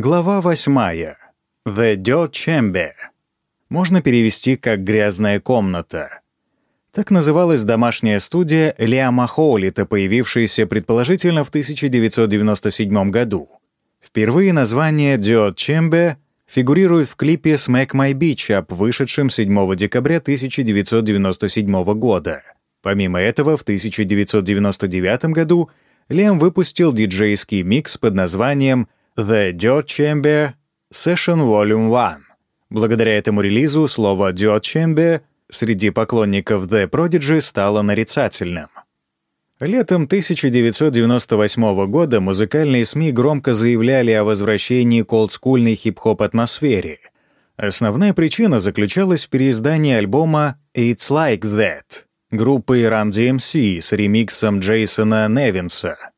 Глава восьмая. The Dirt Chamber. Можно перевести как «грязная комната». Так называлась домашняя студия Лиама Хоулита, появившаяся предположительно в 1997 году. Впервые название Dirt Chamber фигурирует в клипе «Smack My Beach Up», вышедшем 7 декабря 1997 года. Помимо этого, в 1999 году Лем выпустил диджейский микс под названием The Dirt Chamber Session Volume 1. Благодаря этому релизу слово Dirt Chamber среди поклонников The Prodigy стало нарицательным. Летом 1998 года музыкальные СМИ громко заявляли о возвращении к олдскульной хип-хоп атмосфере. Основная причина заключалась в переиздании альбома «It's Like That» группы Run DMC с ремиксом Джейсона Невинса —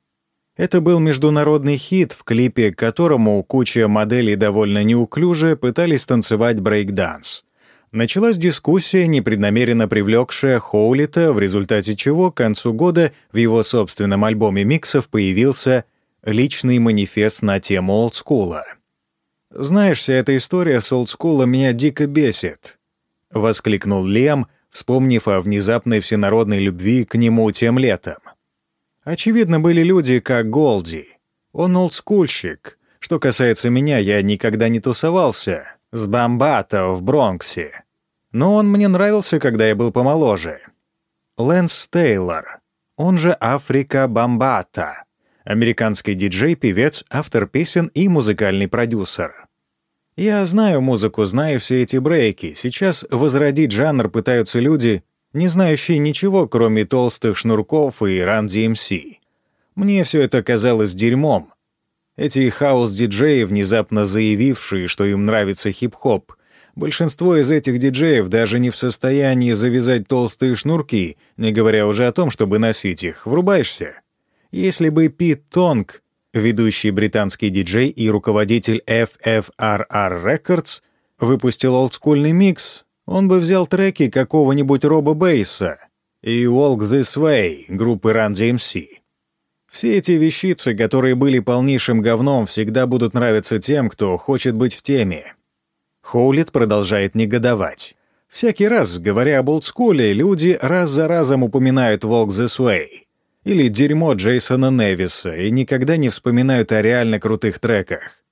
это был международный хит, в клипе к которому куча моделей довольно неуклюже пытались танцевать брейк-данс. Началась дискуссия, непреднамеренно привлекшая Хоулита, в результате чего к концу года в его собственном альбоме миксов появился личный манифест на тему олдскула. «Знаешь, вся эта история с олдскула меня дико бесит», — воскликнул Лем, вспомнив о внезапной всенародной любви к нему тем летом. Очевидно, были люди, как Голди. Он олдскульщик. Что касается меня, я никогда не тусовался с Бамбата в Бронксе. Но он мне нравился, когда я был помоложе. Лэнс Тейлор, он же Африка Бамбата, американский диджей, певец, автор песен и музыкальный продюсер. Я знаю музыку, знаю все эти брейки. Сейчас возродить жанр пытаются люди, не знающий ничего, кроме толстых шнурков и Run DMC. Мне все это казалось дерьмом. Эти хаос-диджеи, внезапно заявившие, что им нравится хип-хоп, большинство из этих диджеев даже не в состоянии завязать толстые шнурки, не говоря уже о том, чтобы носить их. Врубаешься? Если бы Пит Тонг, ведущий британский диджей и руководитель FFRR Records, выпустил олдскульный микс, он бы взял треки какого-нибудь Роба Бейса и Walk This Way группы Run DMC. Все эти вещицы, которые были полнейшим говном, всегда будут нравиться тем, кто хочет быть в теме. Хоулит продолжает негодовать. Всякий раз, говоря об олдскуле, люди раз за разом упоминают Walk This Way или дерьмо Джейсона Невиса и никогда не вспоминают о реально крутых треках.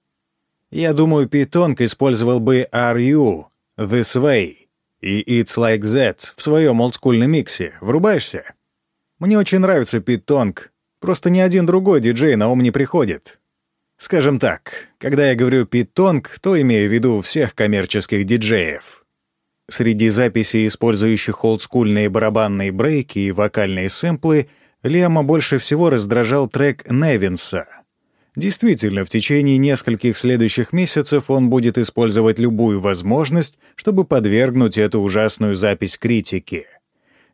Я думаю, Питонг использовал бы Are You, This Way и It's Like That в своем олдскульном миксе. Врубаешься? Мне очень нравится Пит Тонг, просто ни один другой диджей на ум не приходит. Скажем так, когда я говорю Пит Тонг, то имею в виду всех коммерческих диджеев. Среди записей, использующих олдскульные барабанные брейки и вокальные сэмплы, Лема больше всего раздражал трек Невинса — Действительно, в течение нескольких следующих месяцев он будет использовать любую возможность, чтобы подвергнуть эту ужасную запись критике.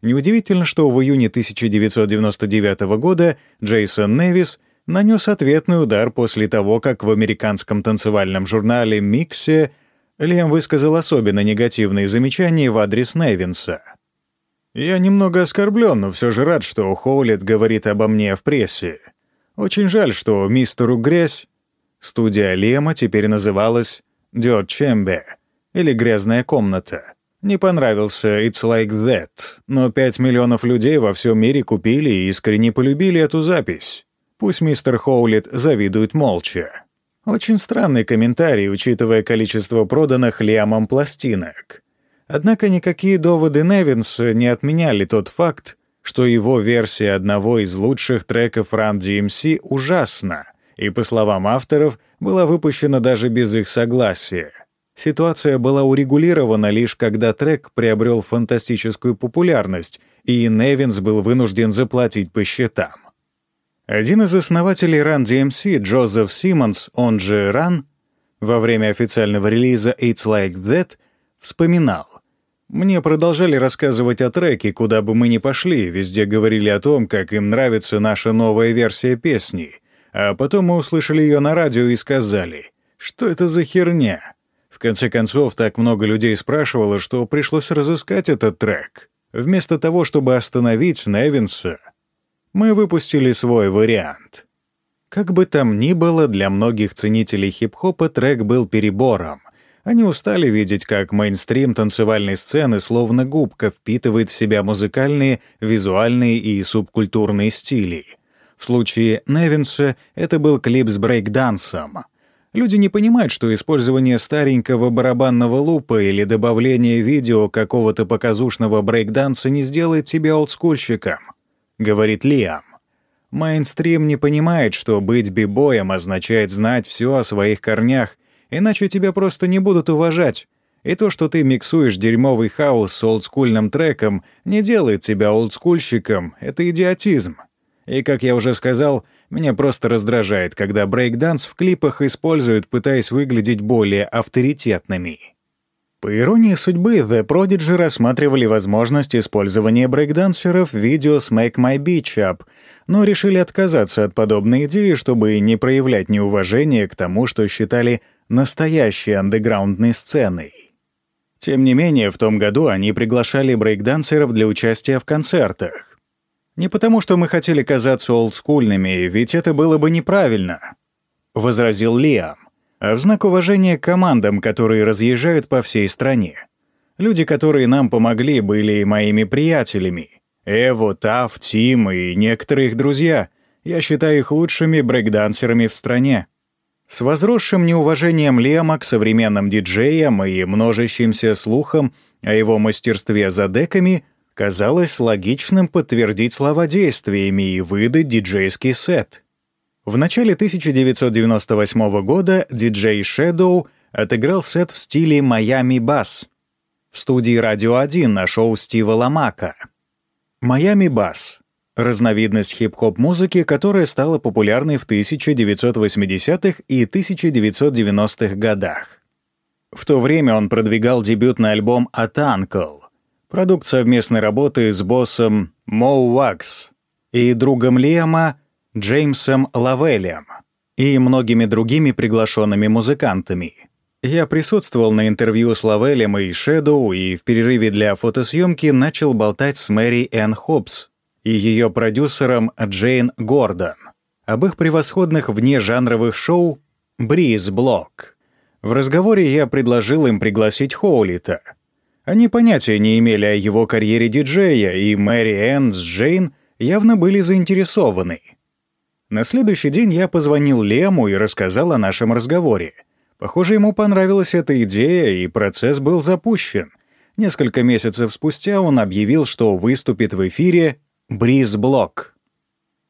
Неудивительно, что в июне 1999 года Джейсон Невис нанес ответный удар после того, как в американском танцевальном журнале «Миксе» Лем высказал особенно негативные замечания в адрес Невинса. «Я немного оскорблен, но все же рад, что Хоулет говорит обо мне в прессе. Очень жаль, что мистеру Грязь студия Лема теперь называлась «Dirt Chamber» или «Грязная комната». Не понравился «It's Like That», но 5 миллионов людей во всем мире купили и искренне полюбили эту запись. Пусть мистер Хоулит завидует молча. Очень странный комментарий, учитывая количество проданных Лиамом пластинок. Однако никакие доводы Невинса не отменяли тот факт, что его версия одного из лучших треков Run DMC ужасна, и, по словам авторов, была выпущена даже без их согласия. Ситуация была урегулирована лишь когда трек приобрел фантастическую популярность, и Невинс был вынужден заплатить по счетам. Один из основателей Run DMC, Джозеф Симмонс, он же Run, во время официального релиза It's Like That, вспоминал, мне продолжали рассказывать о треке, куда бы мы ни пошли, везде говорили о том, как им нравится наша новая версия песни. А потом мы услышали ее на радио и сказали, что это за херня. В конце концов, так много людей спрашивало, что пришлось разыскать этот трек. Вместо того, чтобы остановить Невинса, мы выпустили свой вариант. Как бы там ни было, для многих ценителей хип-хопа трек был перебором. Они устали видеть, как мейнстрим танцевальной сцены словно губка впитывает в себя музыкальные, визуальные и субкультурные стили. В случае Невинса это был клип с брейкдансом. Люди не понимают, что использование старенького барабанного лупа или добавление видео какого-то показушного брейкданса не сделает тебя олдскульщиком, — говорит Лиам. Мейнстрим не понимает, что быть бибоем означает знать все о своих корнях иначе тебя просто не будут уважать. И то, что ты миксуешь дерьмовый хаос с олдскульным треком, не делает тебя олдскульщиком, это идиотизм. И, как я уже сказал, меня просто раздражает, когда брейкданс в клипах используют, пытаясь выглядеть более авторитетными. По иронии судьбы, The Prodigy рассматривали возможность использования брейкдансеров в видео «Smack My Beach Up», но решили отказаться от подобной идеи, чтобы не проявлять неуважение к тому, что считали настоящей андеграундной сценой. Тем не менее, в том году они приглашали брейкдансеров для участия в концертах. Не потому, что мы хотели казаться олдскульными, ведь это было бы неправильно, — возразил Лиам, а в знак уважения к командам, которые разъезжают по всей стране. Люди, которые нам помогли, были моими приятелями. Эво, Тав, Тим и некоторые их друзья. Я считаю их лучшими брейкдансерами в стране. С возросшим неуважением Лема к современным диджеям и множащимся слухом о его мастерстве за деками казалось логичным подтвердить слова действиями и выдать диджейский сет. В начале 1998 года диджей Shadow отыграл сет в стиле «Майами Бас» в студии «Радио 1» на шоу Стива Ламака. «Майами Бас» разновидность хип-хоп музыки, которая стала популярной в 1980-х и 1990-х годах. В то время он продвигал дебютный альбом «At Uncle», продукт совместной работы с боссом Мо Уакс и другом Лиама Джеймсом Лавелем и многими другими приглашенными музыкантами. Я присутствовал на интервью с Лавелем и Шэдоу и в перерыве для фотосъемки начал болтать с Мэри Энн Хоббс, и ее продюсером Джейн Гордон об их превосходных внежанровых шоу «Бриз Блок». В разговоре я предложил им пригласить Хоулита. Они понятия не имели о его карьере диджея, и Мэри Энн с Джейн явно были заинтересованы. На следующий день я позвонил Лему и рассказал о нашем разговоре. Похоже, ему понравилась эта идея, и процесс был запущен. Несколько месяцев спустя он объявил, что выступит в эфире Бриз-блок.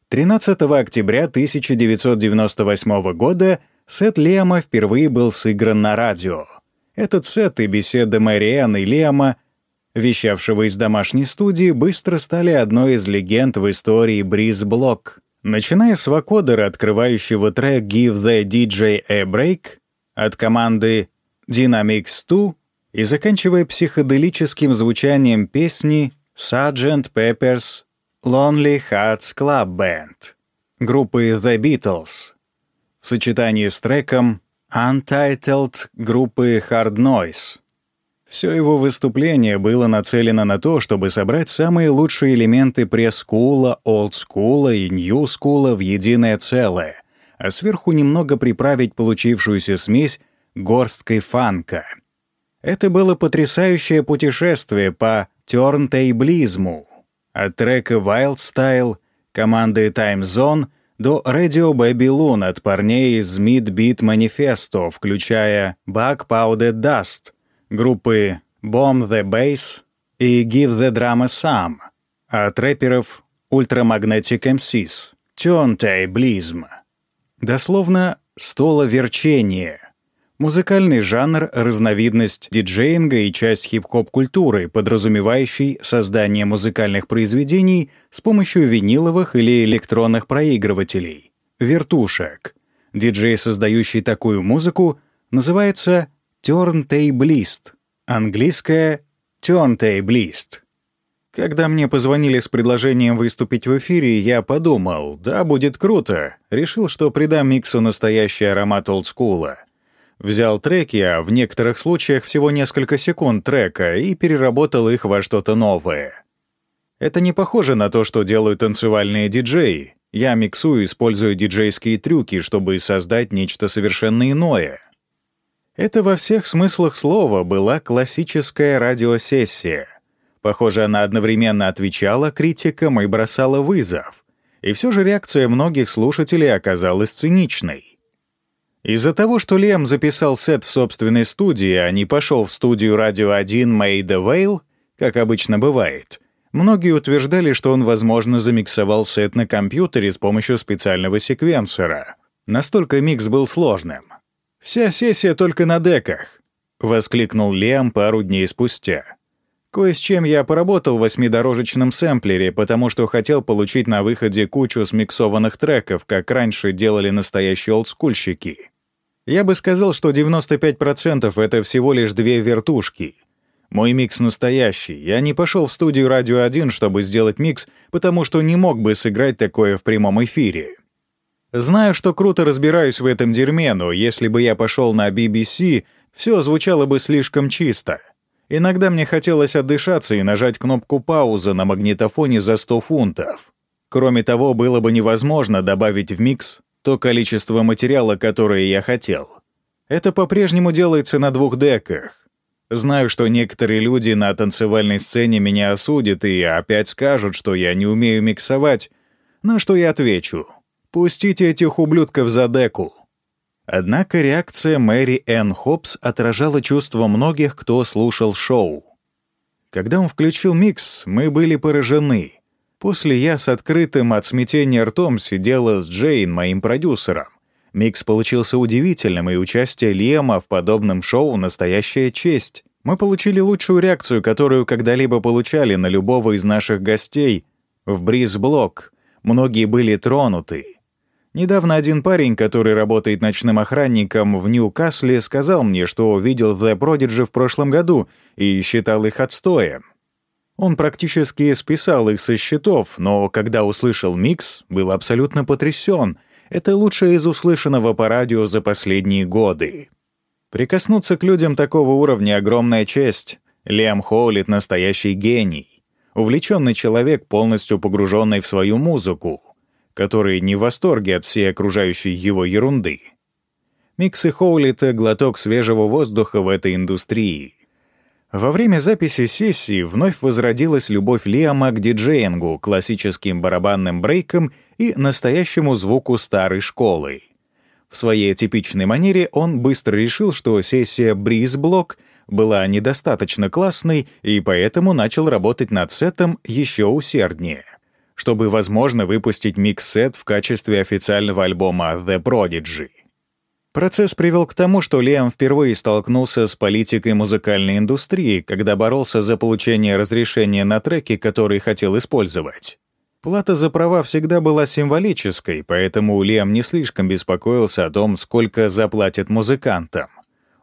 13 октября 1998 года сет Лиама впервые был сыгран на радио. Этот сет и беседа Мэриэн и Лиама, вещавшего из домашней студии, быстро стали одной из легенд в истории Бриз-блок. Начиная с вокодера, открывающего трек «Give the DJ a Break» от команды Dynamics 2 и заканчивая психоделическим звучанием песни «Sgt. Pepper's Lonely Hearts Club Band группы The Beatles в сочетании с треком Untitled группы Hard Noise. Все его выступление было нацелено на то, чтобы собрать самые лучшие элементы пресс-скула, олд-скула и нью-скула в единое целое, а сверху немного приправить получившуюся смесь горсткой фанка. Это было потрясающее путешествие по тернтейблизму, от трека Wild Style команды Time Zone до Radio Babylon от парней из Mid Beat Manifesto, включая Bug Powder Dust, группы Bomb the Bass и Give the Drama Some, от рэперов Ultramagnetic MCs, Turntablism. Дословно «столоверчение», Музыкальный жанр — разновидность диджеинга и часть хип-хоп-культуры, подразумевающий создание музыкальных произведений с помощью виниловых или электронных проигрывателей, вертушек. Диджей, создающий такую музыку, называется turntablist, английское turntablist. Когда мне позвонили с предложением выступить в эфире, я подумал, да, будет круто. Решил, что придам миксу настоящий аромат олдскула — Взял треки, а в некоторых случаях всего несколько секунд трека, и переработал их во что-то новое. Это не похоже на то, что делают танцевальные диджеи. Я миксую, используя диджейские трюки, чтобы создать нечто совершенно иное. Это во всех смыслах слова была классическая радиосессия. Похоже, она одновременно отвечала критикам и бросала вызов. И все же реакция многих слушателей оказалась циничной. Из-за того, что Лем записал сет в собственной студии, а не пошел в студию «Радио 1» Мэйда Вейл, как обычно бывает, многие утверждали, что он, возможно, замиксовал сет на компьютере с помощью специального секвенсора. Настолько микс был сложным. «Вся сессия только на деках», — воскликнул Лем пару дней спустя. Кое с чем я поработал в восьмидорожечном сэмплере, потому что хотел получить на выходе кучу смиксованных треков, как раньше делали настоящие олдскульщики. Я бы сказал, что 95% — это всего лишь две вертушки. Мой микс настоящий. Я не пошел в студию «Радио 1», чтобы сделать микс, потому что не мог бы сыграть такое в прямом эфире. Знаю, что круто разбираюсь в этом дерьме, но если бы я пошел на BBC, все звучало бы слишком чисто — Иногда мне хотелось отдышаться и нажать кнопку паузы на магнитофоне за 100 фунтов. Кроме того, было бы невозможно добавить в микс то количество материала, которое я хотел. Это по-прежнему делается на двух деках. Знаю, что некоторые люди на танцевальной сцене меня осудят и опять скажут, что я не умею миксовать, на что я отвечу. Пустите этих ублюдков за деку. Однако реакция Мэри Энн Хоббс отражала чувства многих, кто слушал шоу. Когда он включил микс, мы были поражены. После я с открытым от смятения ртом сидела с Джейн, моим продюсером. Микс получился удивительным, и участие Лиама в подобном шоу — настоящая честь. Мы получили лучшую реакцию, которую когда-либо получали на любого из наших гостей в Бриз-блок. Многие были тронуты. Недавно один парень, который работает ночным охранником в Нью-Касле, сказал мне, что видел The Prodigy в прошлом году и считал их отстоем. Он практически списал их со счетов, но когда услышал микс, был абсолютно потрясен. Это лучшее из услышанного по радио за последние годы. Прикоснуться к людям такого уровня — огромная честь. Лиам Хоулит — настоящий гений. Увлеченный человек, полностью погруженный в свою музыку который не в восторге от всей окружающей его ерунды. Микс и Хоули — глоток свежего воздуха в этой индустрии. Во время записи сессии вновь возродилась любовь Лиама к диджеингу, классическим барабанным брейкам и настоящему звуку старой школы. В своей типичной манере он быстро решил, что сессия «Бриз-блок» была недостаточно классной, и поэтому начал работать над сетом еще усерднее чтобы, возможно, выпустить микс-сет в качестве официального альбома The Prodigy. Процесс привел к тому, что Лиам впервые столкнулся с политикой музыкальной индустрии, когда боролся за получение разрешения на треки, которые хотел использовать. Плата за права всегда была символической, поэтому Лиам не слишком беспокоился о том, сколько заплатят музыкантам.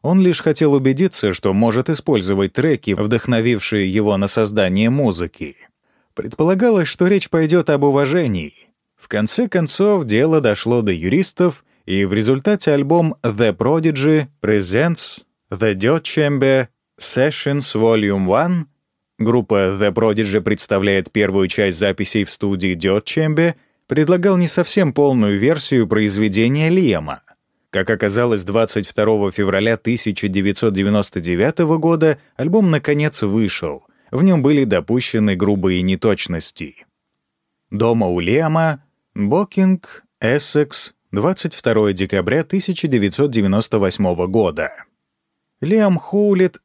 Он лишь хотел убедиться, что может использовать треки, вдохновившие его на создание музыки. Предполагалось, что речь пойдет об уважении. В конце концов, дело дошло до юристов, и в результате альбом The Prodigy Presents The Dirt Chamber Sessions Volume 1 группа The Prodigy представляет первую часть записей в студии Dirt Chamber предлагал не совсем полную версию произведения Лиама. Как оказалось, 22 февраля 1999 года альбом наконец вышел — в нем были допущены грубые неточности. Дома у Лема, Бокинг, Эссекс, 22 декабря 1998 года. Лиам Хоулет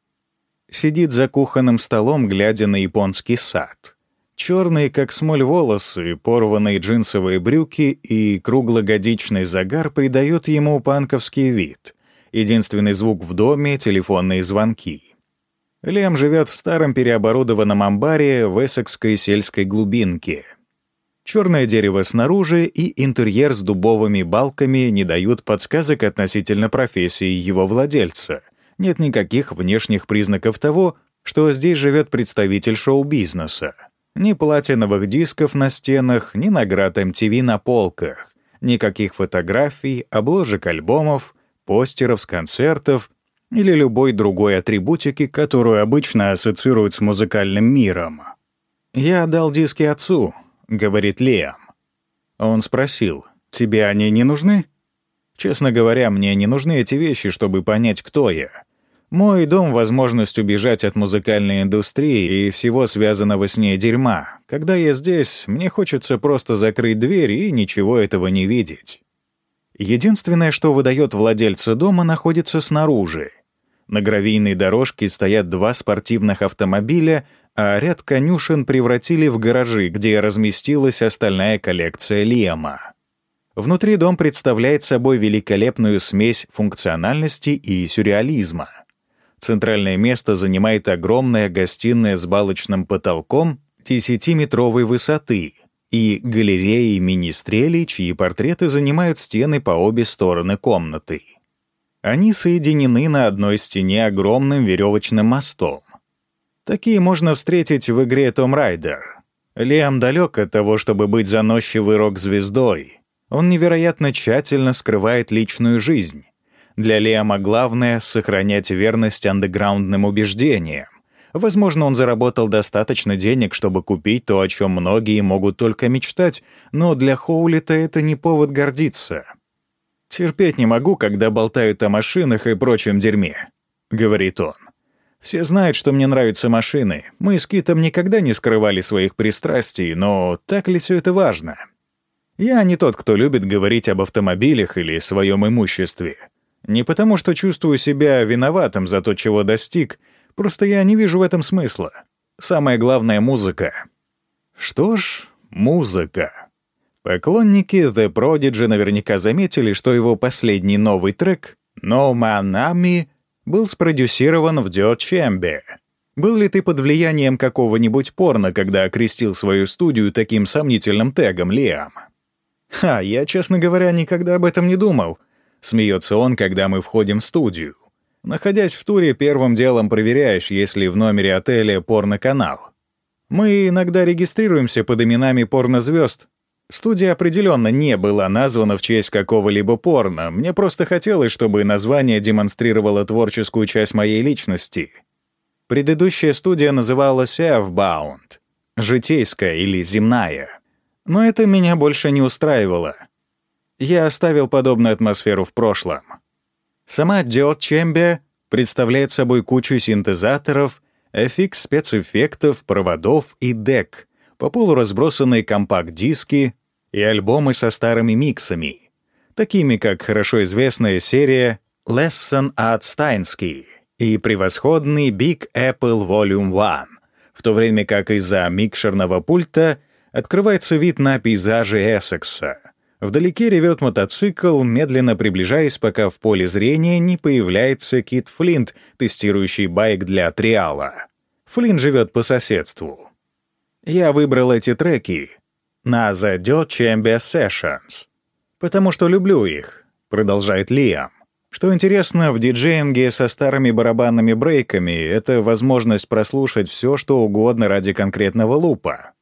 сидит за кухонным столом, глядя на японский сад. Черные, как смоль, волосы, порванные джинсовые брюки и круглогодичный загар придают ему панковский вид. Единственный звук в доме — телефонные звонки. Лем живет в старом переоборудованном амбаре в эссекской сельской глубинке. Черное дерево снаружи и интерьер с дубовыми балками не дают подсказок относительно профессии его владельца. Нет никаких внешних признаков того, что здесь живет представитель шоу-бизнеса. Ни платиновых дисков на стенах, ни наград MTV на полках. Никаких фотографий, обложек альбомов, постеров с концертов или любой другой атрибутики, которую обычно ассоциируют с музыкальным миром. «Я отдал диски отцу», — говорит Лиам. Он спросил, «Тебе они не нужны?» Честно говоря, мне не нужны эти вещи, чтобы понять, кто я. Мой дом — возможность убежать от музыкальной индустрии и всего связанного с ней дерьма. Когда я здесь, мне хочется просто закрыть дверь и ничего этого не видеть. Единственное, что выдает владельца дома, находится снаружи. На гравийной дорожке стоят два спортивных автомобиля, а ряд конюшен превратили в гаражи, где разместилась остальная коллекция Лиама. Внутри дом представляет собой великолепную смесь функциональности и сюрреализма. Центральное место занимает огромная гостиная с балочным потолком 10-метровой высоты и галереи министрелей, чьи портреты занимают стены по обе стороны комнаты. Они соединены на одной стене огромным веревочным мостом. Такие можно встретить в игре Том Райдер. Лиам далек от того, чтобы быть заносчивой рок-звездой. Он невероятно тщательно скрывает личную жизнь. Для Лиама главное — сохранять верность андеграундным убеждениям. Возможно, он заработал достаточно денег, чтобы купить то, о чем многие могут только мечтать, но для Хоулита это не повод гордиться. «Терпеть не могу, когда болтают о машинах и прочем дерьме», — говорит он. Все знают, что мне нравятся машины. Мы с Китом никогда не скрывали своих пристрастий, но так ли все это важно? Я не тот, кто любит говорить об автомобилях или своем имуществе. Не потому, что чувствую себя виноватым за то, чего достиг, просто я не вижу в этом смысла. Самое главное — музыка. Что ж, музыка. Поклонники The Prodigy наверняка заметили, что его последний новый трек «No Man Ami» был спродюсирован в Дё Чембе. Был ли ты под влиянием какого-нибудь порно, когда окрестил свою студию таким сомнительным тегом, Лиам? «Ха, я, честно говоря, никогда об этом не думал», — смеется он, когда мы входим в студию. Находясь в туре, первым делом проверяешь, есть ли в номере отеля порно-канал. Мы иногда регистрируемся под именами порнозвезд, Студия определенно не была названа в честь какого-либо порно. Мне просто хотелось, чтобы название демонстрировало творческую часть моей личности. Предыдущая студия называлась F-Bound — житейская или земная. Но это меня больше не устраивало. Я оставил подобную атмосферу в прошлом. Сама Diode Чембе представляет собой кучу синтезаторов, FX-спецэффектов, проводов и дек — по полу разбросанные компакт-диски и альбомы со старыми миксами, такими как хорошо известная серия «Lesson at Steinsky» и превосходный Big Apple Volume 1, в то время как из-за микшерного пульта открывается вид на пейзажи Эссекса. Вдалеке ревет мотоцикл, медленно приближаясь, пока в поле зрения не появляется Кит Флинт, тестирующий байк для триала. Флинт живет по соседству. Я выбрал эти треки на The Dirt Chamber Sessions, потому что люблю их, продолжает Лиам. Что интересно, в диджеинге со старыми барабанными брейками — это возможность прослушать все, что угодно ради конкретного лупа.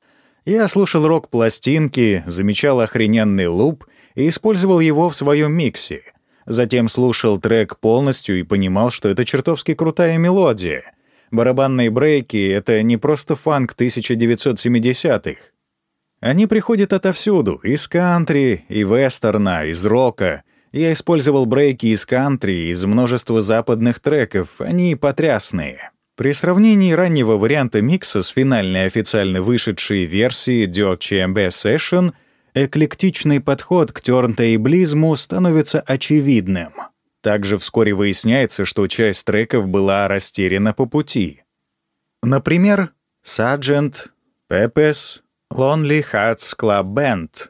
Я слушал рок-пластинки, замечал охрененный луп и использовал его в своем миксе. Затем слушал трек полностью и понимал, что это чертовски крутая мелодия, Барабанные брейки — это не просто фанк 1970-х. Они приходят отовсюду, из кантри, и вестерна, из рока. Я использовал брейки из кантри, из множества западных треков, они потрясные. При сравнении раннего варианта микса с финальной официально вышедшей версией Dirt CMB Session, эклектичный подход к тернтейблизму становится очевидным — также вскоре выясняется, что часть треков была растеряна по пути. Например, Sgt. Pepper's Lonely Hearts Club Band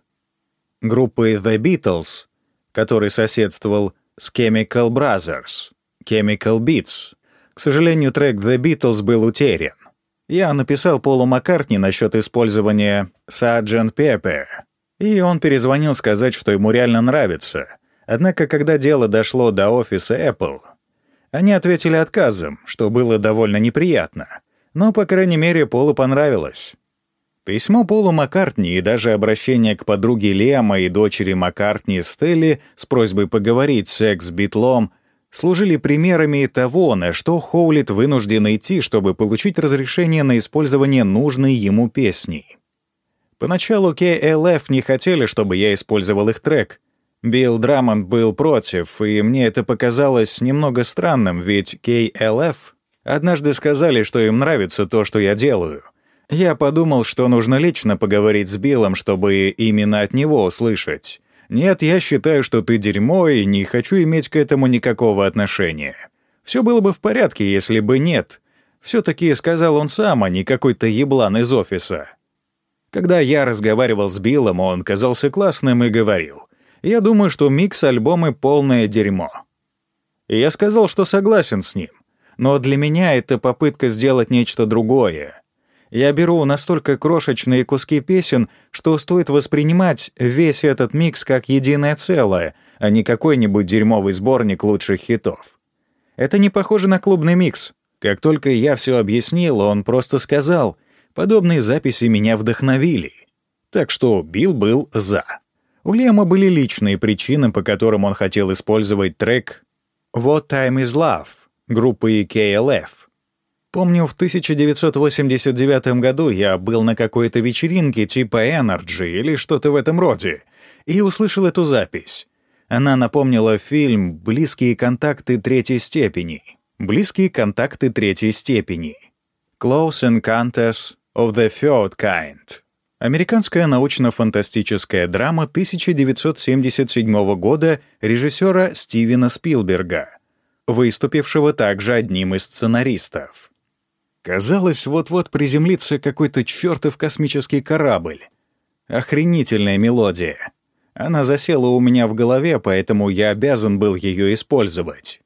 группы The Beatles, который соседствовал с Chemical Brothers, Chemical Beats. К сожалению, трек The Beatles был утерян. Я написал Полу Маккартни насчет использования Sgt. Pepper, и он перезвонил сказать, что ему реально нравится — Однако, когда дело дошло до офиса Apple, они ответили отказом, что было довольно неприятно. Но, по крайней мере, Полу понравилось. Письмо Полу Маккартни и даже обращение к подруге Лема и дочери Маккартни Стелли с просьбой поговорить с экс-битлом служили примерами того, на что Хоулит вынужден идти, чтобы получить разрешение на использование нужной ему песни. Поначалу KLF не хотели, чтобы я использовал их трек. Билл Драмонд был против, и мне это показалось немного странным, ведь KLF однажды сказали, что им нравится то, что я делаю. Я подумал, что нужно лично поговорить с Биллом, чтобы именно от него услышать. Нет, я считаю, что ты дерьмо, и не хочу иметь к этому никакого отношения. Все было бы в порядке, если бы нет. Все-таки сказал он сам, а не какой-то еблан из офиса. Когда я разговаривал с Биллом, он казался классным и говорил, «Я думаю, что микс альбомы — полное дерьмо». И я сказал, что согласен с ним. Но для меня это попытка сделать нечто другое. Я беру настолько крошечные куски песен, что стоит воспринимать весь этот микс как единое целое, а не какой-нибудь дерьмовый сборник лучших хитов. Это не похоже на клубный микс. Как только я все объяснил, он просто сказал, подобные записи меня вдохновили. Так что Билл был «за». У Лема были личные причины, по которым он хотел использовать трек «What Time Is Love» группы KLF — Помню, в 1989 году я был на какой-то вечеринке типа Energy или что-то в этом роде, и услышал эту запись. Она напомнила фильм «Близкие контакты третьей степени». «Близкие контакты третьей степени». «Close Encounters of the Third Kind». Американская научно-фантастическая драма 1977 года режиссера Стивена Спилберга, выступившего также одним из сценаристов. Казалось, вот-вот приземлится какой-то чертов космический корабль. Охренительная мелодия. Она засела у меня в голове, поэтому я обязан был ее использовать.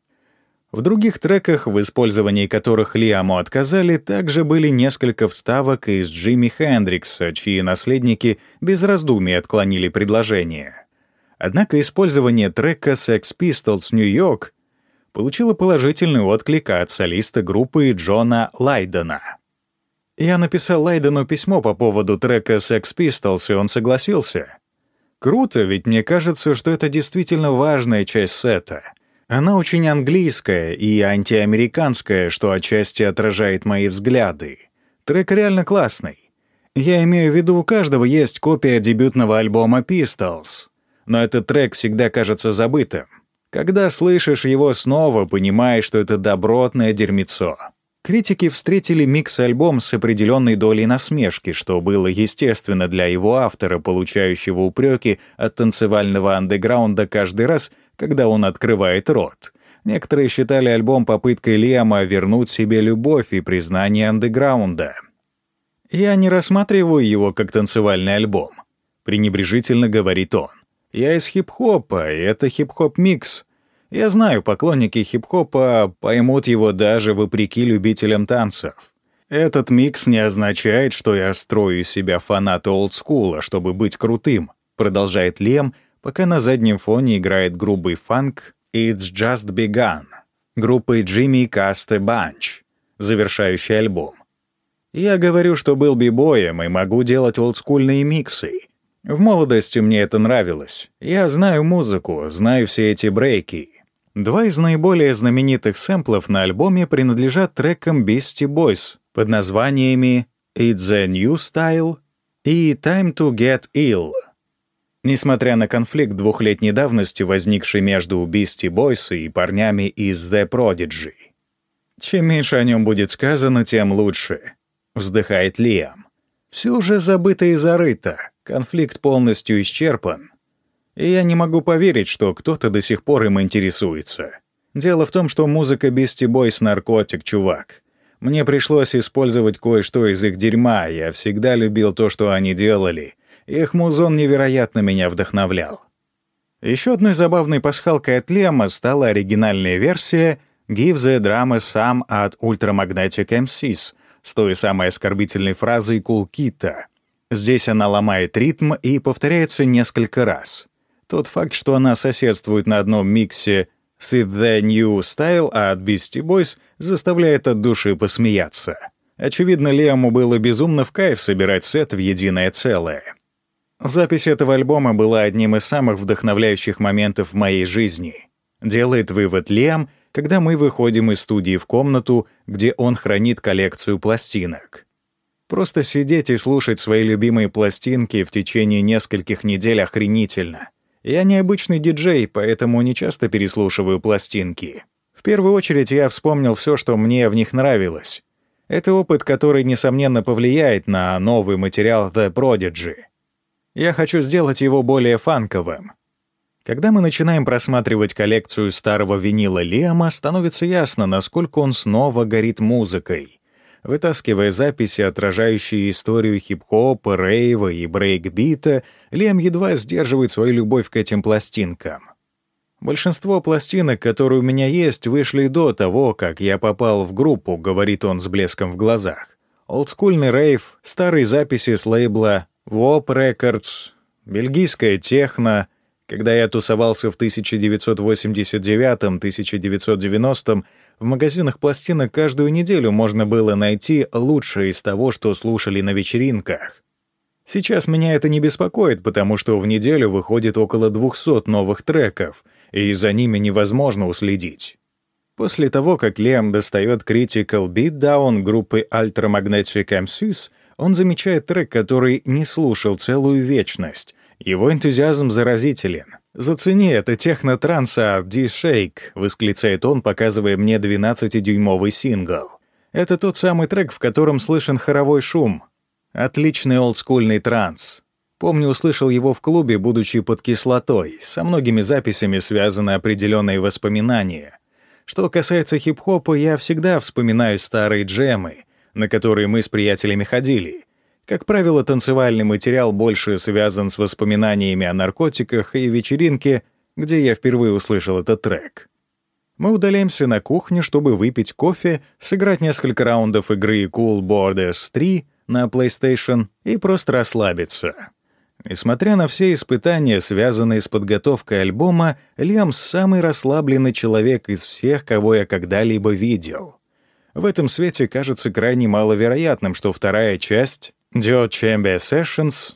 В других треках, в использовании которых Лиаму отказали, также были несколько вставок из Джимми Хендрикса, чьи наследники без раздумий отклонили предложение. Однако использование трека Sex Pistols New York получила положительный отклик от солиста группы Джона Лайдена. Я написал Лайдену письмо по поводу трека Sex Pistols, и он согласился. Круто, ведь мне кажется, что это действительно важная часть сета. Она очень английская и антиамериканская, что отчасти отражает мои взгляды. Трек реально классный. Я имею в виду, у каждого есть копия дебютного альбома Pistols, но этот трек всегда кажется забытым. Когда слышишь его снова, понимаешь, что это добротное дерьмецо. Критики встретили микс-альбом с определенной долей насмешки, что было естественно для его автора, получающего упреки от танцевального андеграунда каждый раз, когда он открывает рот. Некоторые считали альбом попыткой Лиама вернуть себе любовь и признание андеграунда. «Я не рассматриваю его как танцевальный альбом», — пренебрежительно говорит он. Я из хип-хопа, и это хип-хоп-микс. Я знаю, поклонники хип-хопа поймут его даже вопреки любителям танцев. Этот микс не означает, что я строю себя фаната олдскула, чтобы быть крутым, продолжает Лем, пока на заднем фоне играет грубый фанк «It's Just Begun» группы Jimmy Caste Bunch, завершающий альбом. Я говорю, что был бибоем и могу делать олдскульные миксы. В молодости мне это нравилось. Я знаю музыку, знаю все эти брейки. Два из наиболее знаменитых сэмплов на альбоме принадлежат трекам Beastie Boys под названиями «It's a New Style» и «Time to Get Ill». Несмотря на конфликт двухлетней давности, возникший между Beastie Boys и парнями из The Prodigy. «Чем меньше о нем будет сказано, тем лучше», — вздыхает Лиам. «Все уже забыто и зарыто. Конфликт полностью исчерпан. И я не могу поверить, что кто-то до сих пор им интересуется. Дело в том, что музыка Beastie Boys — наркотик, чувак. Мне пришлось использовать кое-что из их дерьма, я всегда любил то, что они делали. Их музон невероятно меня вдохновлял. Еще одной забавной пасхалкой от Лема стала оригинальная версия «Give the Drama Some» от Ultramagnetic MCs с той самой оскорбительной фразой «Кулкита», Здесь она ломает ритм и повторяется несколько раз. Тот факт, что она соседствует на одном миксе с The New Style от Beastie Boys, заставляет от души посмеяться. Очевидно, Лиаму было безумно в кайф собирать сет в единое целое. Запись этого альбома была одним из самых вдохновляющих моментов в моей жизни. Делает вывод Лиам, когда мы выходим из студии в комнату, где он хранит коллекцию пластинок. Просто сидеть и слушать свои любимые пластинки в течение нескольких недель охренительно. Я не обычный диджей, поэтому не часто переслушиваю пластинки. В первую очередь я вспомнил все, что мне в них нравилось. Это опыт, который, несомненно, повлияет на новый материал The Prodigy. Я хочу сделать его более фанковым. Когда мы начинаем просматривать коллекцию старого винила Лиама, становится ясно, насколько он снова горит музыкой вытаскивая записи, отражающие историю хип-хопа, рейва и брейкбита, Лем едва сдерживает свою любовь к этим пластинкам. «Большинство пластинок, которые у меня есть, вышли до того, как я попал в группу», — говорит он с блеском в глазах. Олдскульный рейв, старые записи с лейбла WOP Records, бельгийская техно — когда я тусовался в 1989-1990 в магазинах пластинок каждую неделю можно было найти лучшее из того, что слушали на вечеринках. Сейчас меня это не беспокоит, потому что в неделю выходит около 200 новых треков, и за ними невозможно уследить. После того, как Лем достает Critical Beatdown группы Ultramagnetic MCs, он замечает трек, который не слушал целую вечность, его энтузиазм заразителен. «Зацени это техно-транса от D-Shake», — восклицает он, показывая мне 12-дюймовый сингл. Это тот самый трек, в котором слышен хоровой шум. Отличный олдскульный транс. Помню, услышал его в клубе, будучи под кислотой. Со многими записями связаны определенные воспоминания. Что касается хип-хопа, я всегда вспоминаю старые джемы, на которые мы с приятелями ходили. Как правило, танцевальный материал больше связан с воспоминаниями о наркотиках и вечеринке, где я впервые услышал этот трек. Мы удаляемся на кухню, чтобы выпить кофе, сыграть несколько раундов игры Cool Borders 3 на PlayStation и просто расслабиться. Несмотря на все испытания, связанные с подготовкой альбома, Лиам — самый расслабленный человек из всех, кого я когда-либо видел. В этом свете кажется крайне маловероятным, что вторая часть Dio Chamber Sessions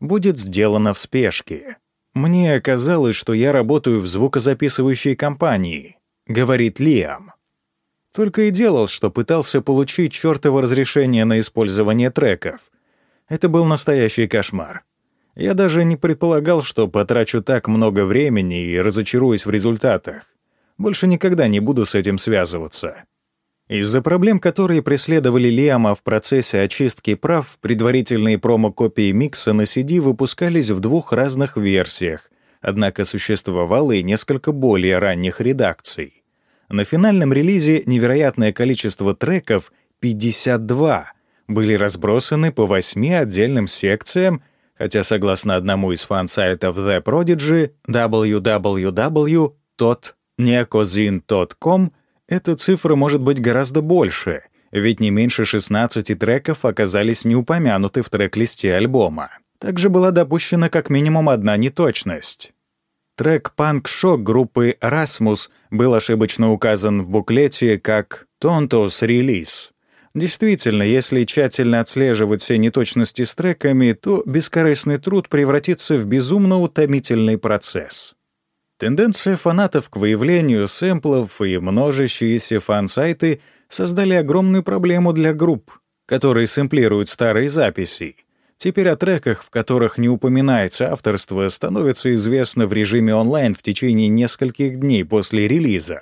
будет сделано в спешке. Мне казалось, что я работаю в звукозаписывающей компании, говорит Лиам. Только и делал, что пытался получить чёртово разрешение на использование треков. Это был настоящий кошмар. Я даже не предполагал, что потрачу так много времени и разочаруюсь в результатах. Больше никогда не буду с этим связываться. Из-за проблем, которые преследовали Лиама в процессе очистки прав, предварительные промо-копии микса на CD выпускались в двух разных версиях, однако существовало и несколько более ранних редакций. На финальном релизе невероятное количество треков — 52 — были разбросаны по восьми отдельным секциям, хотя, согласно одному из фан-сайтов The Prodigy, www.nekozine.com, эта цифра может быть гораздо больше, ведь не меньше 16 треков оказались не упомянуты в трек-листе альбома. Также была допущена как минимум одна неточность. Трек «Панк Шок» группы «Расмус» был ошибочно указан в буклете как «Тонтос Релиз». Действительно, если тщательно отслеживать все неточности с треками, то бескорыстный труд превратится в безумно утомительный процесс. Тенденция фанатов к выявлению сэмплов и множащиеся фан-сайты создали огромную проблему для групп, которые сэмплируют старые записи. Теперь о треках, в которых не упоминается авторство, становится известно в режиме онлайн в течение нескольких дней после релиза.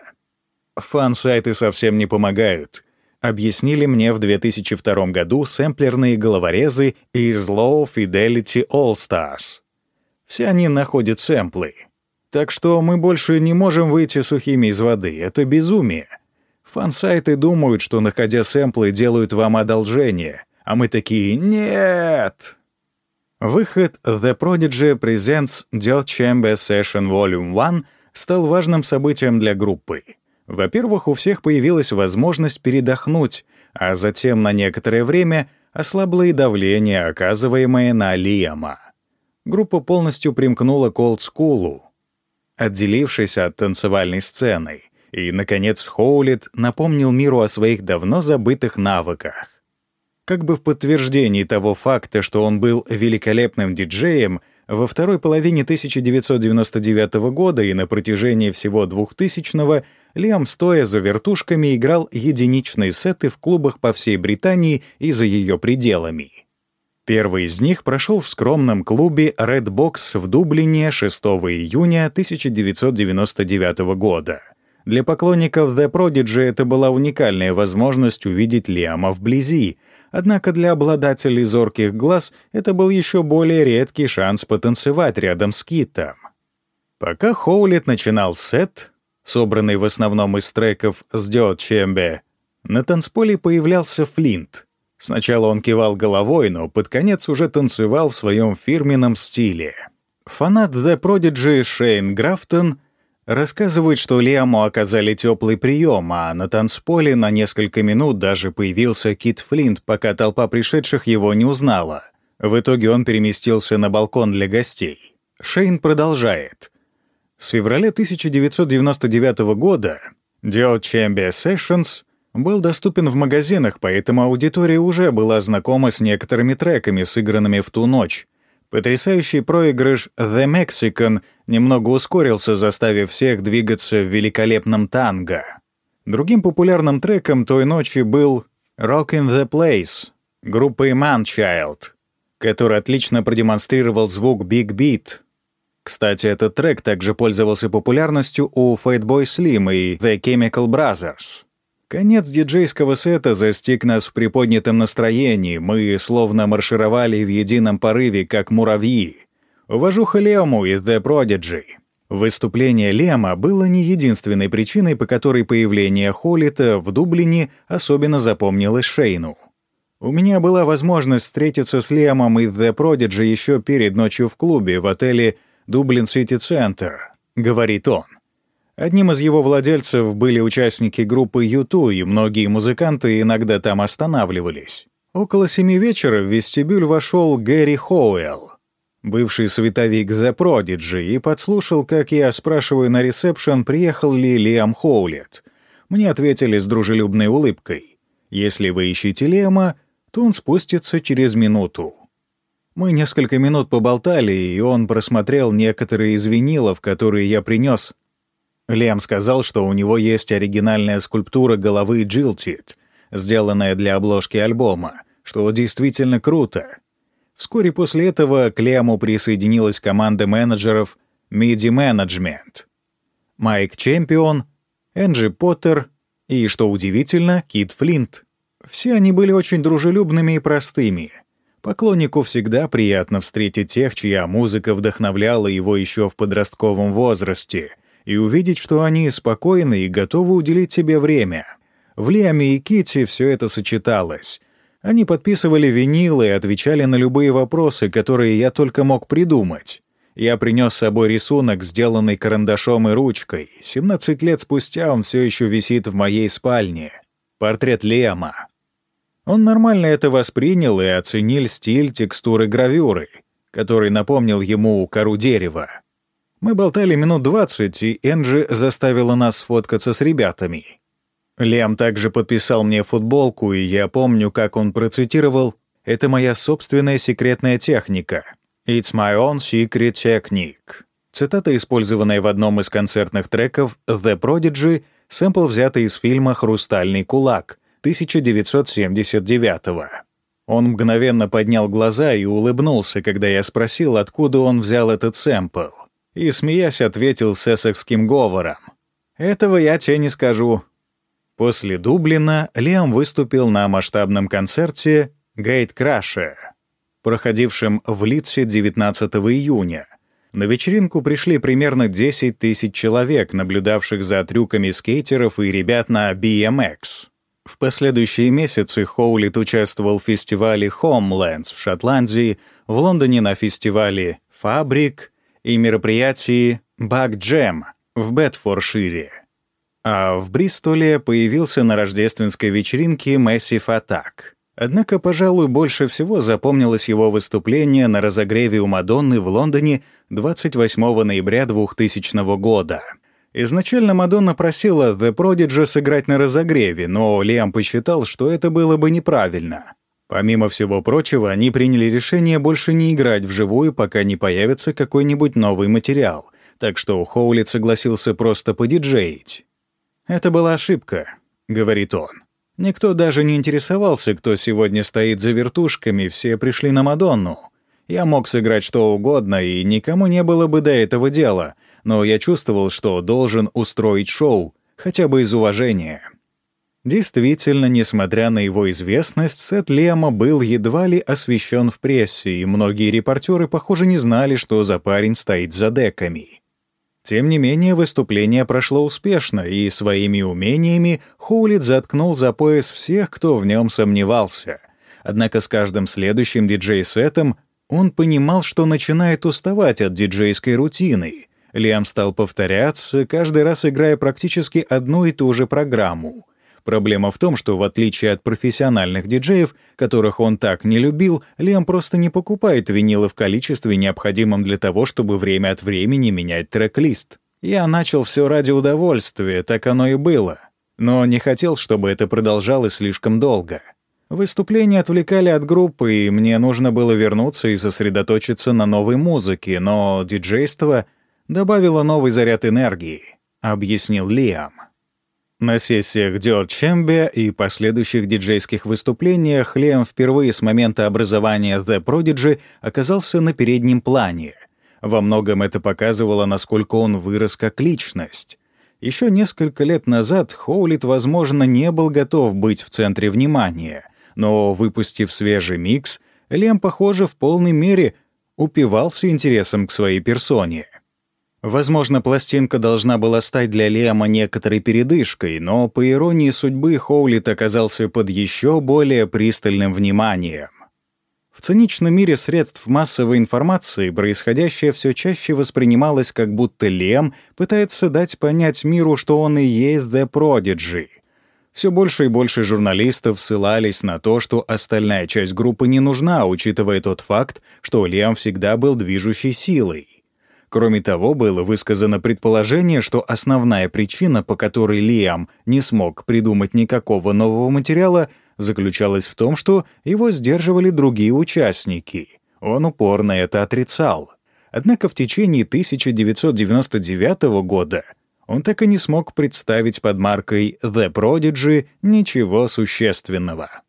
Фан-сайты совсем не помогают. Объяснили мне в 2002 году сэмплерные головорезы из Low Fidelity All Stars. Все они находят сэмплы — так что мы больше не можем выйти сухими из воды. Это безумие. Фан-сайты думают, что, находя сэмплы, делают вам одолжение. А мы такие «Нет!». Выход The Prodigy Presents Dirt Chamber Session Volume 1 стал важным событием для группы. Во-первых, у всех появилась возможность передохнуть, а затем на некоторое время ослабло и давление, оказываемое на Лиама. Группа полностью примкнула к олдскулу, отделившись от танцевальной сцены. И, наконец, Хоулит напомнил миру о своих давно забытых навыках. Как бы в подтверждении того факта, что он был великолепным диджеем, во второй половине 1999 года и на протяжении всего 2000-го Лиам, стоя за вертушками, играл единичные сеты в клубах по всей Британии и за ее пределами. Первый из них прошел в скромном клубе Red Box в Дублине 6 июня 1999 года. Для поклонников The Prodigy это была уникальная возможность увидеть Лиама вблизи, однако для обладателей зорких глаз это был еще более редкий шанс потанцевать рядом с Китом. Пока Хоулет начинал сет, собранный в основном из треков с Дио Чембе, на танцполе появлялся Флинт. Сначала он кивал головой, но под конец уже танцевал в своем фирменном стиле. Фанат The Prodigy Шейн Графтон рассказывает, что Лиаму оказали теплый прием, а на танцполе на несколько минут даже появился Кит Флинт, пока толпа пришедших его не узнала. В итоге он переместился на балкон для гостей. Шейн продолжает — с февраля 1999 года Dio Chamber Sessions был доступен в магазинах, поэтому аудитория уже была знакома с некоторыми треками, сыгранными в ту ночь. Потрясающий проигрыш «The Mexican» немного ускорился, заставив всех двигаться в великолепном танго. Другим популярным треком той ночи был «Rock in the Place» группы Manchild, который отлично продемонстрировал звук Big Beat — кстати, этот трек также пользовался популярностью у Fatboy Slim и The Chemical Brothers. Конец диджейского сета застиг нас в приподнятом настроении, мы словно маршировали в едином порыве, как муравьи. Уважуха Лему и The Prodigy. Выступление Лема было не единственной причиной, по которой появление Холлита в Дублине особенно запомнилось Шейну. У меня была возможность встретиться с Лемом и The Prodigy еще перед ночью в клубе в отеле Дублин-Сити-Центр», — говорит он. Одним из его владельцев были участники группы U2, и многие музыканты иногда там останавливались. Около семи вечера в вестибюль вошел Гэри Хоуэлл, бывший световик The Prodigy, и подслушал, как я спрашиваю на ресепшн, приехал ли Лиам Хоулет. Мне ответили с дружелюбной улыбкой. «Если вы ищете Лема, то он спустится через минуту». Мы несколько минут поболтали, и он просмотрел некоторые из винилов, которые я принес. Лем сказал, что у него есть оригинальная скульптура головы Джилтит, сделанная для обложки альбома, что действительно круто. Вскоре после этого к Лему присоединилась команда менеджеров MIDI Management. Майк Чемпион, Энджи Поттер и, что удивительно, Кит Флинт. Все они были очень дружелюбными и простыми — Поклоннику всегда приятно встретить тех, чья музыка вдохновляла его еще в подростковом возрасте, и увидеть, что они спокойны и готовы уделить себе время. В Лиаме и Кити все это сочеталось. Они подписывали винилы и отвечали на любые вопросы, которые я только мог придумать. Я принес с собой рисунок, сделанный карандашом и ручкой. 17 лет спустя он все еще висит в моей спальне. Портрет Лема. Он нормально это воспринял и оценил стиль текстуры гравюры, который напомнил ему кору дерева. Мы болтали минут двадцать, и Энджи заставила нас сфоткаться с ребятами. Лем также подписал мне футболку, и я помню, как он процитировал «Это моя собственная секретная техника. It's my own secret technique». Цитата, использованная в одном из концертных треков «The Prodigy», сэмпл, взятый из фильма «Хрустальный кулак», 1979 -го. Он мгновенно поднял глаза и улыбнулся, когда я спросил, откуда он взял этот сэмпл. И, смеясь, ответил с эссекским говором. «Этого я тебе не скажу». После Дублина Лиам выступил на масштабном концерте «Гейт Краше», проходившем в Литсе 19 июня. На вечеринку пришли примерно 10 тысяч человек, наблюдавших за трюками скейтеров и ребят на BMX. В последующие месяцы Хоулит участвовал в фестивале Homelands в Шотландии, в Лондоне на фестивале «Фабрик» и мероприятии «Баг Джем» в Бетфоршире. А в Бристоле появился на рождественской вечеринке Massive Attack. Однако, пожалуй, больше всего запомнилось его выступление на разогреве у Мадонны в Лондоне 28 ноября 2000 года — Изначально Мадонна просила The Prodigy сыграть на разогреве, но Лиам посчитал, что это было бы неправильно. Помимо всего прочего, они приняли решение больше не играть вживую, пока не появится какой-нибудь новый материал, так что Хоулит согласился просто подиджеить. «Это была ошибка», — говорит он. «Никто даже не интересовался, кто сегодня стоит за вертушками, все пришли на Мадонну. Я мог сыграть что угодно, и никому не было бы до этого дела, но я чувствовал, что должен устроить шоу, хотя бы из уважения». Действительно, несмотря на его известность, сет Лема был едва ли освещен в прессе, и многие репортеры, похоже, не знали, что за парень стоит за деками. Тем не менее, выступление прошло успешно, и своими умениями Хоулит заткнул за пояс всех, кто в нем сомневался. Однако с каждым следующим диджей-сетом он понимал, что начинает уставать от диджейской рутины. Лиам стал повторяться, каждый раз играя практически одну и ту же программу — Проблема в том, что в отличие от профессиональных диджеев, которых он так не любил, Лем просто не покупает винилы в количестве, необходимом для того, чтобы время от времени менять трек-лист. Я начал все ради удовольствия, так оно и было. Но не хотел, чтобы это продолжалось слишком долго. Выступления отвлекали от группы, и мне нужно было вернуться и сосредоточиться на новой музыке, но диджейство добавило новый заряд энергии, — объяснил Лиам. На сессиях Dior Чембе и последующих диджейских выступлениях Лем впервые с момента образования The Prodigy оказался на переднем плане. Во многом это показывало, насколько он вырос как личность. Еще несколько лет назад Хоулит, возможно, не был готов быть в центре внимания, но, выпустив свежий микс, Лем, похоже, в полной мере упивался интересом к своей персоне — Возможно, пластинка должна была стать для Лема некоторой передышкой, но, по иронии судьбы, Хоулит оказался под еще более пристальным вниманием. В циничном мире средств массовой информации происходящее все чаще воспринималось, как будто Лем пытается дать понять миру, что он и есть The Prodigy. Все больше и больше журналистов ссылались на то, что остальная часть группы не нужна, учитывая тот факт, что Лем всегда был движущей силой. Кроме того, было высказано предположение, что основная причина, по которой Лиам не смог придумать никакого нового материала, заключалась в том, что его сдерживали другие участники. Он упорно это отрицал. Однако в течение 1999 года он так и не смог представить под маркой «The Prodigy» ничего существенного.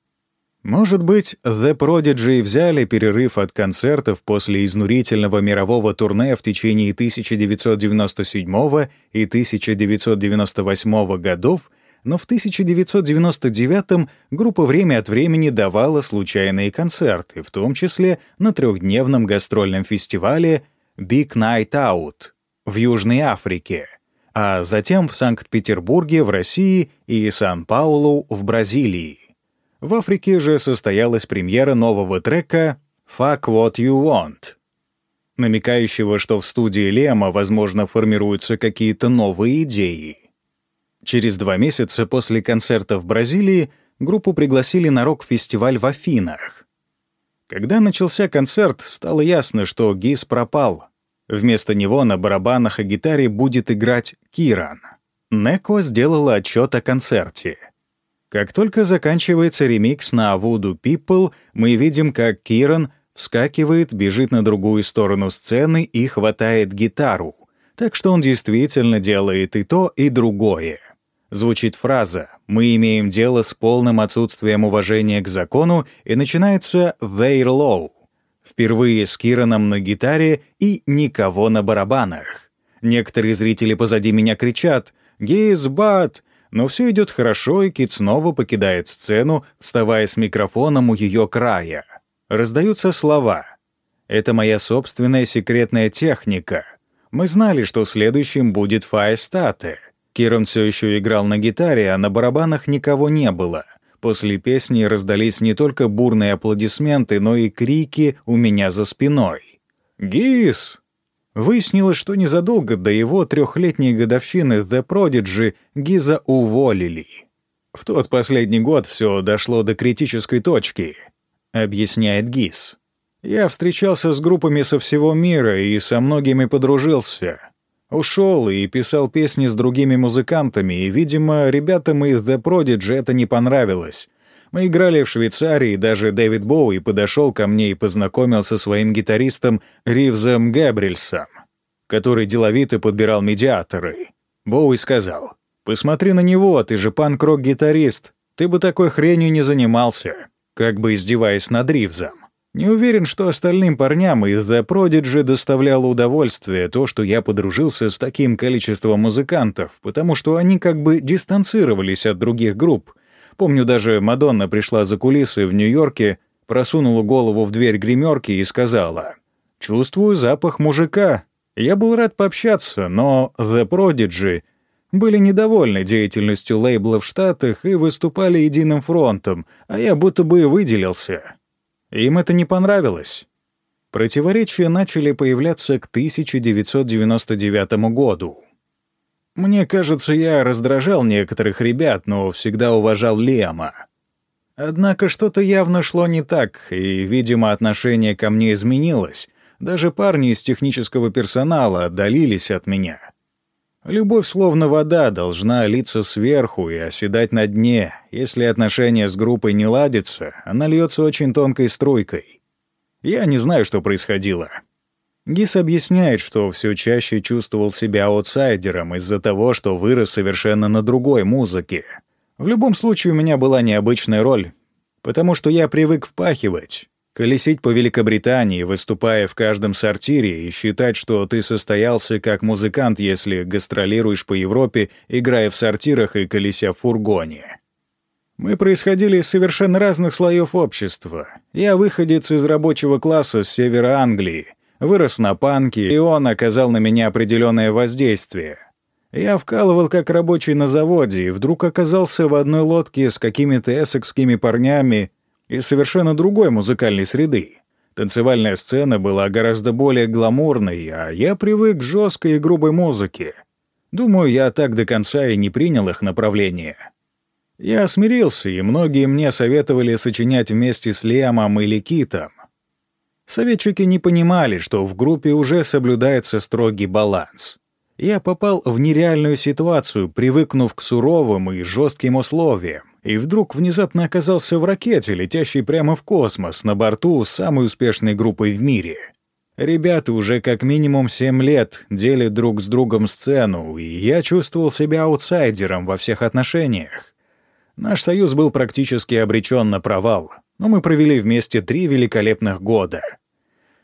Может быть, The Prodigy взяли перерыв от концертов после изнурительного мирового турне в течение 1997 и 1998 годов, но в 1999 группа время от времени давала случайные концерты, в том числе на трехдневном гастрольном фестивале Big Night Out в Южной Африке, а затем в Санкт-Петербурге в России и Сан-Паулу в Бразилии. В Африке же состоялась премьера нового трека «Fuck What You Want», намекающего, что в студии Лема, возможно, формируются какие-то новые идеи. Через два месяца после концерта в Бразилии группу пригласили на рок-фестиваль в Афинах. Когда начался концерт, стало ясно, что Гис пропал. Вместо него на барабанах и гитаре будет играть Киран. Неко сделала отчет о концерте — как только заканчивается ремикс на Voodoo People, мы видим, как Киран вскакивает, бежит на другую сторону сцены и хватает гитару. Так что он действительно делает и то, и другое. Звучит фраза «Мы имеем дело с полным отсутствием уважения к закону» и начинается «They're low». Впервые с Кираном на гитаре и никого на барабанах. Некоторые зрители позади меня кричат «Гиз, бат!» Но все идет хорошо, и Кит снова покидает сцену, вставая с микрофоном у ее края. Раздаются слова. «Это моя собственная секретная техника. Мы знали, что следующим будет Фаестате». Кирон все еще играл на гитаре, а на барабанах никого не было. После песни раздались не только бурные аплодисменты, но и крики у меня за спиной. «Гис! Выяснилось, что незадолго до его трехлетней годовщины The Prodigy Гиза уволили. В тот последний год все дошло до критической точки, объясняет Гиз. Я встречался с группами со всего мира и со многими подружился. Ушел и писал песни с другими музыкантами, и, видимо, ребятам из The Prodigy это не понравилось. Мы играли в Швейцарии, даже Дэвид Боуи подошел ко мне и познакомился со своим гитаристом Ривзом Габрильсом, который деловито подбирал медиаторы. Боуи сказал, Посмотри на него, ты же панк-рок-гитарист. Ты бы такой хренью не занимался. Как бы издеваясь над Ривзом. Не уверен, что остальным парням из The Prodigy доставляло удовольствие то, что я подружился с таким количеством музыкантов, потому что они как бы дистанцировались от других групп. Помню, даже Мадонна пришла за кулисы в Нью-Йорке, просунула голову в дверь гримерки и сказала «Чувствую запах мужика». Я был рад пообщаться, но The Prodigy были недовольны деятельностью лейбла в Штатах и выступали единым фронтом, а я будто бы выделился. Им это не понравилось. Противоречия начали появляться к 1999 году. Мне кажется, я раздражал некоторых ребят, но всегда уважал Лема. Однако что-то явно шло не так, и, видимо, отношение ко мне изменилось. Даже парни из технического персонала отдалились от меня. Любовь, словно вода, должна литься сверху и оседать на дне. Если отношения с группой не ладятся, она льется очень тонкой струйкой. Я не знаю, что происходило. Гис объясняет, что все чаще чувствовал себя аутсайдером из-за того, что вырос совершенно на другой музыке. В любом случае, у меня была необычная роль, потому что я привык впахивать. Колесить по Великобритании, выступая в каждом сортире, и считать, что ты состоялся как музыкант, если гастролируешь по Европе, играя в сортирах и колеся в фургоне. Мы происходили из совершенно разных слоев общества. Я выходец из рабочего класса с севера Англии, вырос на панке, и он оказал на меня определенное воздействие. Я вкалывал как рабочий на заводе и вдруг оказался в одной лодке с какими-то эссекскими парнями, из совершенно другой музыкальной среды. Танцевальная сцена была гораздо более гламурной, а я привык к жесткой и грубой музыке. Думаю, я так до конца и не принял их направление. Я смирился, и многие мне советовали сочинять вместе с Лемом или Китом. Советчики не понимали, что в группе уже соблюдается строгий баланс. Я попал в нереальную ситуацию, привыкнув к суровым и жестким условиям и вдруг внезапно оказался в ракете, летящей прямо в космос, на борту самой успешной группой в мире. Ребята уже как минимум семь лет делят друг с другом сцену, и я чувствовал себя аутсайдером во всех отношениях. Наш союз был практически обречен на провал, но мы провели вместе три великолепных года.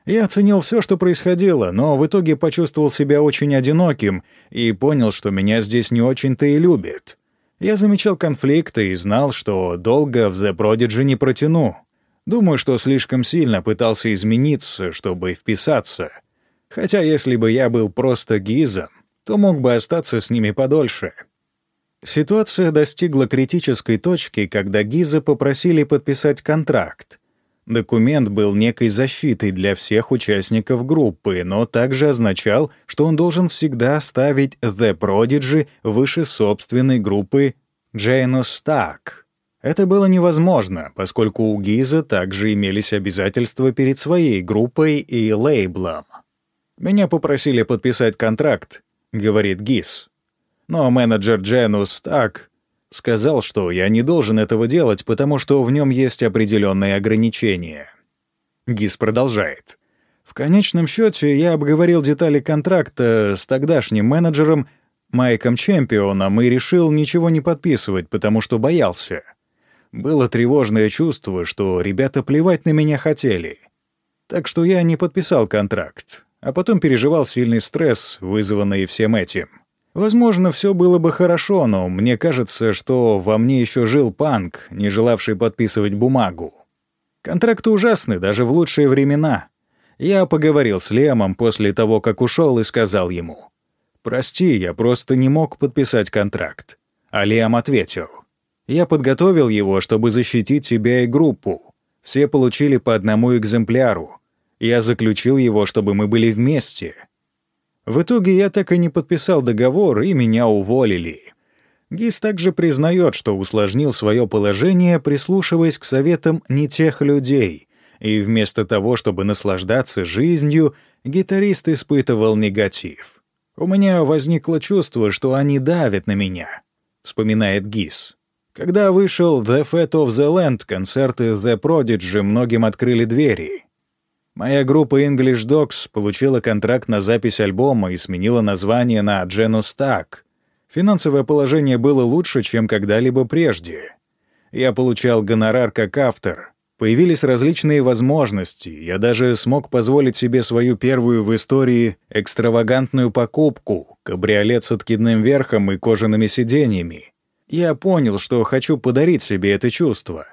Я оценил все, что происходило, но в итоге почувствовал себя очень одиноким и понял, что меня здесь не очень-то и любят. Я замечал конфликты и знал, что долго в The Prodigy не протяну. Думаю, что слишком сильно пытался измениться, чтобы вписаться. Хотя если бы я был просто Гизом, то мог бы остаться с ними подольше. Ситуация достигла критической точки, когда Гиза попросили подписать контракт. Документ был некой защитой для всех участников группы, но также означал, что он должен всегда ставить The Prodigy выше собственной группы Janus Stack. Это было невозможно, поскольку у Гиза также имелись обязательства перед своей группой и лейблом. «Меня попросили подписать контракт», — говорит Гиз. Но менеджер Janus Stack сказал, что я не должен этого делать, потому что в нем есть определенные ограничения. Гис продолжает. В конечном счете я обговорил детали контракта с тогдашним менеджером Майком Чемпионом и решил ничего не подписывать, потому что боялся. Было тревожное чувство, что ребята плевать на меня хотели. Так что я не подписал контракт, а потом переживал сильный стресс, вызванный всем этим. Возможно, все было бы хорошо, но мне кажется, что во мне еще жил панк, не желавший подписывать бумагу. Контракты ужасны даже в лучшие времена. Я поговорил с Лемом после того, как ушел, и сказал ему, «Прости, я просто не мог подписать контракт». А Лем ответил, «Я подготовил его, чтобы защитить тебя и группу. Все получили по одному экземпляру. Я заключил его, чтобы мы были вместе. В итоге я так и не подписал договор, и меня уволили. Гис также признает, что усложнил свое положение, прислушиваясь к советам не тех людей, и вместо того, чтобы наслаждаться жизнью, гитарист испытывал негатив. «У меня возникло чувство, что они давят на меня», — вспоминает Гис. Когда вышел «The Fat of the Land», концерты «The Prodigy» многим открыли двери. Моя группа English Dogs получила контракт на запись альбома и сменила название на Genus Stack. Финансовое положение было лучше, чем когда-либо прежде. Я получал гонорар как автор. Появились различные возможности. Я даже смог позволить себе свою первую в истории экстравагантную покупку — кабриолет с откидным верхом и кожаными сиденьями. Я понял, что хочу подарить себе это чувство.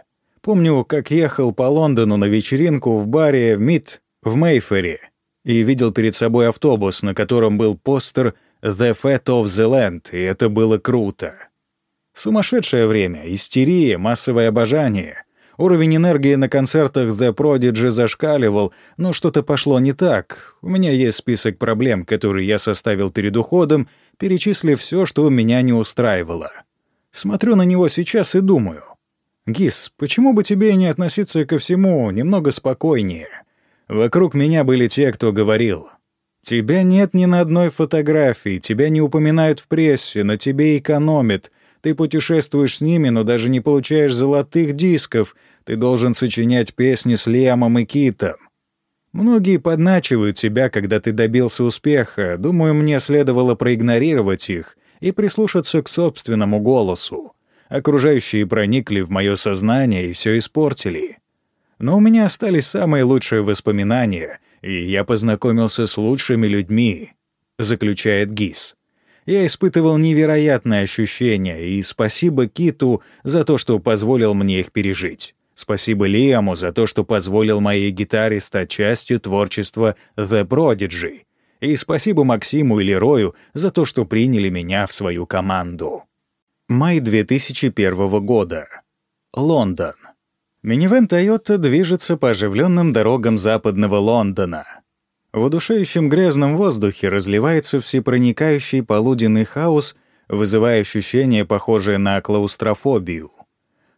Помню, как ехал по Лондону на вечеринку в баре «Мид» в Мейфере и видел перед собой автобус, на котором был постер «The Fat of the Land», и это было круто. Сумасшедшее время, истерия, массовое обожание. Уровень энергии на концертах The Prodigy зашкаливал, но что-то пошло не так. У меня есть список проблем, которые я составил перед уходом, перечислив все, что меня не устраивало. Смотрю на него сейчас и думаю. «Гис, почему бы тебе не относиться ко всему немного спокойнее?» Вокруг меня были те, кто говорил. «Тебя нет ни на одной фотографии, тебя не упоминают в прессе, на тебе экономят. Ты путешествуешь с ними, но даже не получаешь золотых дисков. Ты должен сочинять песни с Лиамом и Китом. Многие подначивают тебя, когда ты добился успеха. Думаю, мне следовало проигнорировать их и прислушаться к собственному голосу. Окружающие проникли в мое сознание и все испортили. Но у меня остались самые лучшие воспоминания, и я познакомился с лучшими людьми, заключает Гис. Я испытывал невероятные ощущения, и спасибо Киту за то, что позволил мне их пережить. Спасибо Лиаму за то, что позволил моей гитаре стать частью творчества The Prodigy. И спасибо Максиму и Лерою за то, что приняли меня в свою команду. Май 2001 года. Лондон. Минивэн Toyota движется по оживленным дорогам западного Лондона. В удушающем грязном воздухе разливается всепроникающий полуденный хаос, вызывая ощущение, похожее на клаустрофобию.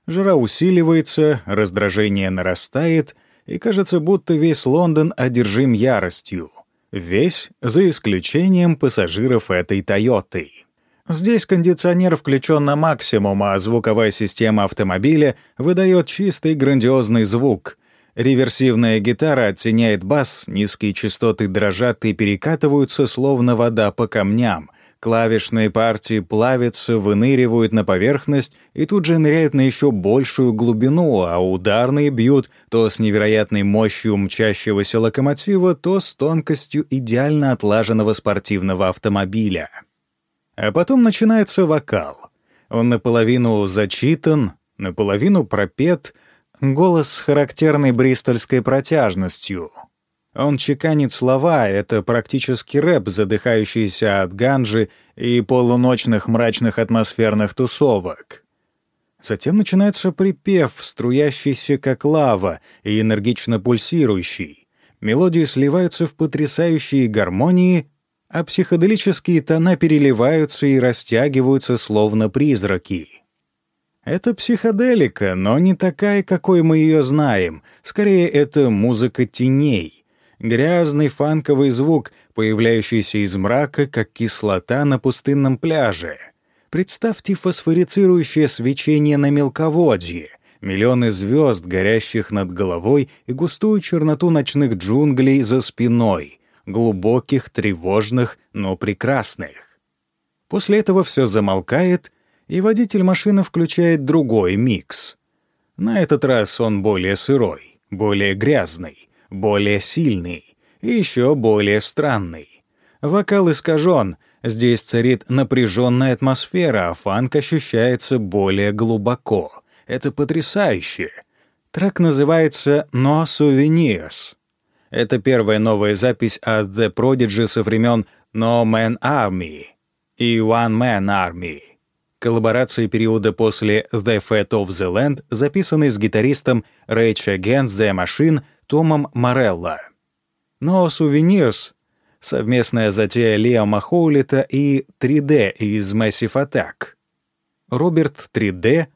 Жара усиливается, раздражение нарастает, и кажется, будто весь Лондон одержим яростью. Весь, за исключением пассажиров этой «Тойоты». Здесь кондиционер включен на максимум, а звуковая система автомобиля выдает чистый грандиозный звук. Реверсивная гитара оттеняет бас, низкие частоты дрожат и перекатываются, словно вода по камням. Клавишные партии плавятся, выныривают на поверхность и тут же ныряют на еще большую глубину, а ударные бьют то с невероятной мощью мчащегося локомотива, то с тонкостью идеально отлаженного спортивного автомобиля. А потом начинается вокал. Он наполовину зачитан, наполовину пропет, голос с характерной бристольской протяжностью. Он чеканит слова, это практически рэп, задыхающийся от ганжи и полуночных мрачных атмосферных тусовок. Затем начинается припев, струящийся как лава и энергично пульсирующий. Мелодии сливаются в потрясающие гармонии, а психоделические тона переливаются и растягиваются, словно призраки. Это психоделика, но не такая, какой мы ее знаем. Скорее, это музыка теней. Грязный фанковый звук, появляющийся из мрака, как кислота на пустынном пляже. Представьте фосфорицирующее свечение на мелководье, миллионы звезд, горящих над головой, и густую черноту ночных джунглей за спиной — глубоких, тревожных, но прекрасных. После этого все замолкает, и водитель машины включает другой микс. На этот раз он более сырой, более грязный, более сильный и еще более странный. Вокал искажен, здесь царит напряженная атмосфера, а фанк ощущается более глубоко. Это потрясающе. Трек называется «No Souvenirs». Это первая новая запись от The Prodigy со времен No Man Army и One Man Army. Коллаборации периода после The Fat of the Land, записанной с гитаристом Rage Against the Machine Томом Морелло. No Souvenirs — совместная затея Лиама Хоулита и 3D из Massive Attack. Роберт 3D,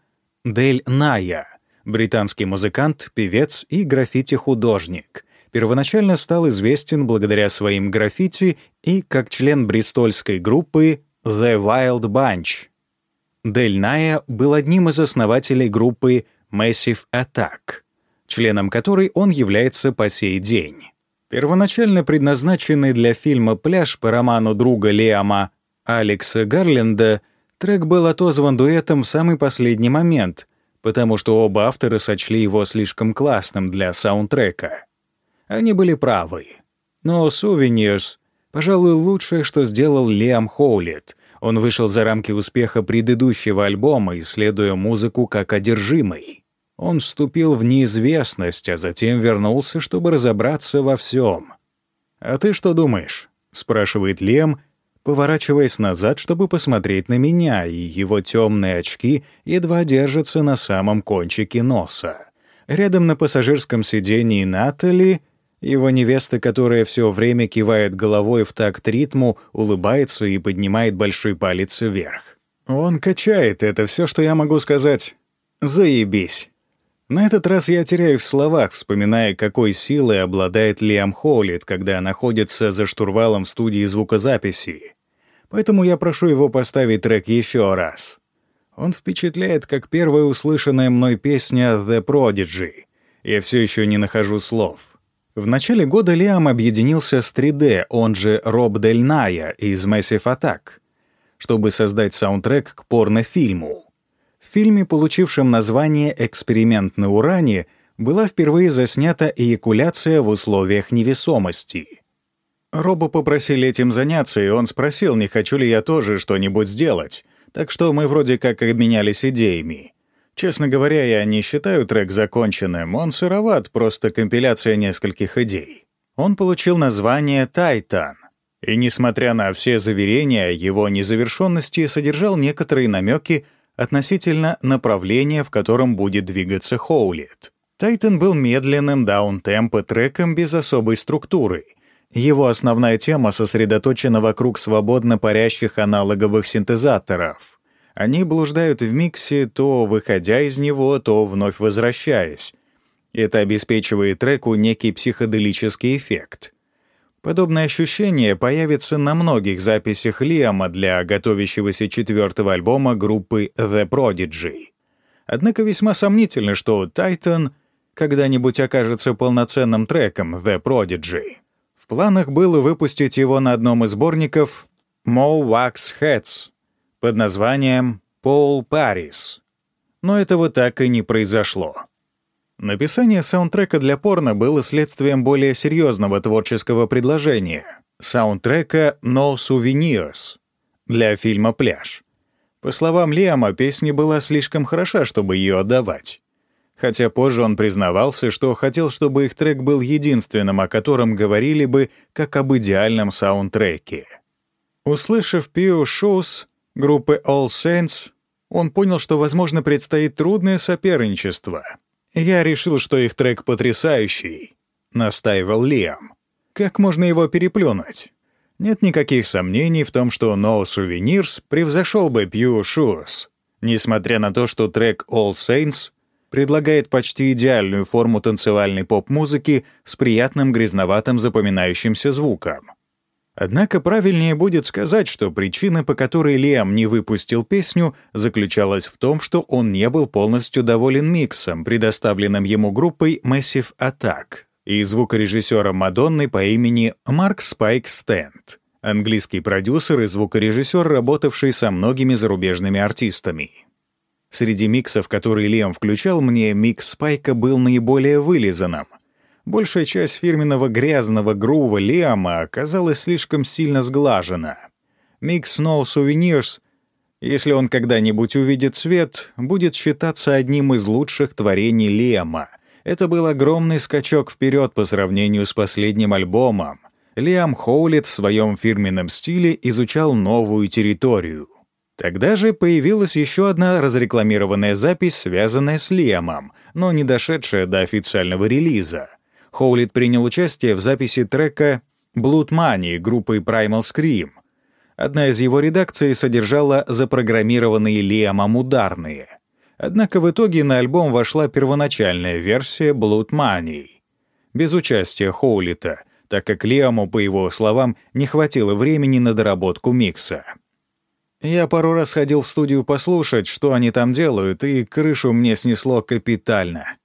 Дель Ная — британский музыкант, певец и граффити-художник первоначально стал известен благодаря своим граффити и как член бристольской группы The Wild Bunch. Дель Ная был одним из основателей группы Massive Attack, членом которой он является по сей день. Первоначально предназначенный для фильма «Пляж» по роману друга Лиама Алекса Гарленда, Трек был отозван дуэтом в самый последний момент, потому что оба автора сочли его слишком классным для саундтрека. Они были правы. Но «Souvenirs» — пожалуй, лучшее, что сделал Лиам Хоулит. Он вышел за рамки успеха предыдущего альбома, исследуя музыку как одержимый. Он вступил в неизвестность, а затем вернулся, чтобы разобраться во всем. «А ты что думаешь?» — спрашивает Лем, поворачиваясь назад, чтобы посмотреть на меня, и его темные очки едва держатся на самом кончике носа. Рядом на пассажирском сидении Натали, его невеста, которая все время кивает головой в такт ритму, улыбается и поднимает большой палец вверх. Он качает, это все, что я могу сказать. Заебись. На этот раз я теряю в словах, вспоминая, какой силой обладает Лиам Холлит, когда находится за штурвалом в студии звукозаписи поэтому я прошу его поставить трек еще раз. Он впечатляет, как первая услышанная мной песня «The Prodigy». Я все еще не нахожу слов. В начале года Лиам объединился с 3D, он же Роб Дель Ная из Massive Attack, чтобы создать саундтрек к порнофильму. В фильме, получившем название «Эксперимент на уране», была впервые заснята эякуляция в условиях невесомости — Роба попросили этим заняться, и он спросил, не хочу ли я тоже что-нибудь сделать. Так что мы вроде как обменялись идеями. Честно говоря, я не считаю трек законченным, он сыроват, просто компиляция нескольких идей. Он получил название «Тайтан», и, несмотря на все заверения, его незавершенности содержал некоторые намеки относительно направления, в котором будет двигаться Хоулит. «Тайтан» был медленным даунтемпо треком без особой структуры — его основная тема сосредоточена вокруг свободно парящих аналоговых синтезаторов. Они блуждают в миксе, то выходя из него, то вновь возвращаясь. Это обеспечивает треку некий психоделический эффект. Подобное ощущение появится на многих записях Лиама для готовящегося четвертого альбома группы The Prodigy. Однако весьма сомнительно, что Titan когда-нибудь окажется полноценным треком The Prodigy. В планах было выпустить его на одном из сборников «Mo Wax Heads» под названием «Paul Paris». Но этого так и не произошло. Написание саундтрека для порно было следствием более серьезного творческого предложения — саундтрека «No Souvenirs» для фильма «Пляж». По словам Лиама, песня была слишком хороша, чтобы ее отдавать хотя позже он признавался, что хотел, чтобы их трек был единственным, о котором говорили бы как об идеальном саундтреке. Услышав Pure Shoes группы All Saints, он понял, что, возможно, предстоит трудное соперничество. «Я решил, что их трек потрясающий», — настаивал Лиам. «Как можно его переплюнуть?» Нет никаких сомнений в том, что No Souvenirs превзошел бы Pure Shoes, несмотря на то, что трек All Saints предлагает почти идеальную форму танцевальной поп-музыки с приятным грязноватым запоминающимся звуком. Однако правильнее будет сказать, что причина, по которой Лиам не выпустил песню, заключалась в том, что он не был полностью доволен миксом, предоставленным ему группой Massive Attack и звукорежиссером Мадонны по имени Марк Спайк Стэнд, английский продюсер и звукорежиссер, работавший со многими зарубежными артистами. Среди миксов, которые Лиам включал мне, микс Спайка был наиболее вылизанным. Большая часть фирменного грязного грува Лиама оказалась слишком сильно сглажена. Микс No Souvenirs, если он когда-нибудь увидит свет, будет считаться одним из лучших творений Лиама. Это был огромный скачок вперед по сравнению с последним альбомом. Лиам Хоулит в своем фирменном стиле изучал новую территорию. Тогда же появилась еще одна разрекламированная запись, связанная с Лиамом, но не дошедшая до официального релиза. Хоулит принял участие в записи трека «Blood Money» группы Primal Scream. Одна из его редакций содержала запрограммированные Лиамом ударные. Однако в итоге на альбом вошла первоначальная версия «Blood Money» без участия Хоулита, так как Лиаму, по его словам, не хватило времени на доработку микса. Я пару раз ходил в студию послушать, что они там делают, и крышу мне снесло капитально.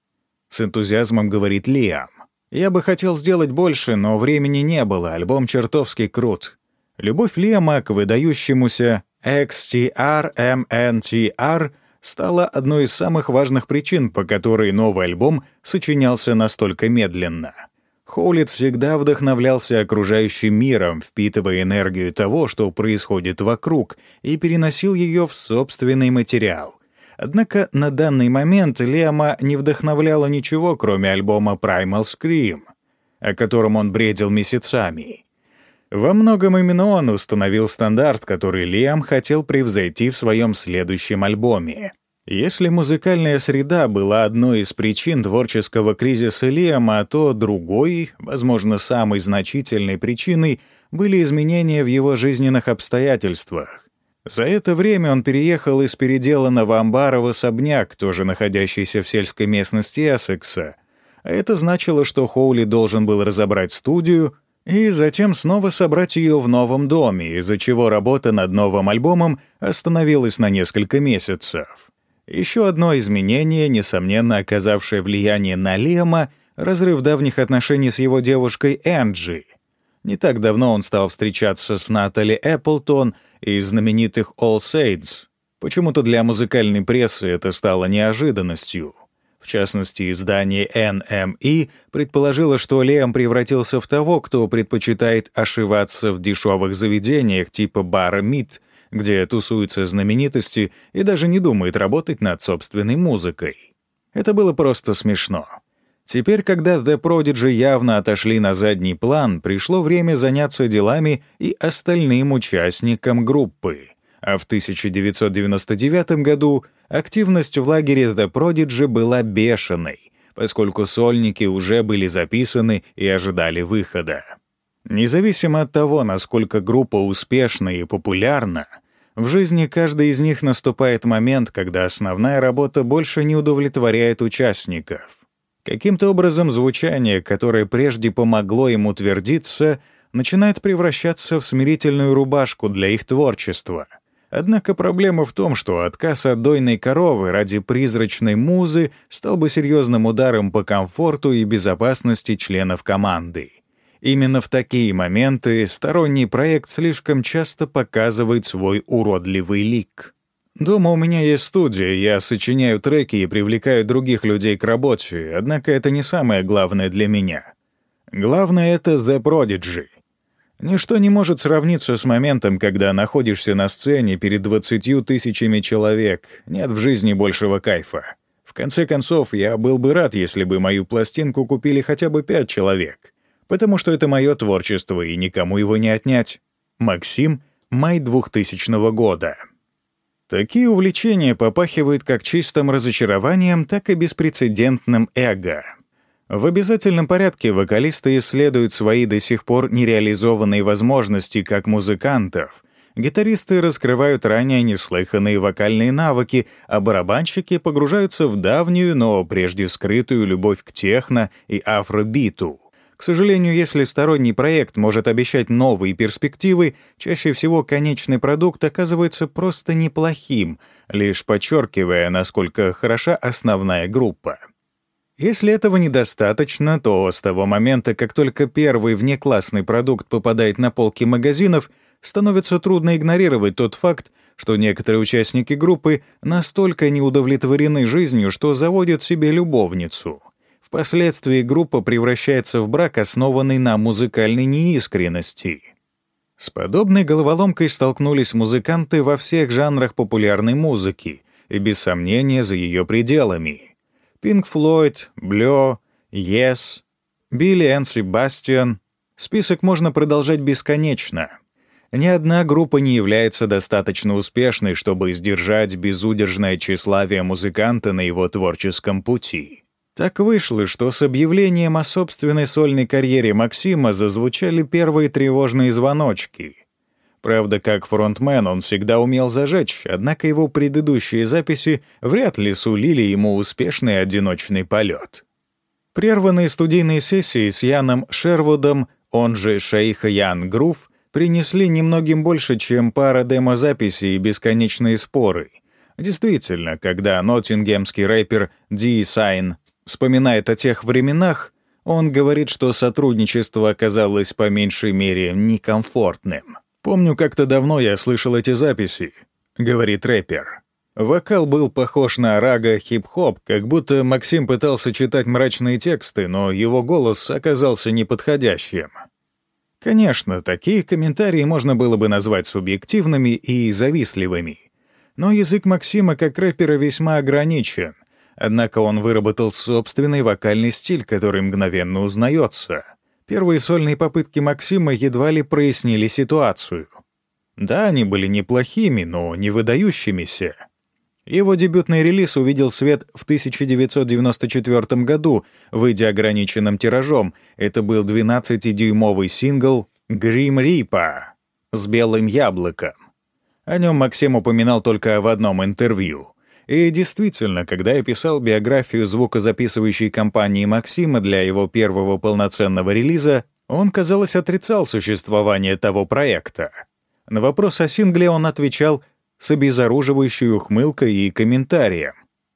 С энтузиазмом говорит Лиам. Я бы хотел сделать больше, но времени не было, альбом чертовски крут. Любовь Лиама к выдающемуся XTR-MNTR стала одной из самых важных причин, по которой новый альбом сочинялся настолько медленно. Хоулит всегда вдохновлялся окружающим миром, впитывая энергию того, что происходит вокруг, и переносил ее в собственный материал. Однако на данный момент Лема не вдохновляло ничего, кроме альбома Primal Scream, о котором он бредил месяцами. Во многом именно он установил стандарт, который Лиам хотел превзойти в своем следующем альбоме. Если музыкальная среда была одной из причин творческого кризиса Лиама, то другой, возможно, самой значительной причиной были изменения в его жизненных обстоятельствах. За это время он переехал из переделанного амбара в особняк, тоже находящийся в сельской местности Эссекса. А это значило, что Хоули должен был разобрать студию и затем снова собрать ее в новом доме, из-за чего работа над новым альбомом остановилась на несколько месяцев. Еще одно изменение, несомненно оказавшее влияние на Лема, разрыв давних отношений с его девушкой Энджи. Не так давно он стал встречаться с Натали Эпплтон из знаменитых All Saints. Почему-то для музыкальной прессы это стало неожиданностью. В частности, издание NME предположило, что Лем превратился в того, кто предпочитает ошиваться в дешевых заведениях типа бара «Мид», где тусуются знаменитости и даже не думает работать над собственной музыкой. Это было просто смешно. Теперь, когда The Prodigy явно отошли на задний план, пришло время заняться делами и остальным участникам группы. А в 1999 году активность в лагере The Prodigy была бешеной, поскольку сольники уже были записаны и ожидали выхода. Независимо от того, насколько группа успешна и популярна, в жизни каждой из них наступает момент, когда основная работа больше не удовлетворяет участников. Каким-то образом звучание, которое прежде помогло им утвердиться, начинает превращаться в смирительную рубашку для их творчества. Однако проблема в том, что отказ от дойной коровы ради призрачной музы стал бы серьезным ударом по комфорту и безопасности членов команды. Именно в такие моменты сторонний проект слишком часто показывает свой уродливый лик. Дома у меня есть студия, я сочиняю треки и привлекаю других людей к работе, однако это не самое главное для меня. Главное — это The Prodigy. Ничто не может сравниться с моментом, когда находишься на сцене перед двадцатью тысячами человек. Нет в жизни большего кайфа. В конце концов, я был бы рад, если бы мою пластинку купили хотя бы пять человек потому что это мое творчество, и никому его не отнять. Максим, май 2000 года. Такие увлечения попахивают как чистым разочарованием, так и беспрецедентным эго. В обязательном порядке вокалисты исследуют свои до сих пор нереализованные возможности как музыкантов, гитаристы раскрывают ранее неслыханные вокальные навыки, а барабанщики погружаются в давнюю, но прежде скрытую любовь к техно и афробиту. К сожалению, если сторонний проект может обещать новые перспективы, чаще всего конечный продукт оказывается просто неплохим, лишь подчеркивая, насколько хороша основная группа. Если этого недостаточно, то с того момента, как только первый внеклассный продукт попадает на полки магазинов, становится трудно игнорировать тот факт, что некоторые участники группы настолько не удовлетворены жизнью, что заводят себе любовницу — Впоследствии группа превращается в брак, основанный на музыкальной неискренности. С подобной головоломкой столкнулись музыканты во всех жанрах популярной музыки и, без сомнения, за ее пределами. Pink Floyd, Blur, Yes, Билли Энн Себастьян. Список можно продолжать бесконечно. Ни одна группа не является достаточно успешной, чтобы сдержать безудержное тщеславие музыканта на его творческом пути. Так вышло, что с объявлением о собственной сольной карьере Максима зазвучали первые тревожные звоночки. Правда, как фронтмен он всегда умел зажечь, однако его предыдущие записи вряд ли сулили ему успешный одиночный полет. Прерванные студийные сессии с Яном Шервудом, он же Шейх Ян Грув, принесли немногим больше, чем пара демозаписей и бесконечные споры. Действительно, когда ноттингемский рэпер Ди Сайн вспоминает о тех временах, он говорит, что сотрудничество оказалось по меньшей мере некомфортным. «Помню, как-то давно я слышал эти записи», — говорит рэпер. Вокал был похож на рага хип-хоп, как будто Максим пытался читать мрачные тексты, но его голос оказался неподходящим. Конечно, такие комментарии можно было бы назвать субъективными и завистливыми. Но язык Максима как рэпера весьма ограничен, однако он выработал собственный вокальный стиль, который мгновенно узнается. Первые сольные попытки Максима едва ли прояснили ситуацию. Да, они были неплохими, но не выдающимися. Его дебютный релиз увидел свет в 1994 году, выйдя ограниченным тиражом. Это был 12-дюймовый сингл «Грим Рипа» с белым яблоком. О нем Максим упоминал только в одном интервью. И действительно, когда я писал биографию звукозаписывающей компании Максима для его первого полноценного релиза, он, казалось, отрицал существование того проекта. На вопрос о сингле он отвечал с обезоруживающей ухмылкой и комментарием.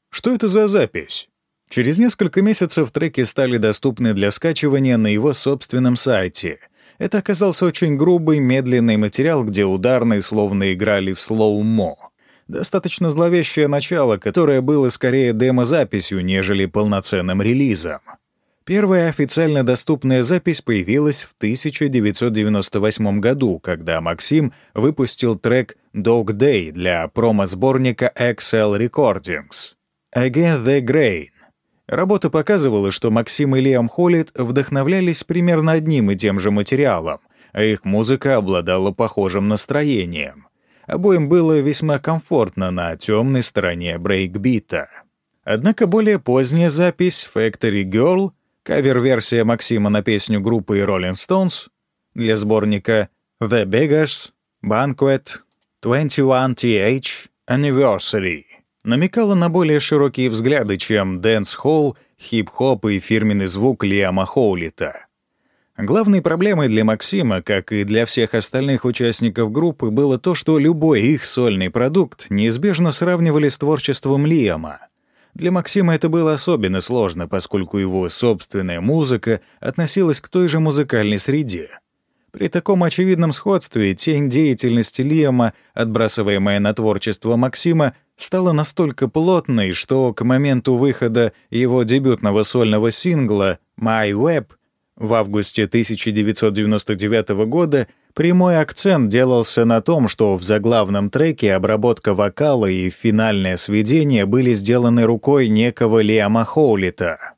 Что это за запись? Через несколько месяцев треки стали доступны для скачивания на его собственном сайте. Это оказался очень грубый, медленный материал, где ударные словно играли в слоумо. Достаточно зловещее начало, которое было скорее демо-записью, нежели полноценным релизом. Первая официально доступная запись появилась в 1998 году, когда Максим выпустил трек «Dog Day» для промо-сборника Excel Recordings. «Against the Grain». Работа показывала, что Максим и Лиам Холлит вдохновлялись примерно одним и тем же материалом, а их музыка обладала похожим настроением. Обоим было весьма комфортно на темной стороне брейкбита. Однако более поздняя запись «Factory Girl» кавер-версия Максима на песню группы Rolling Stones для сборника The Beggars, Banquet, 21TH, Anniversary намекала на более широкие взгляды, чем дэнс-холл, хип-хоп и фирменный звук Лиама Хоулита. Главной проблемой для Максима, как и для всех остальных участников группы, было то, что любой их сольный продукт неизбежно сравнивали с творчеством Лиама — для Максима это было особенно сложно, поскольку его собственная музыка относилась к той же музыкальной среде. При таком очевидном сходстве тень деятельности Лиама, отбрасываемая на творчество Максима, стала настолько плотной, что к моменту выхода его дебютного сольного сингла «My Web» в августе 1999 года Прямой акцент делался на том, что в заглавном треке обработка вокала и финальное сведение были сделаны рукой некого Лиама Хоулита.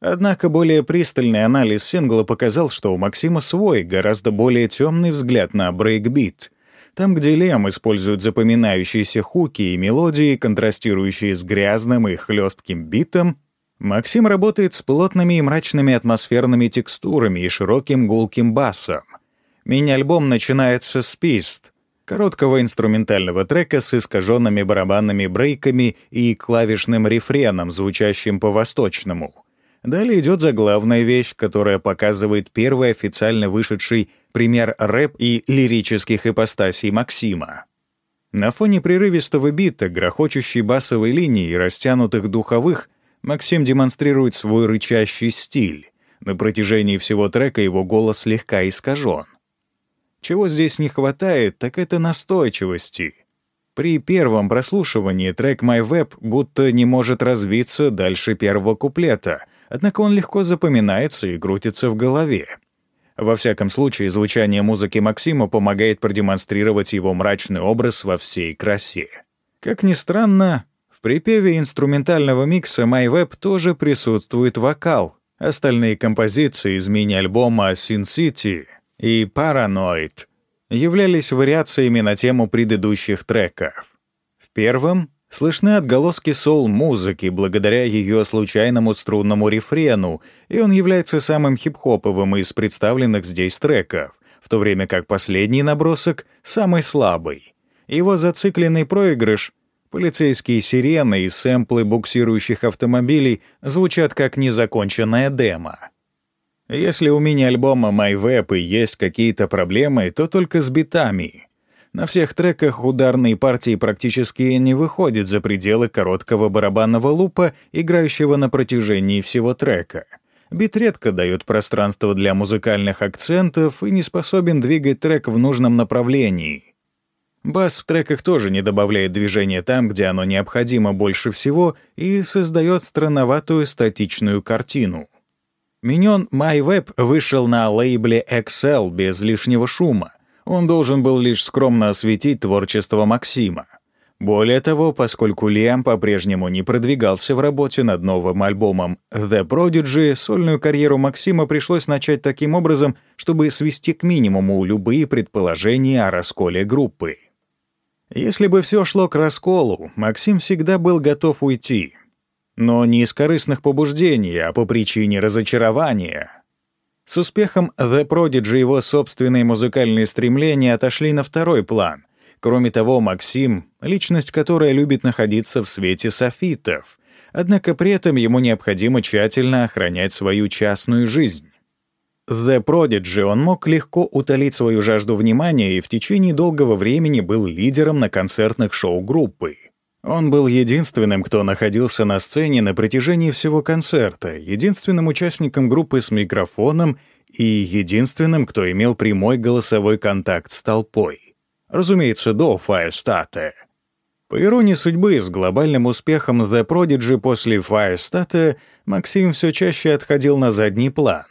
Однако более пристальный анализ сингла показал, что у Максима свой, гораздо более темный взгляд на брейкбит. Там, где Лиам использует запоминающиеся хуки и мелодии, контрастирующие с грязным и хлестким битом, Максим работает с плотными и мрачными атмосферными текстурами и широким гулким басом. Мини-альбом начинается с «Пист», короткого инструментального трека с искаженными барабанными брейками и клавишным рефреном, звучащим по-восточному. Далее идет заглавная вещь, которая показывает первый официально вышедший пример рэп и лирических ипостасей Максима. На фоне прерывистого бита, грохочущей басовой линии и растянутых духовых, Максим демонстрирует свой рычащий стиль. На протяжении всего трека его голос слегка искажен. Чего здесь не хватает, так это настойчивости. При первом прослушивании трек My Web будто не может развиться дальше первого куплета, однако он легко запоминается и крутится в голове. Во всяком случае, звучание музыки Максима помогает продемонстрировать его мрачный образ во всей красе. Как ни странно, в припеве инструментального микса My Web тоже присутствует вокал. Остальные композиции из мини-альбома Sin City и «Параноид» являлись вариациями на тему предыдущих треков. В первом слышны отголоски соул-музыки благодаря ее случайному струнному рефрену, и он является самым хип-хоповым из представленных здесь треков, в то время как последний набросок — самый слабый. Его зацикленный проигрыш — полицейские сирены и сэмплы буксирующих автомобилей звучат как незаконченная демо. Если у мини-альбома MyWeb и есть какие-то проблемы, то только с битами. На всех треках ударные партии практически не выходят за пределы короткого барабанного лупа, играющего на протяжении всего трека. Бит редко дает пространство для музыкальных акцентов и не способен двигать трек в нужном направлении. Бас в треках тоже не добавляет движения там, где оно необходимо больше всего, и создает странноватую статичную картину. Миньон MyWeb вышел на лейбле Excel без лишнего шума. Он должен был лишь скромно осветить творчество Максима. Более того, поскольку Лиам по-прежнему не продвигался в работе над новым альбомом The Prodigy, сольную карьеру Максима пришлось начать таким образом, чтобы свести к минимуму любые предположения о расколе группы. Если бы все шло к расколу, Максим всегда был готов уйти. Но не из корыстных побуждений, а по причине разочарования. С успехом The Prodigy его собственные музыкальные стремления отошли на второй план, Кроме того, Максим — личность, которая любит находиться в свете софитов, однако при этом ему необходимо тщательно охранять свою частную жизнь. The Prodigy он мог легко утолить свою жажду внимания и в течение долгого времени был лидером на концертных шоу группы. Он был единственным, кто находился на сцене на протяжении всего концерта, единственным участником группы с микрофоном и единственным, кто имел прямой голосовой контакт с толпой. Разумеется, до Firestarter. По иронии судьбы, с глобальным успехом The Prodigy после Firestarter Максим все чаще отходил на задний план.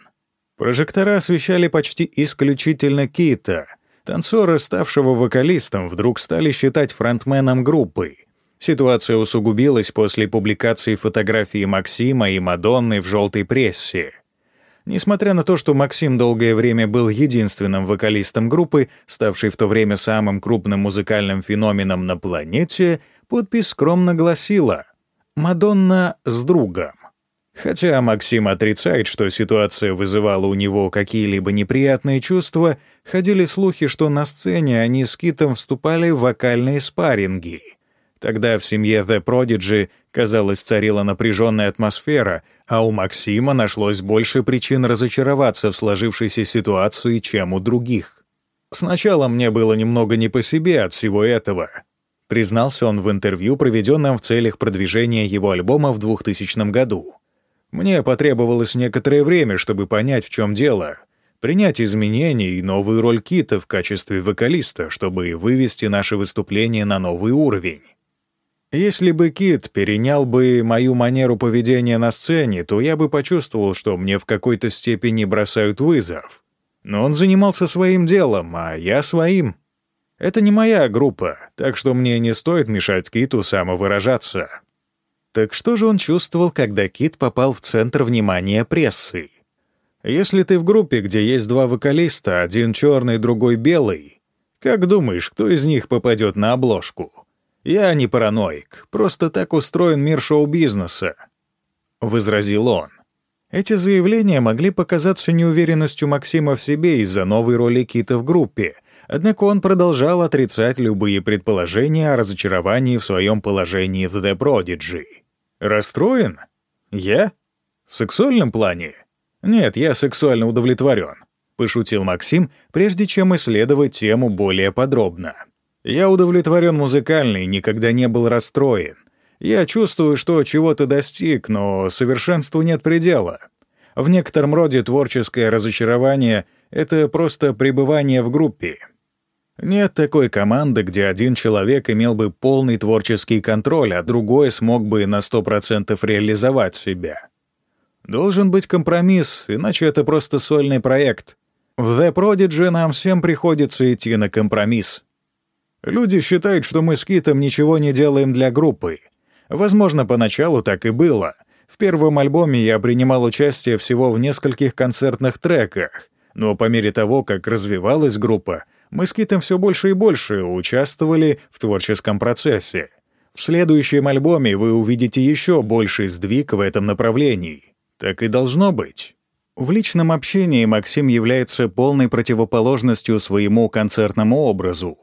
Прожектора освещали почти исключительно Кита. Танцоры, ставшего вокалистом, вдруг стали считать фронтменом группы. Ситуация усугубилась после публикации фотографии Максима и Мадонны в желтой прессе. Несмотря на то, что Максим долгое время был единственным вокалистом группы, ставшей в то время самым крупным музыкальным феноменом на планете, подпись скромно гласила «Мадонна с другом». Хотя Максим отрицает, что ситуация вызывала у него какие-либо неприятные чувства, ходили слухи, что на сцене они с Китом вступали в вокальные спарринги. Тогда в семье The Prodigy, казалось, царила напряженная атмосфера — а у Максима нашлось больше причин разочароваться в сложившейся ситуации, чем у других. «Сначала мне было немного не по себе от всего этого», — признался он в интервью, проведенном в целях продвижения его альбома в 2000 году. «Мне потребовалось некоторое время, чтобы понять, в чем дело, принять изменения и новую роль Кита в качестве вокалиста, чтобы вывести наше выступление на новый уровень. Если бы Кит перенял бы мою манеру поведения на сцене, то я бы почувствовал, что мне в какой-то степени бросают вызов. Но он занимался своим делом, а я своим. Это не моя группа, так что мне не стоит мешать Киту самовыражаться. Так что же он чувствовал, когда Кит попал в центр внимания прессы? Если ты в группе, где есть два вокалиста, один черный, другой белый, как думаешь, кто из них попадет на обложку? «Я не параноик, просто так устроен мир шоу-бизнеса», — возразил он. Эти заявления могли показаться неуверенностью Максима в себе из-за новой роли Кита в группе, однако он продолжал отрицать любые предположения о разочаровании в своем положении в The Prodigy. «Расстроен? Я? В сексуальном плане? Нет, я сексуально удовлетворен», — пошутил Максим, прежде чем исследовать тему более подробно. Я удовлетворен музыкально и никогда не был расстроен. Я чувствую, что чего-то достиг, но совершенству нет предела. В некотором роде творческое разочарование — это просто пребывание в группе. Нет такой команды, где один человек имел бы полный творческий контроль, а другой смог бы на 100% реализовать себя. Должен быть компромисс, иначе это просто сольный проект. В The Prodigy нам всем приходится идти на компромисс. Люди считают, что мы с Китом ничего не делаем для группы. Возможно, поначалу так и было. В первом альбоме я принимал участие всего в нескольких концертных треках, но по мере того, как развивалась группа, мы с Китом все больше и больше участвовали в творческом процессе. В следующем альбоме вы увидите еще больший сдвиг в этом направлении. Так и должно быть. В личном общении Максим является полной противоположностью своему концертному образу.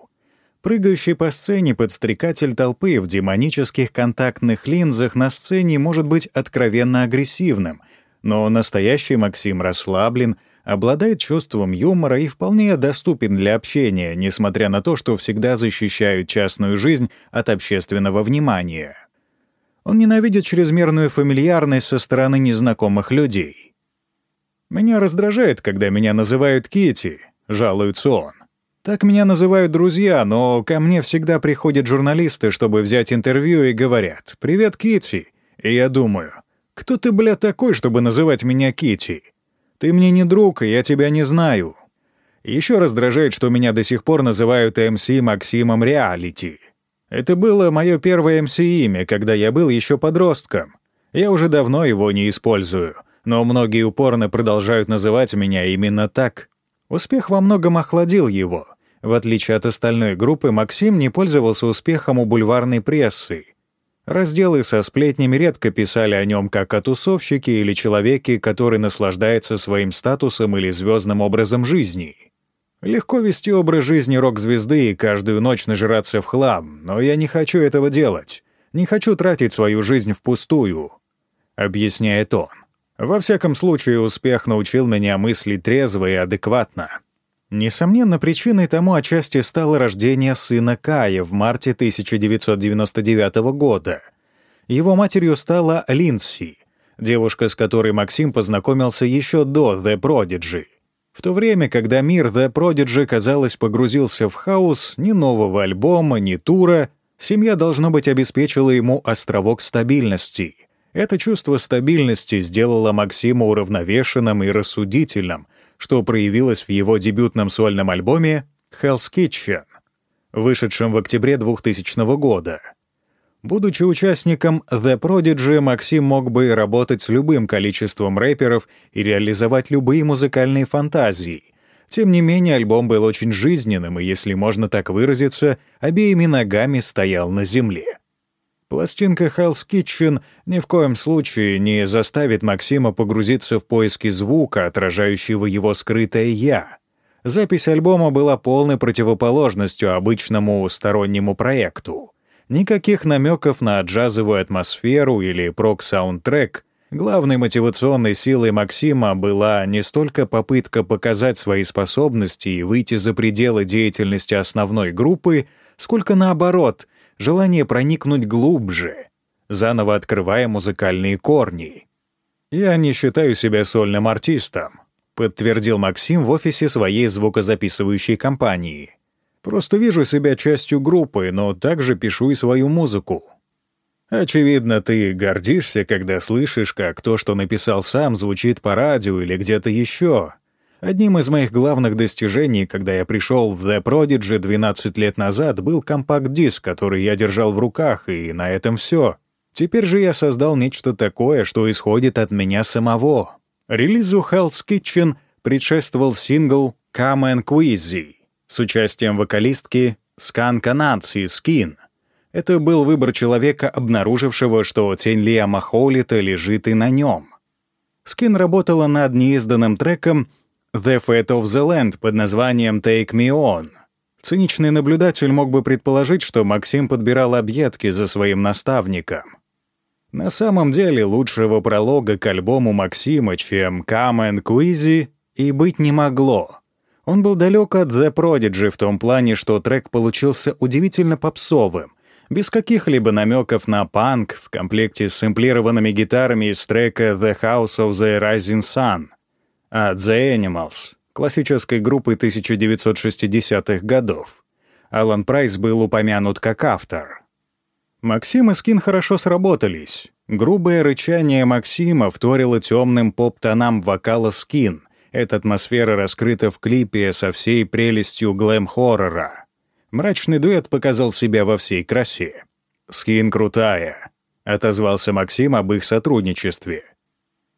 Прыгающий по сцене подстрекатель толпы в демонических контактных линзах на сцене может быть откровенно агрессивным, но настоящий Максим расслаблен, обладает чувством юмора и вполне доступен для общения, несмотря на то, что всегда защищает частную жизнь от общественного внимания. Он ненавидит чрезмерную фамильярность со стороны незнакомых людей. «Меня раздражает, когда меня называют Кити, жалуется он. Так меня называют друзья, но ко мне всегда приходят журналисты, чтобы взять интервью и говорят «Привет, Кити. И я думаю, кто ты, бля, такой, чтобы называть меня Кити? Ты мне не друг, и я тебя не знаю. Еще раздражает, что меня до сих пор называют МС Максимом Реалити. Это было мое первое МС-имя, когда я был еще подростком. Я уже давно его не использую, но многие упорно продолжают называть меня именно так. Успех во многом охладил его. В отличие от остальной группы, Максим не пользовался успехом у бульварной прессы. Разделы со сплетнями редко писали о нем как о тусовщике или человеке, который наслаждается своим статусом или звездным образом жизни. Легко вести образ жизни рок-звезды и каждую ночь нажираться в хлам, но я не хочу этого делать. Не хочу тратить свою жизнь впустую», — объясняет он. «Во всяком случае, успех научил меня мыслить трезво и адекватно». Несомненно, причиной тому отчасти стало рождение сына Кая в марте 1999 года. Его матерью стала Линдси, девушка, с которой Максим познакомился еще до The Prodigy. В то время, когда мир The Prodigy, казалось, погрузился в хаос, ни нового альбома, ни тура, семья, должно быть, обеспечила ему островок стабильности. Это чувство стабильности сделало Максима уравновешенным и рассудительным, что проявилось в его дебютном сольном альбоме «Hell's Kitchen», вышедшем в октябре 2000 года. Будучи участником The Prodigy, Максим мог бы работать с любым количеством рэперов и реализовать любые музыкальные фантазии. Тем не менее, альбом был очень жизненным и, если можно так выразиться, обеими ногами стоял на земле. Пластинка Hell's Kitchen ни в коем случае не заставит Максима погрузиться в поиски звука, отражающего его скрытое «я». Запись альбома была полной противоположностью обычному стороннему проекту. Никаких намеков на джазовую атмосферу или прок-саундтрек. Главной мотивационной силой Максима была не столько попытка показать свои способности и выйти за пределы деятельности основной группы, сколько наоборот — желание проникнуть глубже, заново открывая музыкальные корни. «Я не считаю себя сольным артистом», — подтвердил Максим в офисе своей звукозаписывающей компании. «Просто вижу себя частью группы, но также пишу и свою музыку». Очевидно, ты гордишься, когда слышишь, как то, что написал сам, звучит по радио или где-то еще. Одним из моих главных достижений, когда я пришел в The Prodigy 12 лет назад, был компакт-диск, который я держал в руках, и на этом все. Теперь же я создал нечто такое, что исходит от меня самого. Релизу Hell's Kitchen предшествовал сингл «Come and Quizzy» с участием вокалистки Скан Канадси Скин. Это был выбор человека, обнаружившего, что тень Лиама Хоулита лежит и на нем. Скин работала над неизданным треком — The Fate of the Land под названием Take Me On. Циничный наблюдатель мог бы предположить, что Максим подбирал объедки за своим наставником. На самом деле лучшего пролога к альбому Максима, чем Come and Quizzy, и быть не могло. Он был далек от The Prodigy в том плане, что трек получился удивительно попсовым, без каких-либо намеков на панк в комплекте с сэмплированными гитарами из трека The House of the Rising Sun — от The Animals, классической группы 1960-х годов. Алан Прайс был упомянут как автор. Максим и Скин хорошо сработались. Грубое рычание Максима вторило темным поп-тонам вокала Скин. Эта атмосфера раскрыта в клипе со всей прелестью глэм-хоррора. Мрачный дуэт показал себя во всей красе. «Скин крутая», — отозвался Максим об их сотрудничестве.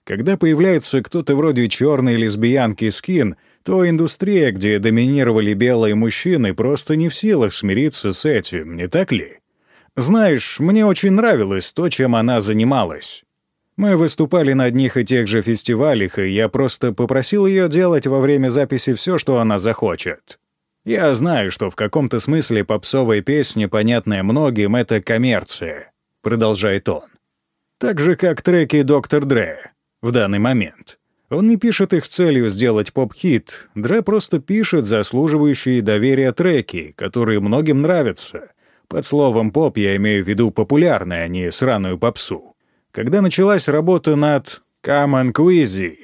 Когда появляется кто-то вроде черной лесбиянки Скин, то индустрия, где доминировали белые мужчины, просто не в силах смириться с этим, не так ли? Знаешь, мне очень нравилось то, чем она занималась. Мы выступали на одних и тех же фестивалях, и я просто попросил ее делать во время записи все, что она захочет. Я знаю, что в каком-то смысле попсовые песни, понятные многим, — это коммерция, — продолжает он. Так же, как треки «Доктор Дре» в данный момент. Он не пишет их с целью сделать поп-хит. Дре просто пишет заслуживающие доверия треки, которые многим нравятся. Под словом «поп» я имею в виду популярное, а не сраную попсу. Когда началась работа над «Come and Quizzy»,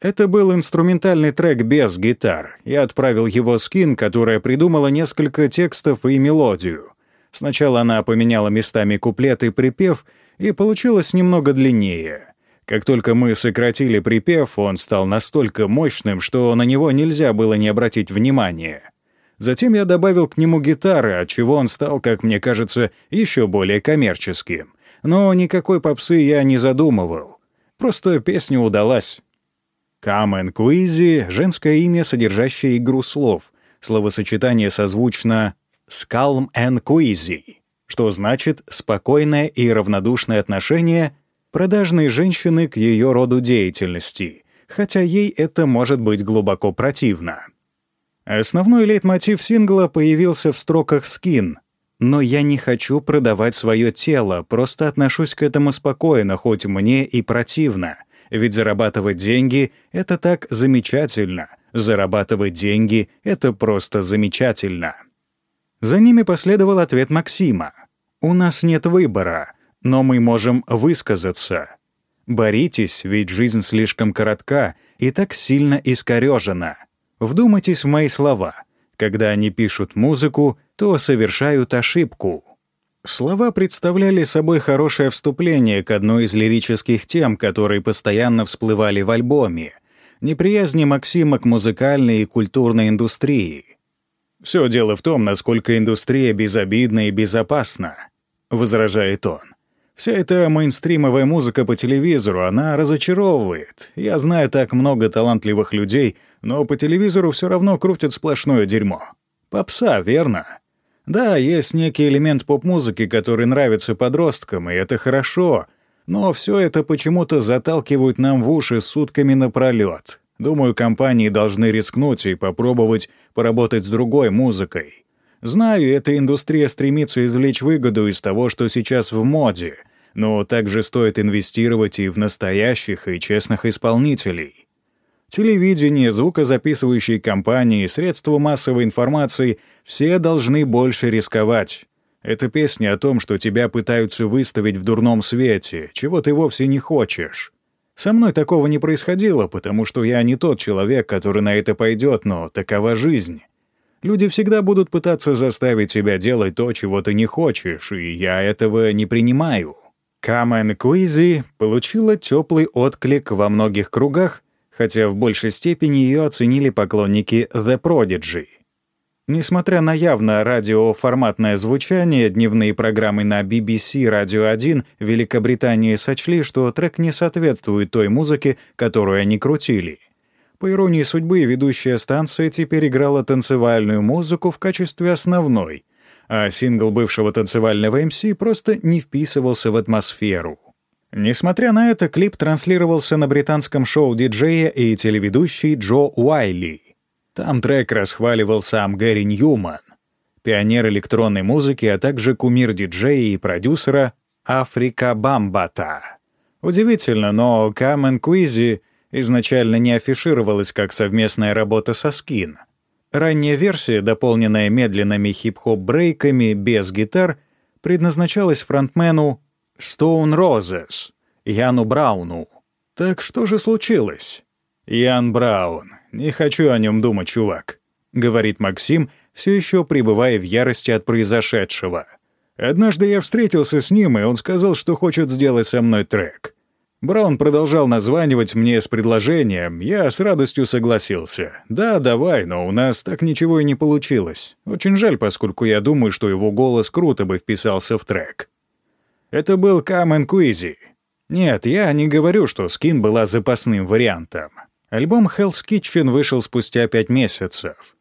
Это был инструментальный трек без гитар. Я отправил его Скин, которая придумала несколько текстов и мелодию. Сначала она поменяла местами куплет и припев, и получилось немного длиннее. Как только мы сократили припев, он стал настолько мощным, что на него нельзя было не обратить внимания. Затем я добавил к нему гитары, отчего он стал, как мне кажется, еще более коммерческим. Но никакой попсы я не задумывал. Просто песня удалась. Камен Куизи — женское имя, содержащее игру слов. Словосочетание созвучно «скалм эн куизи», что значит «спокойное и равнодушное отношение» продажной женщины к ее роду деятельности, хотя ей это может быть глубоко противно. Основной лейтмотив сингла появился в строках «Скин», но я не хочу продавать свое тело, просто отношусь к этому спокойно, хоть мне и противно. Ведь зарабатывать деньги — это так замечательно. Зарабатывать деньги — это просто замечательно. За ними последовал ответ Максима. «У нас нет выбора, но мы можем высказаться. Боритесь, ведь жизнь слишком коротка и так сильно искорёжена. Вдумайтесь в мои слова. Когда они пишут музыку, то совершают ошибку. Слова представляли собой хорошее вступление к одной из лирических тем, которые постоянно всплывали в альбоме — неприязни Максима к музыкальной и культурной индустрии. «Все дело в том, насколько индустрия безобидна и безопасна», — возражает он. «Вся эта мейнстримовая музыка по телевизору, она разочаровывает. Я знаю так много талантливых людей, но по телевизору все равно крутят сплошное дерьмо. Попса, верно?» Да, есть некий элемент поп-музыки, который нравится подросткам, и это хорошо, но все это почему-то заталкивают нам в уши сутками напролет. Думаю, компании должны рискнуть и попробовать поработать с другой музыкой. Знаю, эта индустрия стремится извлечь выгоду из того, что сейчас в моде, но также стоит инвестировать и в настоящих и честных исполнителей. Телевидение, звукозаписывающие компании, средства массовой информации — все должны больше рисковать. Это песня о том, что тебя пытаются выставить в дурном свете, чего ты вовсе не хочешь. Со мной такого не происходило, потому что я не тот человек, который на это пойдет, но такова жизнь. Люди всегда будут пытаться заставить тебя делать то, чего ты не хочешь, и я этого не принимаю. Камен Куизи получила теплый отклик во многих кругах, хотя в большей степени ее оценили поклонники The Prodigy. Несмотря на явно радиоформатное звучание, дневные программы на BBC Radio 1 в Великобритании сочли, что трек не соответствует той музыке, которую они крутили. По иронии судьбы, ведущая станция теперь играла танцевальную музыку в качестве основной, а сингл бывшего танцевального МС просто не вписывался в атмосферу. Несмотря на это, клип транслировался на британском шоу диджея и телеведущий Джо Уайли. Там трек расхваливал сам Гэри Ньюман, пионер электронной музыки, а также кумир диджея и продюсера Африка Бамбата. Удивительно, но Камен Куизи изначально не афишировалась как совместная работа со Скин. Ранняя версия, дополненная медленными хип-хоп-брейками без гитар, предназначалась фронтмену Stone Roses, Яну Брауну. Так что же случилось? Ян Браун. Не хочу о нем думать, чувак, говорит Максим, все еще пребывая в ярости от произошедшего. Однажды я встретился с ним, и он сказал, что хочет сделать со мной трек. Браун продолжал названивать мне с предложением, я с радостью согласился. «Да, давай, но у нас так ничего и не получилось. Очень жаль, поскольку я думаю, что его голос круто бы вписался в трек». Это был Камен Куизи. Нет, я не говорю, что скин была запасным вариантом. Альбом Hell's Kitchen вышел спустя пять месяцев.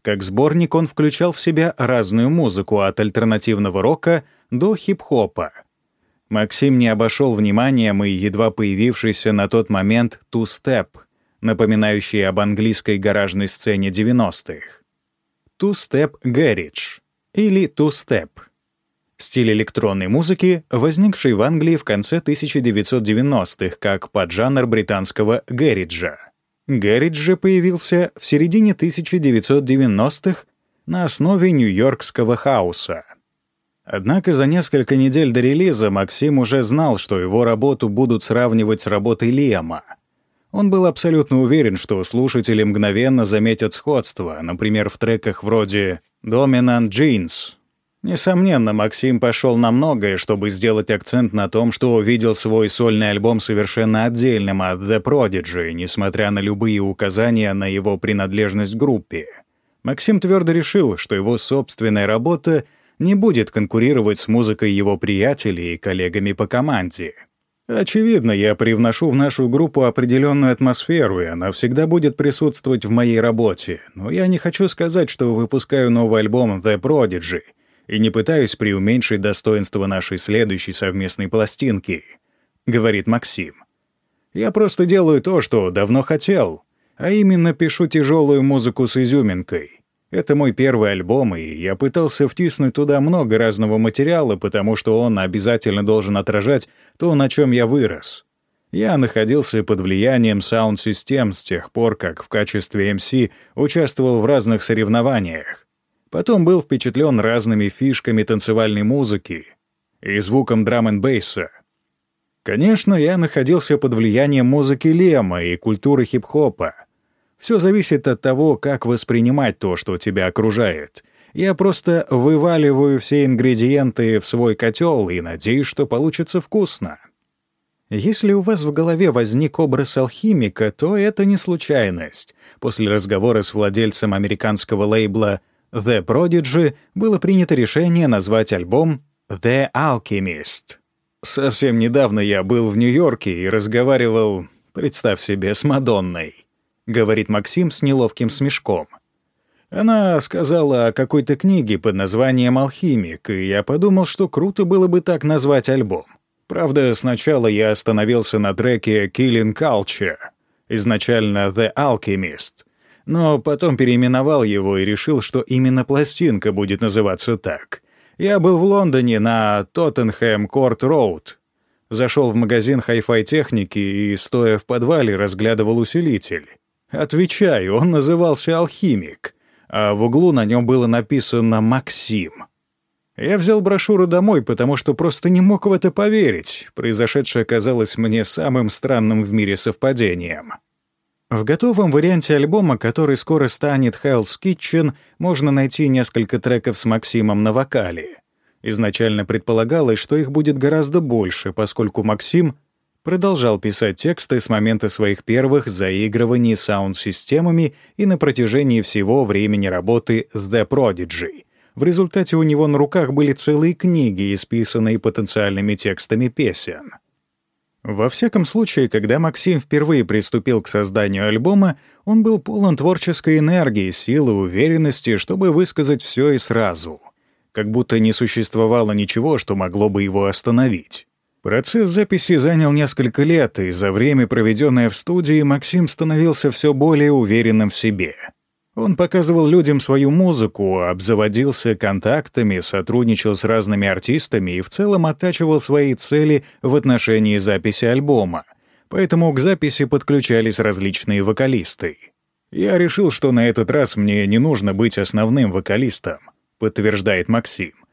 Как сборник он включал в себя разную музыку от альтернативного рока до хип-хопа. Максим не обошел вниманием и едва появившийся на тот момент «Two-Step», напоминающий об английской гаражной сцене 90-х. «Two-Step Garage» или «Two-Step» Стиль электронной музыки, возникший в Англии в конце 1990-х как поджанр британского гэриджа. Гэридж же появился в середине 1990-х на основе нью-йоркского хаоса. Однако за несколько недель до релиза Максим уже знал, что его работу будут сравнивать с работой Лиама. Он был абсолютно уверен, что слушатели мгновенно заметят сходство, например, в треках вроде «Dominant Jeans». Несомненно, Максим пошел на многое, чтобы сделать акцент на том, что увидел свой сольный альбом совершенно отдельным от The Prodigy, несмотря на любые указания на его принадлежность группе. Максим твердо решил, что его собственная работа не будет конкурировать с музыкой его приятелей и коллегами по команде. Очевидно, я привношу в нашу группу определенную атмосферу, и она всегда будет присутствовать в моей работе. Но я не хочу сказать, что выпускаю новый альбом The Prodigy, и не пытаюсь преуменьшить достоинство нашей следующей совместной пластинки, — говорит Максим. Я просто делаю то, что давно хотел, а именно пишу тяжелую музыку с изюминкой. Это мой первый альбом, и я пытался втиснуть туда много разного материала, потому что он обязательно должен отражать то, на чем я вырос. Я находился под влиянием саунд-систем с тех пор, как в качестве MC участвовал в разных соревнованиях. Потом был впечатлен разными фишками танцевальной музыки и звуком драм н бейса Конечно, я находился под влиянием музыки Лема и культуры хип-хопа, все зависит от того, как воспринимать то, что тебя окружает. Я просто вываливаю все ингредиенты в свой котел и надеюсь, что получится вкусно. Если у вас в голове возник образ алхимика, то это не случайность. После разговора с владельцем американского лейбла The Prodigy было принято решение назвать альбом The Alchemist. Совсем недавно я был в Нью-Йорке и разговаривал, представь себе, с Мадонной. — говорит Максим с неловким смешком. Она сказала о какой-то книге под названием «Алхимик», и я подумал, что круто было бы так назвать альбом. Правда, сначала я остановился на треке «Killing Culture», изначально «The Alchemist», но потом переименовал его и решил, что именно пластинка будет называться так. Я был в Лондоне на Тоттенхэм Корт Роуд. Зашел в магазин хай-фай техники и, стоя в подвале, разглядывал усилитель. Отвечаю, он назывался «Алхимик», а в углу на нем было написано «Максим». Я взял брошюру домой, потому что просто не мог в это поверить. Произошедшее казалось мне самым странным в мире совпадением. В готовом варианте альбома, который скоро станет Hell's Kitchen, можно найти несколько треков с Максимом на вокале. Изначально предполагалось, что их будет гораздо больше, поскольку Максим продолжал писать тексты с момента своих первых заигрываний саунд-системами и на протяжении всего времени работы с The Prodigy. В результате у него на руках были целые книги, исписанные потенциальными текстами песен. Во всяком случае, когда Максим впервые приступил к созданию альбома, он был полон творческой энергии, силы, уверенности, чтобы высказать все и сразу. Как будто не существовало ничего, что могло бы его остановить. Процесс записи занял несколько лет, и за время, проведенное в студии, Максим становился все более уверенным в себе. Он показывал людям свою музыку, обзаводился контактами, сотрудничал с разными артистами и в целом оттачивал свои цели в отношении записи альбома. Поэтому к записи подключались различные вокалисты. «Я решил, что на этот раз мне не нужно быть основным вокалистом», — подтверждает Максим.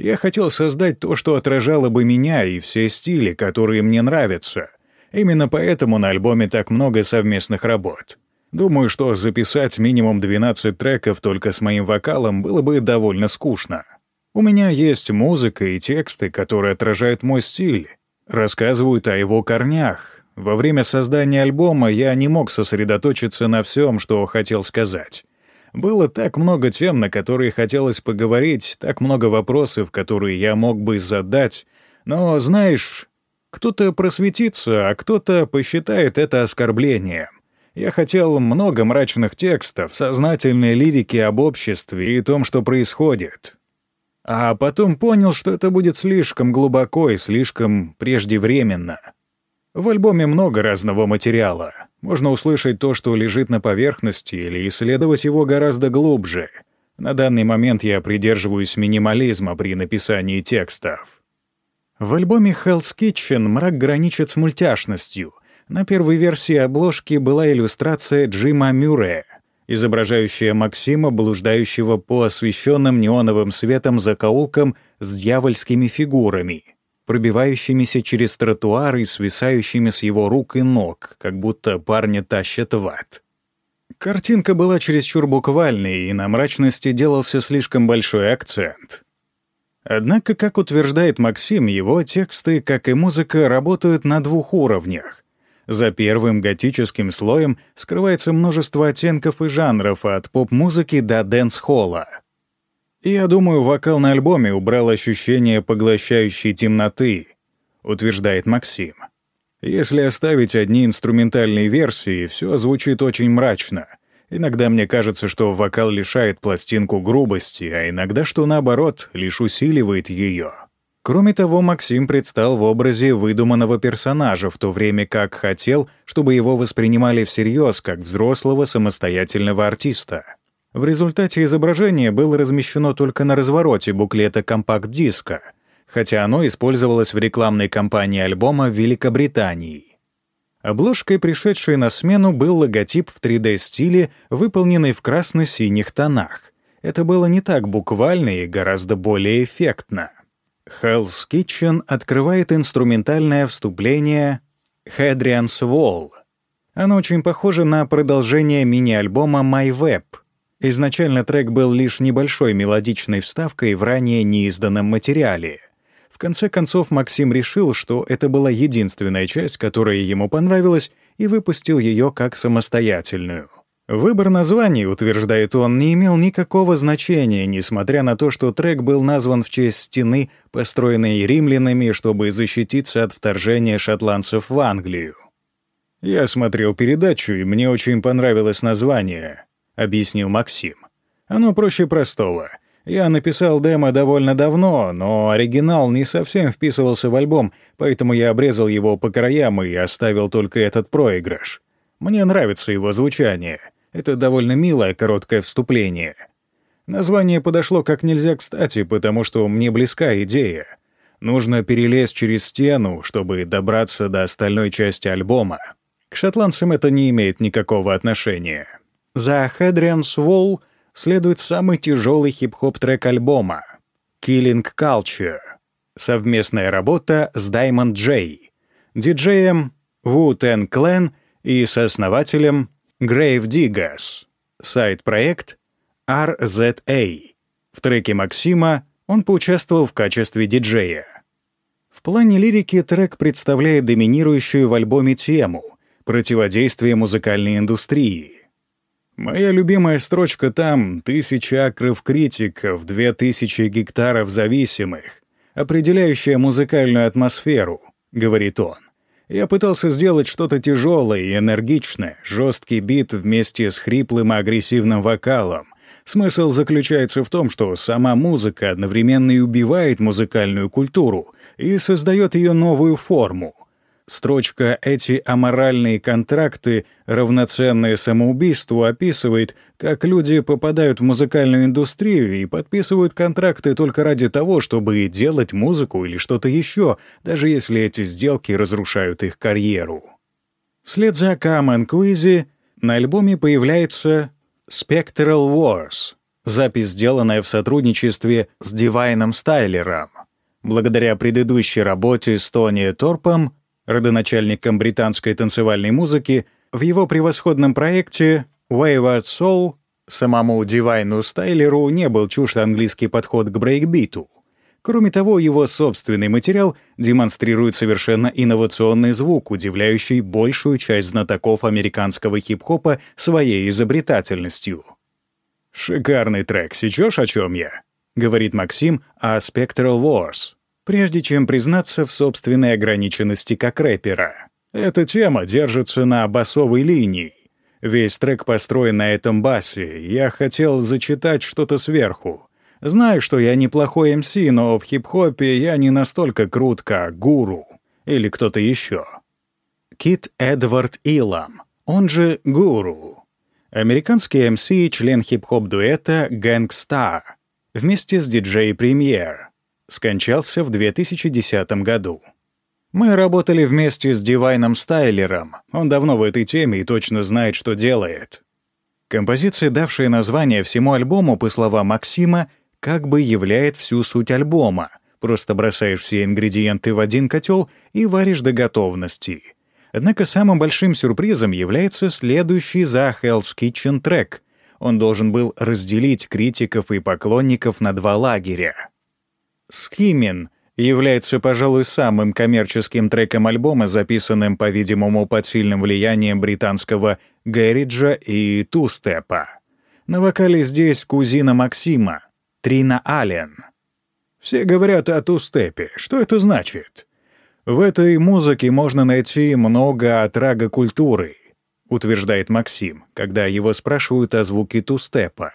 Я хотел создать то, что отражало бы меня и все стили, которые мне нравятся. Именно поэтому на альбоме так много совместных работ. Думаю, что записать минимум 12 треков только с моим вокалом было бы довольно скучно. У меня есть музыка и тексты, которые отражают мой стиль, рассказывают о его корнях. Во время создания альбома я не мог сосредоточиться на всем, что хотел сказать. Было так много тем, на которые хотелось поговорить, так много вопросов, которые я мог бы задать. Но, знаешь, кто-то просветится, а кто-то посчитает это оскорблением. Я хотел много мрачных текстов, сознательной лирики об обществе и том, что происходит. А потом понял, что это будет слишком глубоко и слишком преждевременно. В альбоме много разного материала. Можно услышать то, что лежит на поверхности, или исследовать его гораздо глубже. На данный момент я придерживаюсь минимализма при написании текстов. В альбоме Hell's Kitchen мрак граничит с мультяшностью. На первой версии обложки была иллюстрация Джима Мюррея, изображающая Максима, блуждающего по освещенным неоновым светом закоулкам с дьявольскими фигурами — пробивающимися через тротуар и свисающими с его рук и ног, как будто парня тащат в ад. Картинка была чересчур буквальной, и на мрачности делался слишком большой акцент. Однако, как утверждает Максим, его тексты, как и музыка, работают на двух уровнях. За первым готическим слоем скрывается множество оттенков и жанров от поп-музыки до дэнс-холла. Я думаю, вокал на альбоме убрал ощущение поглощающей темноты, утверждает Максим. Если оставить одни инструментальные версии, все звучит очень мрачно. Иногда мне кажется, что вокал лишает пластинку грубости, а иногда, что наоборот, лишь усиливает ее. Кроме того, Максим предстал в образе выдуманного персонажа, в то время как хотел, чтобы его воспринимали всерьез как взрослого самостоятельного артиста. В результате изображение было размещено только на развороте буклета компакт-диска — хотя оно использовалось в рекламной кампании альбома в Великобритании. Обложкой, пришедшей на смену, был логотип в 3D-стиле, выполненный в красно-синих тонах. Это было не так буквально и гораздо более эффектно. Hell's Kitchen открывает инструментальное вступление Hadrian's Wall. Оно очень похоже на продолжение мини-альбома My Web. Изначально трек был лишь небольшой мелодичной вставкой в ранее неизданном материале — конце концов, Максим решил, что это была единственная часть, которая ему понравилась, и выпустил ее как самостоятельную. Выбор названий, утверждает он, не имел никакого значения, несмотря на то, что трек был назван в честь стены, построенной римлянами, чтобы защититься от вторжения шотландцев в Англию. «Я смотрел передачу, и мне очень понравилось название», — объяснил Максим. «Оно проще простого — я написал демо довольно давно, но оригинал не совсем вписывался в альбом, поэтому я обрезал его по краям и оставил только этот проигрыш. Мне нравится его звучание. Это довольно милое короткое вступление. Название подошло как нельзя кстати, потому что мне близка идея. Нужно перелезть через стену, чтобы добраться до остальной части альбома. К шотландцам это не имеет никакого отношения. За Hadrian's Wall — следует самый тяжелый хип-хоп трек альбома «Killing Culture» — совместная работа с Diamond J, диджеем Wu-Tang Clan и сооснователем Grave Diggers, сайт-проект RZA. В треке Максима он поучаствовал в качестве диджея. В плане лирики трек представляет доминирующую в альбоме тему — противодействие музыкальной индустрии — Моя любимая строчка там — тысяча акров критиков, две тысячи гектаров зависимых, определяющая музыкальную атмосферу, — говорит он. Я пытался сделать что-то тяжелое и энергичное, жесткий бит вместе с хриплым и агрессивным вокалом. Смысл заключается в том, что сама музыка одновременно и убивает музыкальную культуру и создает ее новую форму — Строчка «Эти аморальные контракты, равноценные самоубийству» описывает, как люди попадают в музыкальную индустрию и подписывают контракты только ради того, чтобы делать музыку или что-то еще, даже если эти сделки разрушают их карьеру. Вслед за Come and на альбоме появляется Spectral Wars, запись, сделанная в сотрудничестве с Дивайном Стайлером. Благодаря предыдущей работе с Тони Торпом родоначальником британской танцевальной музыки, в его превосходном проекте «Wayward Soul» самому Дивайну Стайлеру не был чужд английский подход к брейкбиту. Кроме того, его собственный материал демонстрирует совершенно инновационный звук, удивляющий большую часть знатоков американского хип-хопа своей изобретательностью. «Шикарный трек, сечешь, о чем я?» — говорит Максим о Spectral Wars прежде чем признаться в собственной ограниченности как рэпера. Эта тема держится на басовой линии. Весь трек построен на этом басе. Я хотел зачитать что-то сверху. Знаю, что я неплохой МС, но в хип-хопе я не настолько крут, как Гуру или кто-то еще. Кит Эдвард Илам, он же Гуру. Американский МС и член хип-хоп дуэта Gang вместе с диджей Премьер скончался в 2010 году. Мы работали вместе с Дивайном Стайлером. Он давно в этой теме и точно знает, что делает. Композиция, давшая название всему альбому, по словам Максима, как бы являет всю суть альбома, Просто бросаешь все ингредиенты в один котел и варишь до готовности. Однако самым большим сюрпризом является следующий за Hell's Kitchen трек. Он должен был разделить критиков и поклонников на два лагеря. «Скимин» является, пожалуй, самым коммерческим треком альбома, записанным, по-видимому, под сильным влиянием британского Гэриджа и Тустепа. На вокале здесь кузина Максима, Трина Аллен — все говорят о тустепе. Что это значит? В этой музыке можно найти много отрага культуры, утверждает Максим, когда его спрашивают о звуке тустепа.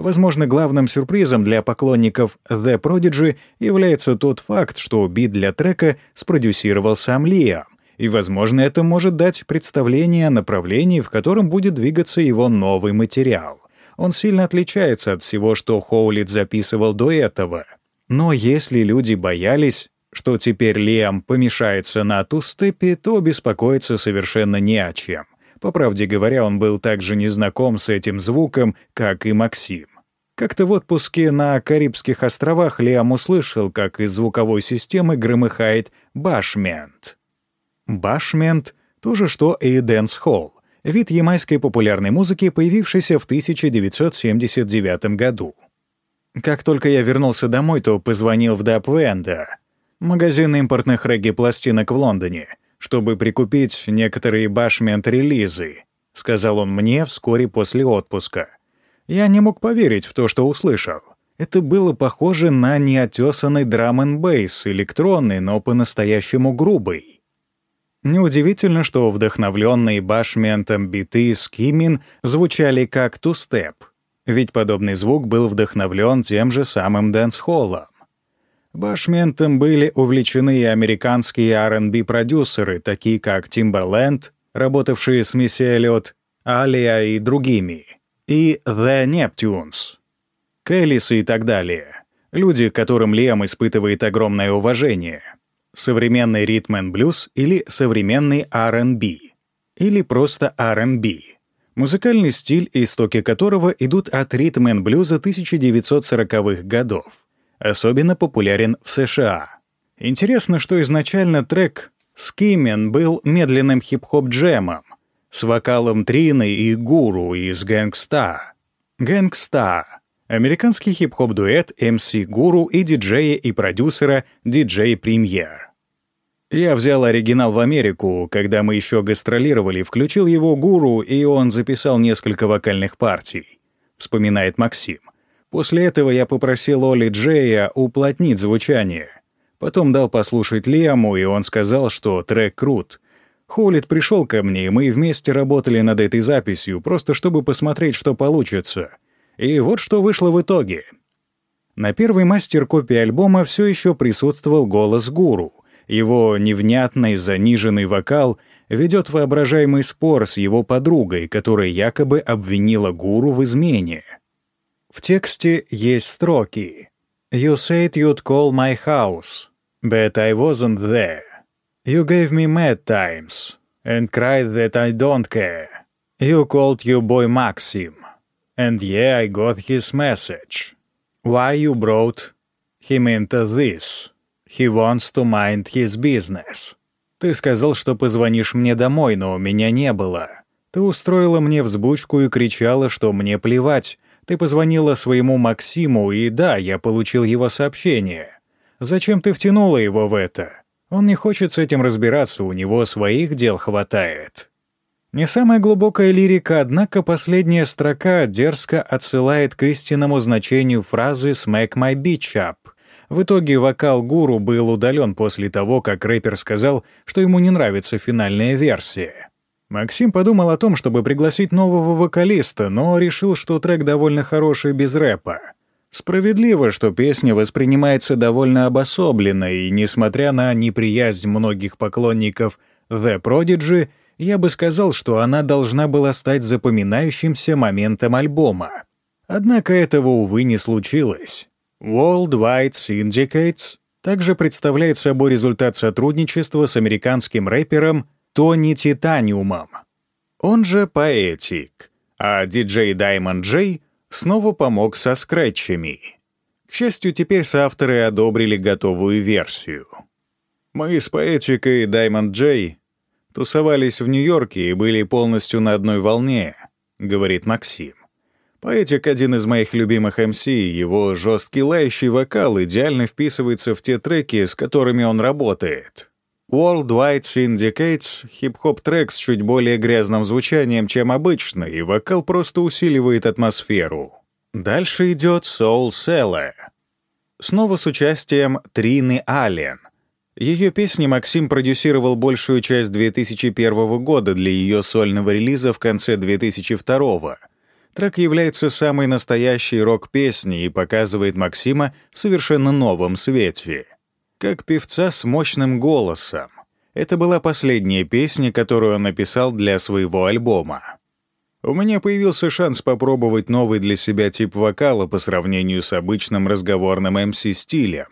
Возможно, главным сюрпризом для поклонников The Prodigy является тот факт, что бит для трека спродюсировал сам Лиам, и, возможно, это может дать представление о направлении, в котором будет двигаться его новый материал. Он сильно отличается от всего, что Хоулит записывал до этого — но если люди боялись, что теперь Лиам помешается на тустепе, то беспокоиться совершенно не о чем. По правде говоря, он был так же незнаком с этим звуком, как и Максим. Как-то в отпуске на Карибских островах Лиам услышал, как из звуковой системы громыхает башмент. Башмент — то же, что и дэнс-холл, вид ямайской популярной музыки, появившийся в 1979 году. Как только я вернулся домой, то позвонил в Dub Vendor, магазин импортных регги-пластинок в Лондоне, чтобы прикупить некоторые башмент-релизы, сказал он мне вскоре после отпуска. Я не мог поверить в то, что услышал. Это было похоже на неотесанный драм н бейс электронный, но по-настоящему грубый. Неудивительно, что вдохновленные башментом биты Скимин звучали как тустеп — ведь подобный звук был вдохновлен тем же самым дэнс-холлом. Башментом были увлечены и американские R&B-продюсеры, такие как Timbaland, работавшие с Мисси Эллиот, Алия и другими, и The Neptunes, Kelis и так далее. Люди, которым Лиам испытывает огромное уважение. Современный ритм-н-блюз или современный R&B. Или просто R&B музыкальный стиль, истоки которого идут от ритм-н-блюза 1940-х годов. Особенно популярен в США. Интересно, что изначально трек «Скиммен» был медленным хип-хоп-джемом с вокалом Трины и Гуру из «Гэнгста». «Гэнгста» — американский хип-хоп-дуэт MC Гуру и диджея и продюсера DJ Premier. Я взял оригинал в Америку, когда мы еще гастролировали, включил его гуру, и он записал несколько вокальных партий, вспоминает Максим. После этого я попросил Оли Джея уплотнить звучание. Потом дал послушать Лиаму, и он сказал, что трек крут. Холлит пришел ко мне, и мы вместе работали над этой записью, просто чтобы посмотреть, что получится. И вот что вышло в итоге. На первой мастер-копии альбома все еще присутствовал голос гуру — его невнятный заниженный вокал ведет воображаемый спор с его подругой, которая якобы обвинила гуру в измене. В тексте есть строки «You said you'd call my house, but I wasn't there. You gave me mad times and cried that I don't care. You called your boy Maxim, and yeah, I got his message. Why you brought him into this?» He wants to mind his business. Ты сказал, что позвонишь мне домой, но меня не было. Ты устроила мне взбучку и кричала, что мне плевать. Ты позвонила своему Максиму, и да, я получил его сообщение. Зачем ты втянула его в это? Он не хочет с этим разбираться, у него своих дел хватает. Не самая глубокая лирика, однако последняя строка дерзко отсылает к истинному значению фразы «smack my bitch up», в итоге вокал гуру был удален после того, как рэпер сказал, что ему не нравится финальная версия. Максим подумал о том, чтобы пригласить нового вокалиста, но решил, что трек довольно хороший без рэпа. Справедливо, что песня воспринимается довольно обособленно, и, несмотря на неприязнь многих поклонников The Prodigy, я бы сказал, что она должна была стать запоминающимся моментом альбома. Однако этого, увы, не случилось. Worldwide Syndicates также представляет собой результат сотрудничества с американским рэпером Тони Титаниумом, он же Поэтик, а диджей Diamond J снова помог со скретчами. К счастью, теперь соавторы одобрили готовую версию. Мы с поэтчикой Даймонд Джей тусовались в Нью-Йорке и были полностью на одной волне, говорит Максим. Поэтик — один из моих любимых МС, его жесткий лающий вокал идеально вписывается в те треки, с которыми он работает. Worldwide Syndicates — хип-хоп трек с чуть более грязным звучанием, чем обычно, и вокал просто усиливает атмосферу. Дальше идет Soul Seller. Снова с участием Трины Аллен. Ее песни Максим продюсировал большую часть 2001 года для ее сольного релиза в конце 2002 года. Трек является самой настоящей рок-песней и показывает Максима в совершенно новом свете. Как певца с мощным голосом. Это была последняя песня, которую он написал для своего альбома. У меня появился шанс попробовать новый для себя тип вокала по сравнению с обычным разговорным MC-стилем.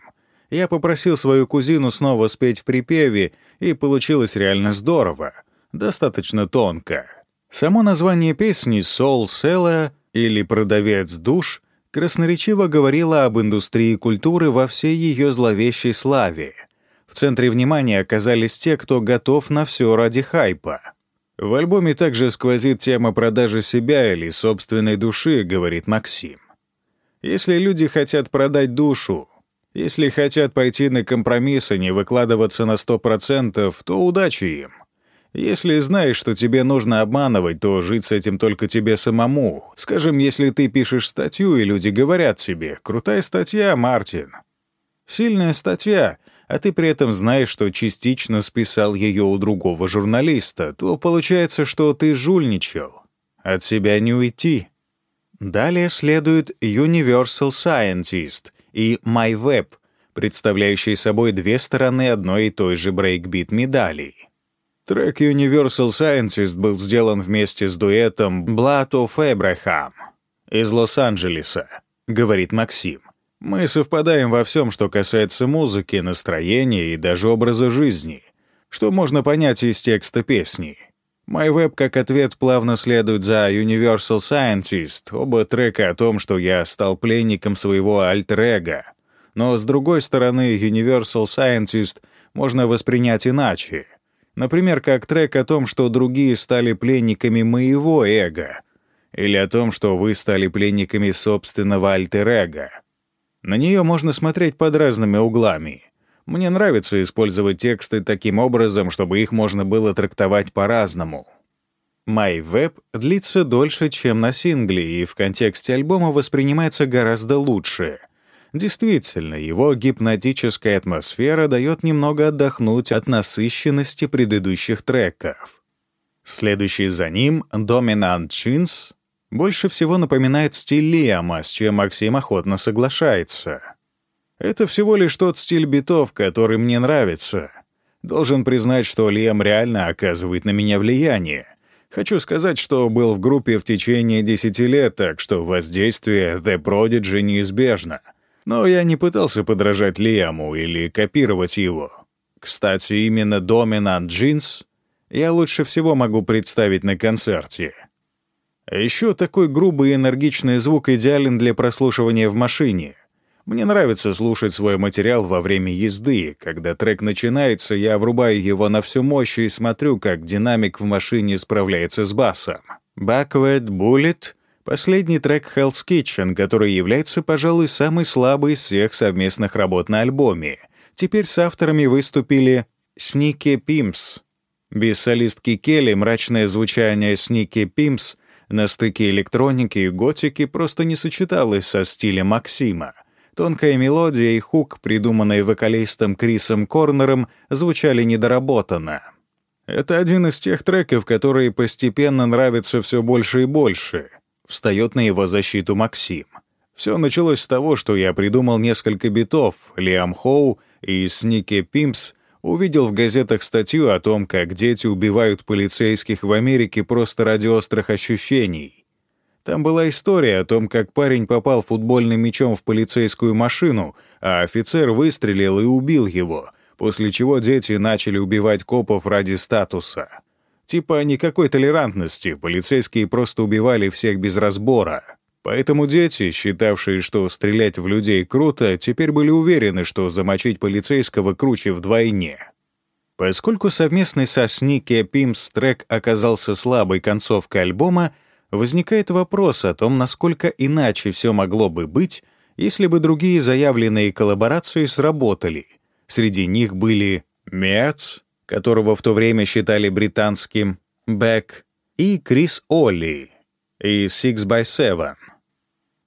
Я попросил свою кузину снова спеть в припеве, и получилось реально здорово, достаточно тонко. Само название песни «Soul Seller» или «Продавец душ» красноречиво говорило об индустрии культуры во всей ее зловещей славе. В центре внимания оказались те, кто готов на все ради хайпа. В альбоме также сквозит тема продажи себя или собственной души, говорит Максим. Если люди хотят продать душу, если хотят пойти на компромиссы, не выкладываться на 100%, то удачи им. Если знаешь, что тебе нужно обманывать, то жить с этим только тебе самому. Скажем, если ты пишешь статью, и люди говорят тебе «Крутая статья, Мартин». Сильная статья, а ты при этом знаешь, что частично списал ее у другого журналиста, то получается, что ты жульничал. От себя не уйти. Далее следует Universal Scientist и My Web, представляющие собой две стороны одной и той же брейкбит медали. Трек Universal Scientist был сделан вместе с дуэтом Blood of Abraham из Лос-Анджелеса, говорит Максим. Мы совпадаем во всем, что касается музыки, настроения и даже образа жизни, что можно понять из текста песни. MyWeb как ответ плавно следует за Universal Scientist, оба трека о том, что я стал пленником своего альтер-эго. Но с другой стороны, Universal Scientist можно воспринять иначе — Например, как трек о том, что другие стали пленниками моего эго, или о том, что вы стали пленниками собственного альтер-эго. На нее можно смотреть под разными углами. Мне нравится использовать тексты таким образом, чтобы их можно было трактовать по-разному. MyWeb длится дольше, чем на сингле, и в контексте альбома воспринимается гораздо лучше — Действительно, его гипнотическая атмосфера дает немного отдохнуть от насыщенности предыдущих треков. Следующий за ним, Dominant Chins, больше всего напоминает стиль Лиама, с чем Максим охотно соглашается. Это всего лишь тот стиль битов, который мне нравится. Должен признать, что Лиам реально оказывает на меня влияние. Хочу сказать, что был в группе в течение 10 лет, так что воздействие The Prodigy неизбежно — но я не пытался подражать Лиаму или копировать его. Кстати, именно Dominant Jeans я лучше всего могу представить на концерте. Еще такой грубый и энергичный звук идеален для прослушивания в машине. Мне нравится слушать свой материал во время езды. Когда трек начинается, я врубаю его на всю мощь и смотрю, как динамик в машине справляется с басом. Backward Bullet Последний трек Hell's Kitchen, который является, пожалуй, самой слабой из всех совместных работ на альбоме. Теперь с авторами выступили Сники Пимс. Без солистки Келли мрачное звучание Сники Пимс на стыке электроники и готики просто не сочеталось со стилем Максима. Тонкая мелодия и хук, придуманные вокалистом Крисом Корнером, звучали недоработанно. Это один из тех треков, которые постепенно нравятся все больше и больше — встает на его защиту Максим. Все началось с того, что я придумал несколько битов. Лиам Хоу и Сники Пимпс увидел в газетах статью о том, как дети убивают полицейских в Америке просто ради острых ощущений. Там была история о том, как парень попал футбольным мячом в полицейскую машину, а офицер выстрелил и убил его, после чего дети начали убивать копов ради статуса. Типа никакой толерантности, полицейские просто убивали всех без разбора. Поэтому дети, считавшие, что стрелять в людей круто, теперь были уверены, что замочить полицейского круче вдвойне. Поскольку совместный со Сники Пимс трек оказался слабой концовкой альбома, возникает вопрос о том, насколько иначе все могло бы быть, если бы другие заявленные коллаборации сработали. Среди них были Мец, которого в то время считали британским, Бек и Крис Олли и Six by Seven.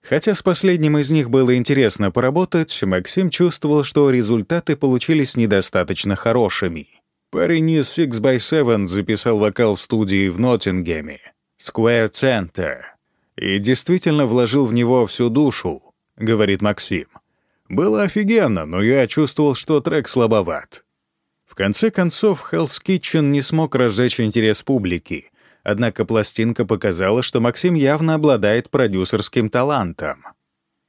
Хотя с последним из них было интересно поработать, Максим чувствовал, что результаты получились недостаточно хорошими. Парень из Six by Seven записал вокал в студии в Ноттингеме, Square Center, и действительно вложил в него всю душу, говорит Максим. Было офигенно, но я чувствовал, что трек слабоват. В конце концов, Hell's Kitchen не смог разжечь интерес публики, однако пластинка показала, что Максим явно обладает продюсерским талантом.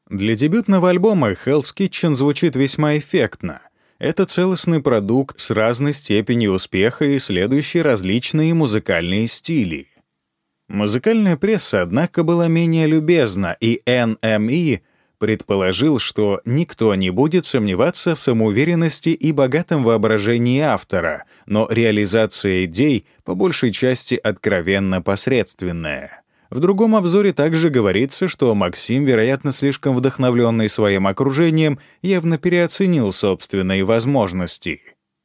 Для дебютного альбома Hell's Kitchen звучит весьма эффектно. Это целостный продукт с разной степенью успеха и следующий различные музыкальные стили. Музыкальная пресса, однако, была менее любезна, и NME предположил, что никто не будет сомневаться в самоуверенности и богатом воображении автора, но реализация идей по большей части откровенно посредственная. В другом обзоре также говорится, что Максим, вероятно, слишком вдохновленный своим окружением, явно переоценил собственные возможности.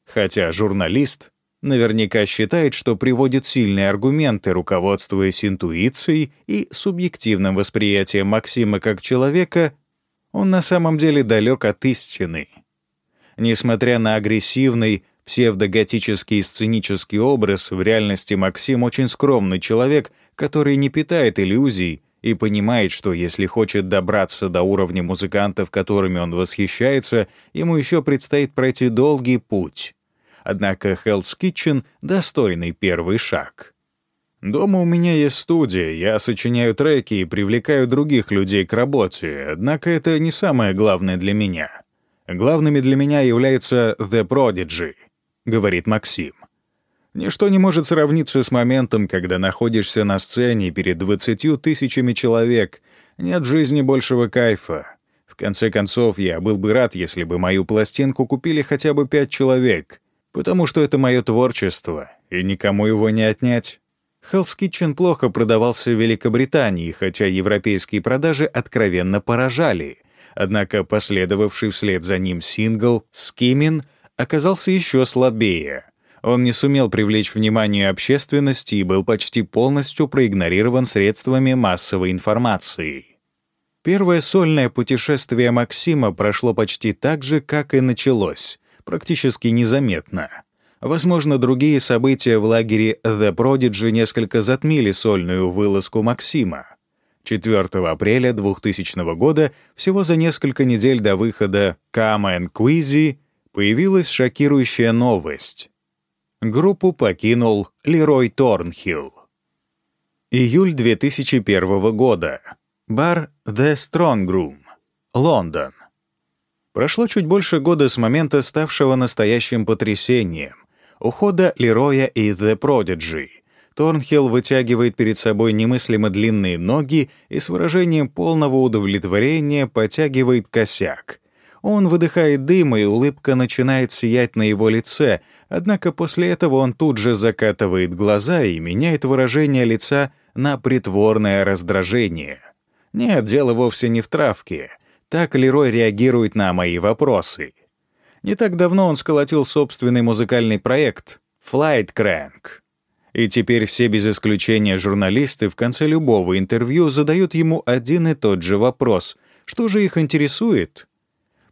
Хотя журналист наверняка считает, что приводит сильные аргументы, руководствуясь интуицией и субъективным восприятием Максима как человека, он на самом деле далек от истины. Несмотря на агрессивный, псевдоготический сценический образ, в реальности Максим очень скромный человек, который не питает иллюзий и понимает, что если хочет добраться до уровня музыкантов, которыми он восхищается, ему еще предстоит пройти долгий путь. Однако Hell's Kitchen — достойный первый шаг. Дома у меня есть студия, я сочиняю треки и привлекаю других людей к работе, однако это не самое главное для меня. Главными для меня являются The Prodigy, говорит Максим. Ничто не может сравниться с моментом, когда находишься на сцене перед 20 тысячами человек. Нет в жизни большего кайфа. В конце концов, я был бы рад, если бы мою пластинку купили хотя бы пять человек, потому что это мое творчество, и никому его не отнять. Hell's Kitchen плохо продавался в Великобритании, хотя европейские продажи откровенно поражали. Однако последовавший вслед за ним сингл «Skimming» оказался еще слабее. Он не сумел привлечь внимание общественности и был почти полностью проигнорирован средствами массовой информации. Первое сольное путешествие Максима прошло почти так же, как и началось, практически незаметно — Возможно, другие события в лагере The Prodigy несколько затмили сольную вылазку Максима. 4 апреля 2000 года, всего за несколько недель до выхода «Come and Quizzy», появилась шокирующая новость. Группу покинул Лерой Торнхилл. Июль 2001 года. Бар «The Strong Room», Лондон. Прошло чуть больше года с момента, ставшего настоящим потрясением, ухода Лероя и The Prodigy. Торнхилл вытягивает перед собой немыслимо длинные ноги и с выражением полного удовлетворения потягивает косяк. Он выдыхает дым, и улыбка начинает сиять на его лице, однако после этого он тут же закатывает глаза и меняет выражение лица на притворное раздражение. Нет, дело вовсе не в травке. Так Лерой реагирует на мои вопросы. Не так давно он сколотил собственный музыкальный проект «Flight Crank». И теперь все без исключения журналисты в конце любого интервью задают ему один и тот же вопрос. Что же их интересует?